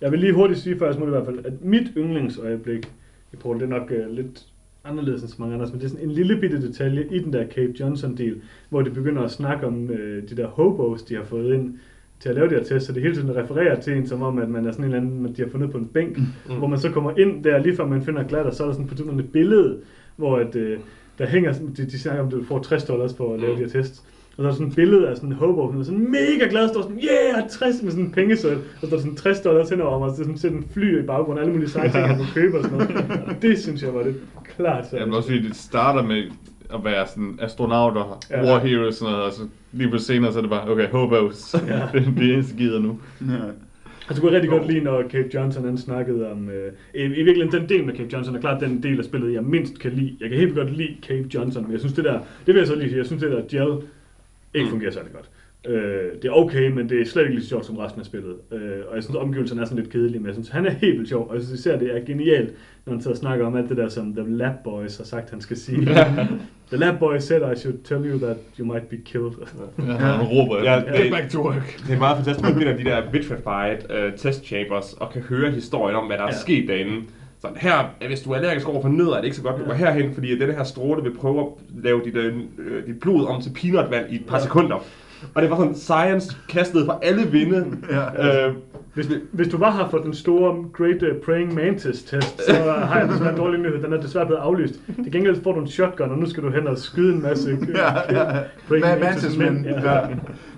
Jeg vil lige hurtigt sige, før jeg smutter i hvert fald, at mit yndlingsøjeblik i Portal, det er nok uh, lidt anderledes end så mange andres, men det er sådan en lille bitte detalje i den der Cape Johnson-del, hvor de begynder at snakke om uh, de der hobos, de har fået ind til at lave de her tests, så det hele tiden refererer til en, som om, at man er sådan en eller anden, de har fundet på en bænk, mm. hvor man så kommer ind der, lige før man finder glatter, så er der sådan på et billede, hvor at, uh, der hænger, sådan- de, de snakker om, at du får 60 dollars for at lave Mm. de her tests. Og så er der sådan et billede af sådan en hobo, som er sådan mega glad, står sådan, yeah, 60 med sådan en pengeseddel. Og så er der sådan 60 dollars henover mig, og så sådan sætter en fly i baggrunden, alle mulige seje ting, han kunne købe og sådan noget. Og det synes jeg var det klart. Vil også sige, det starter med at være sådan astronauter, Ja. ja. war heroes og sådan noget, og så lige på senere, så er det bare, okay, hobos. Ja. Det er det eneste gider nu. Ja. Altså, kunne jeg rigtig godt lide, når Cape Johnson han snakkede om... Øh, i, I virkeligheden, den del med Cape Johnson er klart den del af spillet, jeg mindst kan lide. Jeg kan helt godt lide Cape Johnson, men jeg synes det der... Det vil jeg så lige sige. Jeg synes det der gel ikke fungerer særlig godt. Øh, det er okay, men det er slet ikke lige så sjovt som resten af spillet. Øh, og jeg synes, omgivelserne er sådan lidt kedelige, men jeg synes, han er helt vildt sjov. Og jeg synes især, det er genialt, når han så snakker om alt det der, som The Lab Boys har sagt, han skal sige. The Lab Boys said I should tell you that you might be killed. Ja, han råber, Ja, det- get back to work. Det er meget fantastisk, at man finder de der vitrified uh, test chambers og kan høre historien om, hvad der er Ja. sket derinde. Så her, hvis du er allergisk over for nødder, er det ikke så godt, du går herhen, fordi at denne her stråle vil prøve at lave dit, øh, dit blod om til peanutvand i et par Ja. sekunder. Og det var sådan science kastet fra alle vinde. Ja. Øh, Hvis, hvis du var her for den store Great uh, Praying Mantis test, så har jeg desværre en dårlig nyhed. Den er desværre blevet aflyst. Til gengæld får du en shotgun, og nu skal du hen og skyde en masse uh, Ja, ja. Praying Hvad- Mantis Mantis mænd, Ja. ja.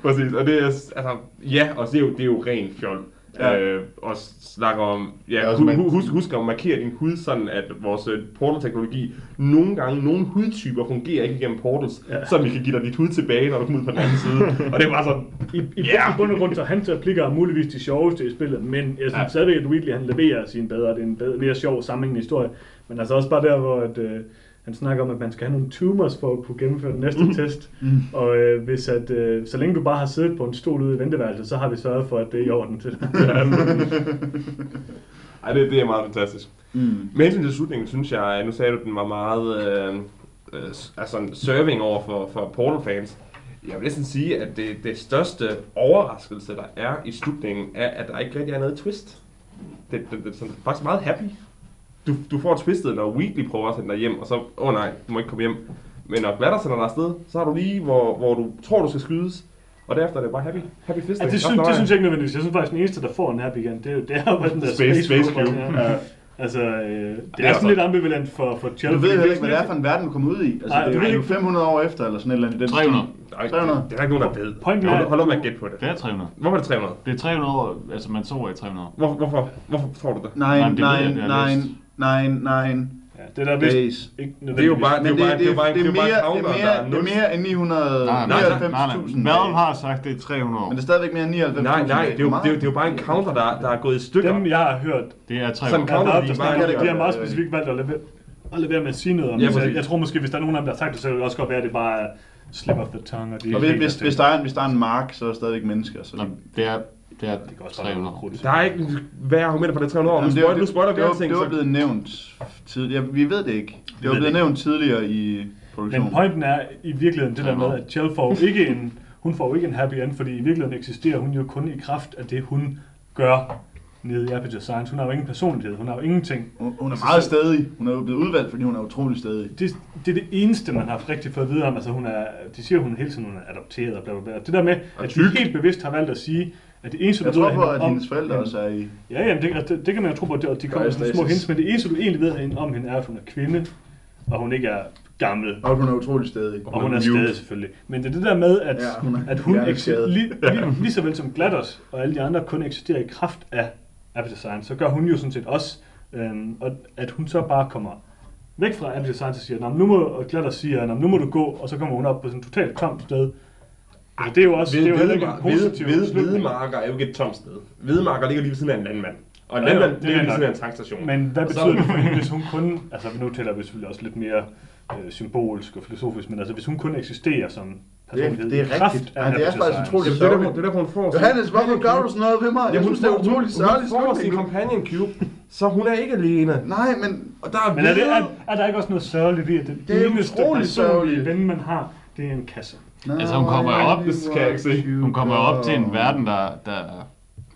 Præcis, og det er, altså, ja, og det er jo, det er jo ren fjol. Ja. Øh, og snakker om, ja, Ja, hu- man- hu- husk, husk at markere din hud sådan, at vores øh, portal-teknologi nogle gange, nogle hudtyper fungerer ikke igennem portals, Ja. så vi kan give dig dit hud tilbage, når du kommer ud på den anden side. og det er bare sådan, I, i, i bund og grund, så hans replikker er muligvis de sjoveste i spillet, men jeg synes Ja. stadigvæk, at Wheatley han leverer sin bedre, det er en bedre, mere sjov sammenhængende historie. Men altså også bare der, hvor at, øh, han snakker om, at man skal have nogle tumors for at kunne gennemføre den næste test. Mm. Og øh, hvis at, øh, så længe du bare har siddet på en stol ude i venteværelset, så har vi sørget for, at det er i orden til. ej, det, det er meget fantastisk. Mm. Med hensyn til slutningen, synes jeg, nu sagde du, at den var meget øh, øh, altså en serving over for, for Portal-fans. Jeg vil næsten sige, at det, det største overraskelse, der er i slutningen, er, at der ikke rigtig er noget twist. Det, det, det er sådan, faktisk meget happy. Du, du får twistet, når Weekly prøver at sende dig hjem, og så, åh oh nej, du må ikke komme hjem. Men når Glatter sender dig afsted, så har du lige, hvor, hvor du tror, du skal skydes. Og derefter er det bare happy, happy fisting. Ja, det, synes, det synes jeg ikke nødvendigvis. Jeg synes faktisk, den eneste, der får en happy igen, det er jo det er jo den der Space- Space robot, Cube. ja. Altså, øh, det er, Det er sådan så- lidt ambivalent for, for Chell. Du ved heller ikke, hvad det er sådan for en verden, du kommer ud i. Altså, Nej, det du er jo ikke- 500 år efter, eller sådan et eller andet. i Den 300. Der er, ikke, 300. det er der ikke nogen, der ved. Pointen er- Hold, hold op med at gætte på det. Det er 300. Hvorfor er det 300? Det er 300 år, altså man sover i 300 år. Hvorfor, hvorfor, hvorfor tror du det? Nej, ved jeg, nine, nine, Ja, det er der vist days. ikke Det er jo bare, det er det, det, det er det, det er er mere, det, er mere, er det er mere end Nej, nej, nej, nej. 999.000 Valve har sagt, det er 300 år. Men det er stadigvæk mere end 99.000 Nej, nej, det er, jo, det, er det er jo bare en counter, der, der er gået i stykker. Dem, jeg har hørt, Det er Sådan 300 der counter, de de, de har det. meget specifikt valgt at lade være, at lade være med at sige noget om Ja, det. Jeg tror måske, hvis der er nogen af dem, der har sagt det, så vil det også godt være, at det bare er slip of the tongue. Og de Og er hvis, hvis, der er, en- hvis der er en mark, så er der stadigvæk mennesker. Så Nå, det er, det er Det kan også være 300 år. Der er ikke hvad argumenter for det 300 år. Nu Jamen, det, spoiler, nu det, spoiler vi det, var, alting. det var blevet nævnt tidligere. Vi ved det ikke. Det var ved blevet det nævnt tidligere i Men produktionen. pointen er i virkeligheden det der med, at Chell får ikke en, hun får ikke en happy end, fordi i virkeligheden eksisterer hun jo kun i kraft af det, hun gør nede i Aperture Science. Hun har jo ingen personlighed, hun har jo ingenting. Hun, hun er meget stedig. Hun er jo blevet udvalgt, fordi hun er utrolig stedig. Det, det er det eneste, man har rigtig fået at vide om. Altså, hun er, de siger, hun hele tiden hun er adopteret og bla bla bla. Det der med, at de helt bevidst har valgt at sige, at det eneste, Jeg du ved tror på, hende at om- hendes forældre også er i... Ja, jamen, det, det, det, kan man jo tro på, at de, kommer som små hints, men det eneste, du egentlig ved hende om hende, er, at hun er kvinde, og hun ikke er gammel. Og hun er utrolig stedig. Og hun er stadig selvfølgelig. Men det er det der med, at, Ja, hun er at hun eksisterer, lige, lige, lige så vel som Glados og alle de andre kun eksisterer i kraft af Aperture Science, så gør hun jo sådan set også, øhm, og at hun så bare kommer væk fra Aperture Science og siger, "Nå, men nu må, og Glados siger, "Nå, men nu må du gå, og så kommer hun op på sådan et totalt tomt sted. Altså, det er jo også det er jo heller ikke en positiv Hvide slutning. Hvidemarker er jo ikke et tomt sted. Hvidemarker ligger lige ved siden af en landmand. Og en Ja, landmand det ligger er lige ved siden af en tankstation. Men hvad Og så- betyder det for hende, hvis hun kun, altså nu taler vi selvfølgelig også lidt mere øh, symbolsk og filosofisk, men altså hvis hun kun eksisterer som personlighed det er i kraft rigtigt. Ej, det er faktisk utroligt. Det er derfor, det er derfor, hun får Johannes, hvorfor gør du sådan noget ved mig? Jeg synes, det er hun- utroligt sørgeligt. Hun får sin companion cube, så hun er ikke alene. Nej, men... Og der er Men er, det, er, er der ikke også noget sørgeligt i, at det, Det er eneste utroligt personlige ven, man har, det er en kasse? Altså, hun kommer jo op- det skal jeg ikke se. Hun kommer jo op til en verden, der, der,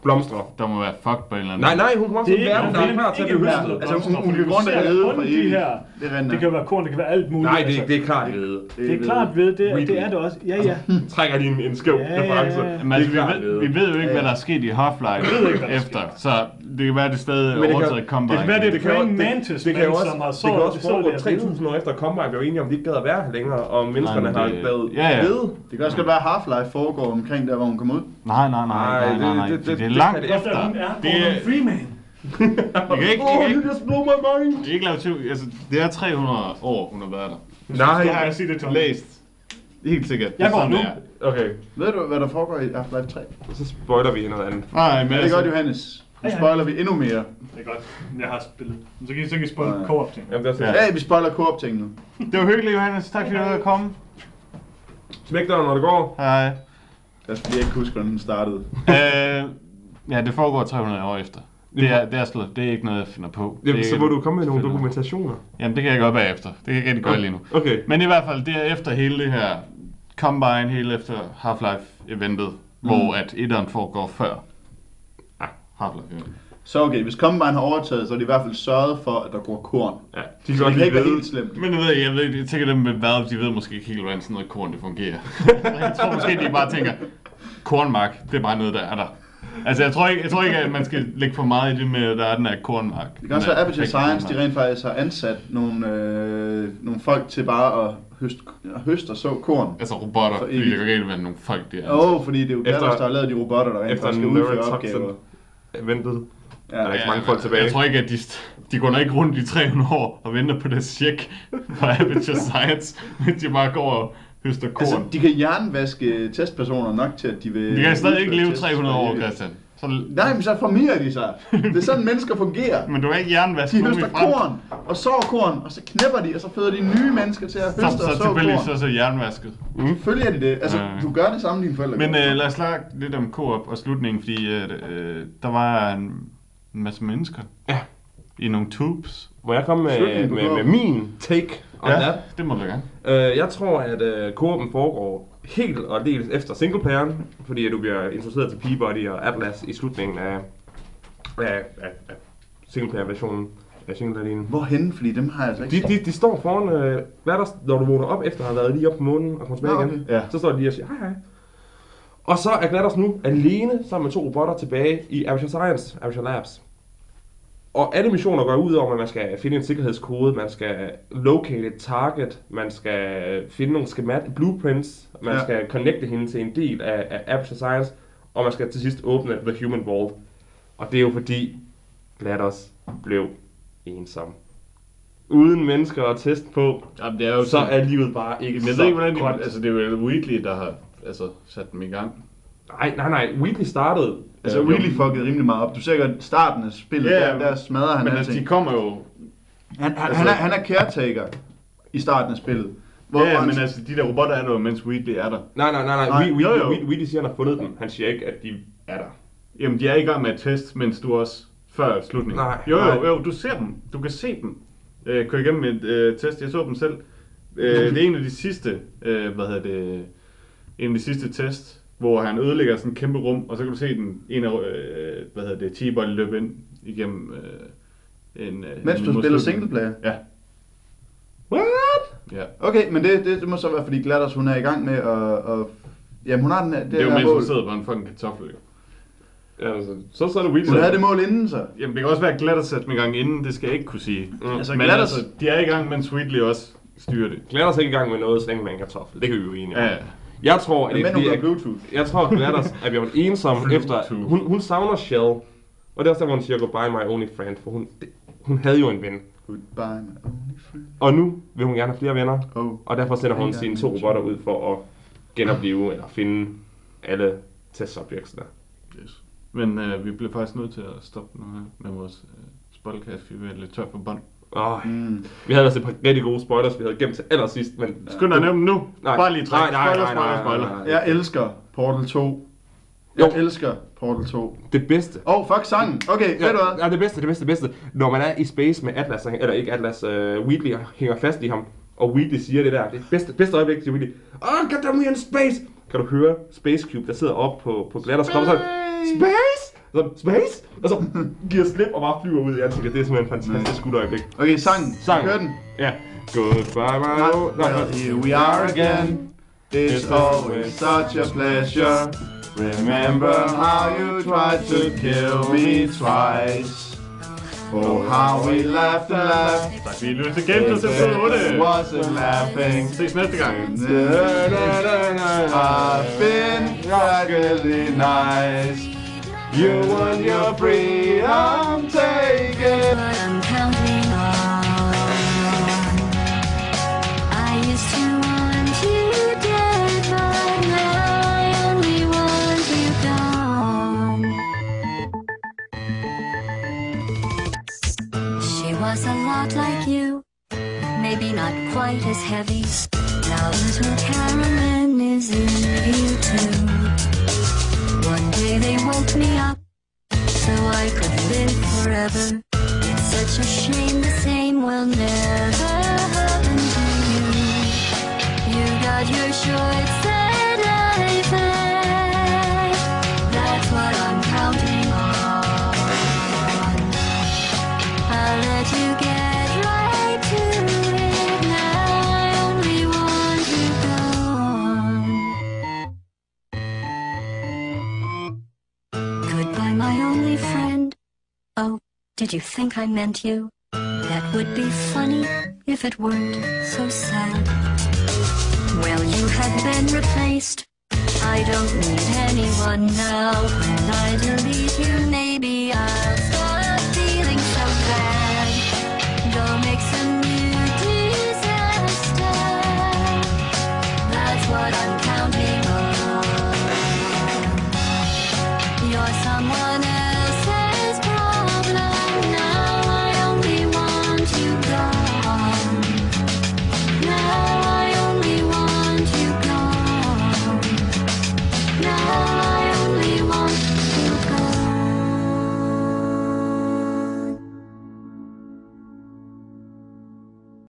blomstrer. der må være fucked på en eller anden Nej, nej, hun kommer op til en ikke- verden, der er klar til at blive høstet. Altså, hun, hun kan gå rundt og Du ser lede kun for de evigt. her- Det er rent Det kan jo være korn, det kan være alt muligt. Nej, det, altså, det er klart ved. det er klart ved, det, Really? det er det også. Ja, ja. Trækker lige en, en skæv Ja, ja, reference. ja. Men altså, Det vi, ved, vi ved jo ikke, hvad der er sket i Half-Life er efter, så det kan være, det stadig Men det kan- overtaget Combine. det kan være, det er Det kan, Praying det, Mantis, det, kan men også, som har det så- kan også så foregå det at 3.000 år efter Combine blev enige om, de ikke gad at være her længere, og menneskerne men har det- været ja, ja. ved. Det kan også godt være, at Half-Life foregår omkring der, hvor hun kommer ud. Nej, nej, nej, nej, Nej, nej, nej. det- Det, det- det, er det langt kan det- efter. Er Det er, Freeman. Kan ikke, Oh, kan you ikke, just blew my mind. I kan ikke lave tvivl. Altså, det er 300 år, hun har været der. Nej, Det har jeg set det, Tom. Læst. Helt sikkert. Jeg Det er går nu. det er. Okay, Ved du, hvad der foregår i Half-Life 3? så spoiler vi noget andet. Nej, men Ja, det er altså, godt, Johannes. Nu spoiler vi endnu mere. Det er godt. Jeg har spillet. Så kan I, så kan I Nej. co-op ting. Jamen, det er Ja. så. Ja, vi spoiler co-op-ting nu. det var hyggeligt, Johannes. Tak fordi du havde kommet. Smæk døren, når det går. Hej. Jeg skal lige ikke huske, hvordan den startede. Øh, ja, det foregår 300 år efter. Det er, det er, slet, det er ikke noget, jeg finder på. Jamen, det så er, må du komme med nogle dokumentationer. Jamen, det kan jeg gøre bagefter. Det kan jeg ikke rigtig gøre lige nu. Okay. Men i hvert fald, det er efter hele det her Combine, hele efter Half-Life-eventet, mm. hvor at etteren foregår før ah, Half-Life. Så okay, hvis Combine har overtaget, så har de i hvert fald sørget for, at der går korn. Ja, de Så kan det godt kan ikke være helt slemt. Men jeg ved, jeg ved, jeg tænker dem med Valve, de ved måske ikke helt, hvordan sådan noget korn det fungerer. jeg tror måske, de bare tænker, kornmark, det er bare noget, der er der. Altså, jeg tror ikke, jeg tror ikke at man skal lægge for meget i det med, at der er den her kornmark. Det kan også være, at Aperture Science, de rent faktisk har ansat nogle, øh, nogle folk til bare at høste, at høste og så korn. Altså robotter, For fordi det kan ikke være nogle folk, der Åh, oh, fordi det er jo Efter- der har lavet de robotter, der rent efter faktisk skal udføre opgaver. ventet. Ja, Der er ikke mange folk tilbage. Jeg tror ikke, at de, de går nok ikke rundt i 300 år og venter på deres check fra Aperture Science, men de bare går og høster korn. Altså, de kan jernvaske testpersoner nok til, at de vil... de kan stadig ikke leve tests 300 for år. Christian. Så, Nej, men så formerer de sig. Det er sådan, mennesker fungerer. men du er ikke jernvask De høster korn, og sår korn, og så knæpper de, og så føder de nye mennesker til at Så, høste og så så tilfældigvis korn. så så jernvasket. Følger de det? Altså, Ja. du gør det samme, dine forældre Men øh, lad os snakke lidt om Coop og slutningen, fordi øh, øh, der var en masse mennesker. Ja. I nogle tubes. Må jeg komme med, med, med Coop. min take on ja. that? det må du gerne. Uh, jeg tror, at uh, Coop'en foregår helt og dels efter singleplayeren, fordi at du bliver introduceret til Peabody og Atlas i slutningen af, af, af, af singleplayer-versionen af singleplayer Hvorhen? Fordi dem har jeg altså ikke de, de, de står foran, øh, hvad er der, når du vågner op efter at have været lige op på månen og kommer tilbage Nå, igen. Ja. Så står de lige og siger hej hej. Og så er GLaDOS nu alene sammen med to robotter tilbage i Aperture Science, Aperture Labs. Og alle missioner går ud over, at man skal finde en sikkerhedskode, man skal locate et target, man skal finde nogle schemat, blueprints, man Ja. skal connecte hende til en del af, af Aperture Science, og man skal til sidst åbne The Human Vault. Og det er jo fordi GLaDOS blev ensom. Uden mennesker at teste på, Jamen, det er jo så er livet bare ikke jeg så ved ikke, hvordan de, grønt. altså det er jo Weekly, der har altså, sat dem i gang. Nej, nej, nej. Weekly startede. Altså, Øh, really jo. fucket rimelig meget op. Du ser godt starten af spillet, Ja, der, der smadrer han Men altså, alting. de kommer jo... Han, han, altså- han, er, han er caretaker i starten af spillet. Hvor, ja, han- men altså, de der robotter er der jo, mens Weekly er der. Nej, nej, nej, nej. Nej, We, we, jo, jo. Weekly siger, han har fundet dem. Han siger ikke, at de er der. Jamen, de er i gang med at teste, mens du også før slutningen. Nej, jo, jo, jo, du ser dem. Du kan se dem. Øh, køre igennem et øh, test. Jeg så dem selv. Øh, det er en af de sidste, øh, hvad hedder det, en af de sidste test, hvor han ødelægger sådan et kæmpe rum, og så kan du se den, en af, øh, hvad hedder det, T-Body løbe ind igennem øh, en... Øh, Mens en du spiller singleplayer. Ja, What? ja. Okay, men det, det, det må så være, fordi GLaDOS, hun er i gang med at... at jamen, hun har den, det, Det er jo mål. hun sidder på en fucking kartoffel. jo. Ja, altså, så, så er det Weekly. Hun havde det mål inden, så. Jamen, det kan også være glat at sætte dem i gang inden, det skal jeg ikke kunne sige. Mm. Altså, Men GLaDOS, altså, de er i gang, mens Sweetly også styrer det. Glæder os ikke i gang med noget, så længe man kan kartoffel. Det kan vi jo enige om. Ja, ja. Jeg tror, at det, er, Bluetooth. jeg tror, at GLaDOS er blevet ensom efter... Hun, hun savner Shell. Og det er også der, hvor hun siger, goodbye my only friend. For hun, det, hun havde jo en ven. Goodbye, my only friend. Og nu vil hun gerne have flere venner. Oh. Og derfor sender hun sine to robotter ud for at genopleve eller finde alle testsubjects der. Yes. Men øh, vi bliver faktisk nødt til at stoppe nu her med vores øh, spotcast, vi er lidt tør for bånd. Oh, Mm. vi havde altså et par rigtig gode spoilers, vi havde gemt til allersidst, men... Skynd dig at nævne dem nu. Nej. Bare lige træk. Nej, nej, Spoiler, nej, nej, spoiler, nej, spoiler. nej. Jeg elsker Portal 2. Jo. Jeg elsker Portal 2. Det bedste. Åh, oh, fuck sangen. Okay, ved du Ja, hvad? ja, det bedste, det bedste, det bedste. Når man er i space med Atlas, eller ikke Atlas, uh, Wheatley hænger fast i ham, og Wheatley siger det der, det bedste, bedste øjeblik til Wheatley. Oh, goddamn, we in space! Kan du høre Space Cube, der sidder oppe på, på Glatters krop, Space! Så, space! Og så giver slip og bare flyver ud i ansigtet. Det er simpelthen en fantastisk godt øjeblik. Okay, sangen. Sang. Hør den. Ja. Goodbye, my old... Nå, Well, here we are again. It's always such a pleasure. Remember how you tried to kill me twice. Oh, how we laughed and laughed. Vi er nødt til Game til episode 8. wasn't laughing. Ses næste gang. I've been really nice. You want your freedom taken. but I'm counting on. I used to want you dead, but now I only want you gone. She was a lot like you, maybe not quite as heavy. Now little Carolyn is in you too. They woke me up so I could live forever. It's such a shame the same will never happen to you. You got your I've had. That's what I'm counting on. I'll let you get Oh, did you think I meant you? That would be funny if it weren't so sad. Well, you have been replaced. I don't need anyone now. When I delete you,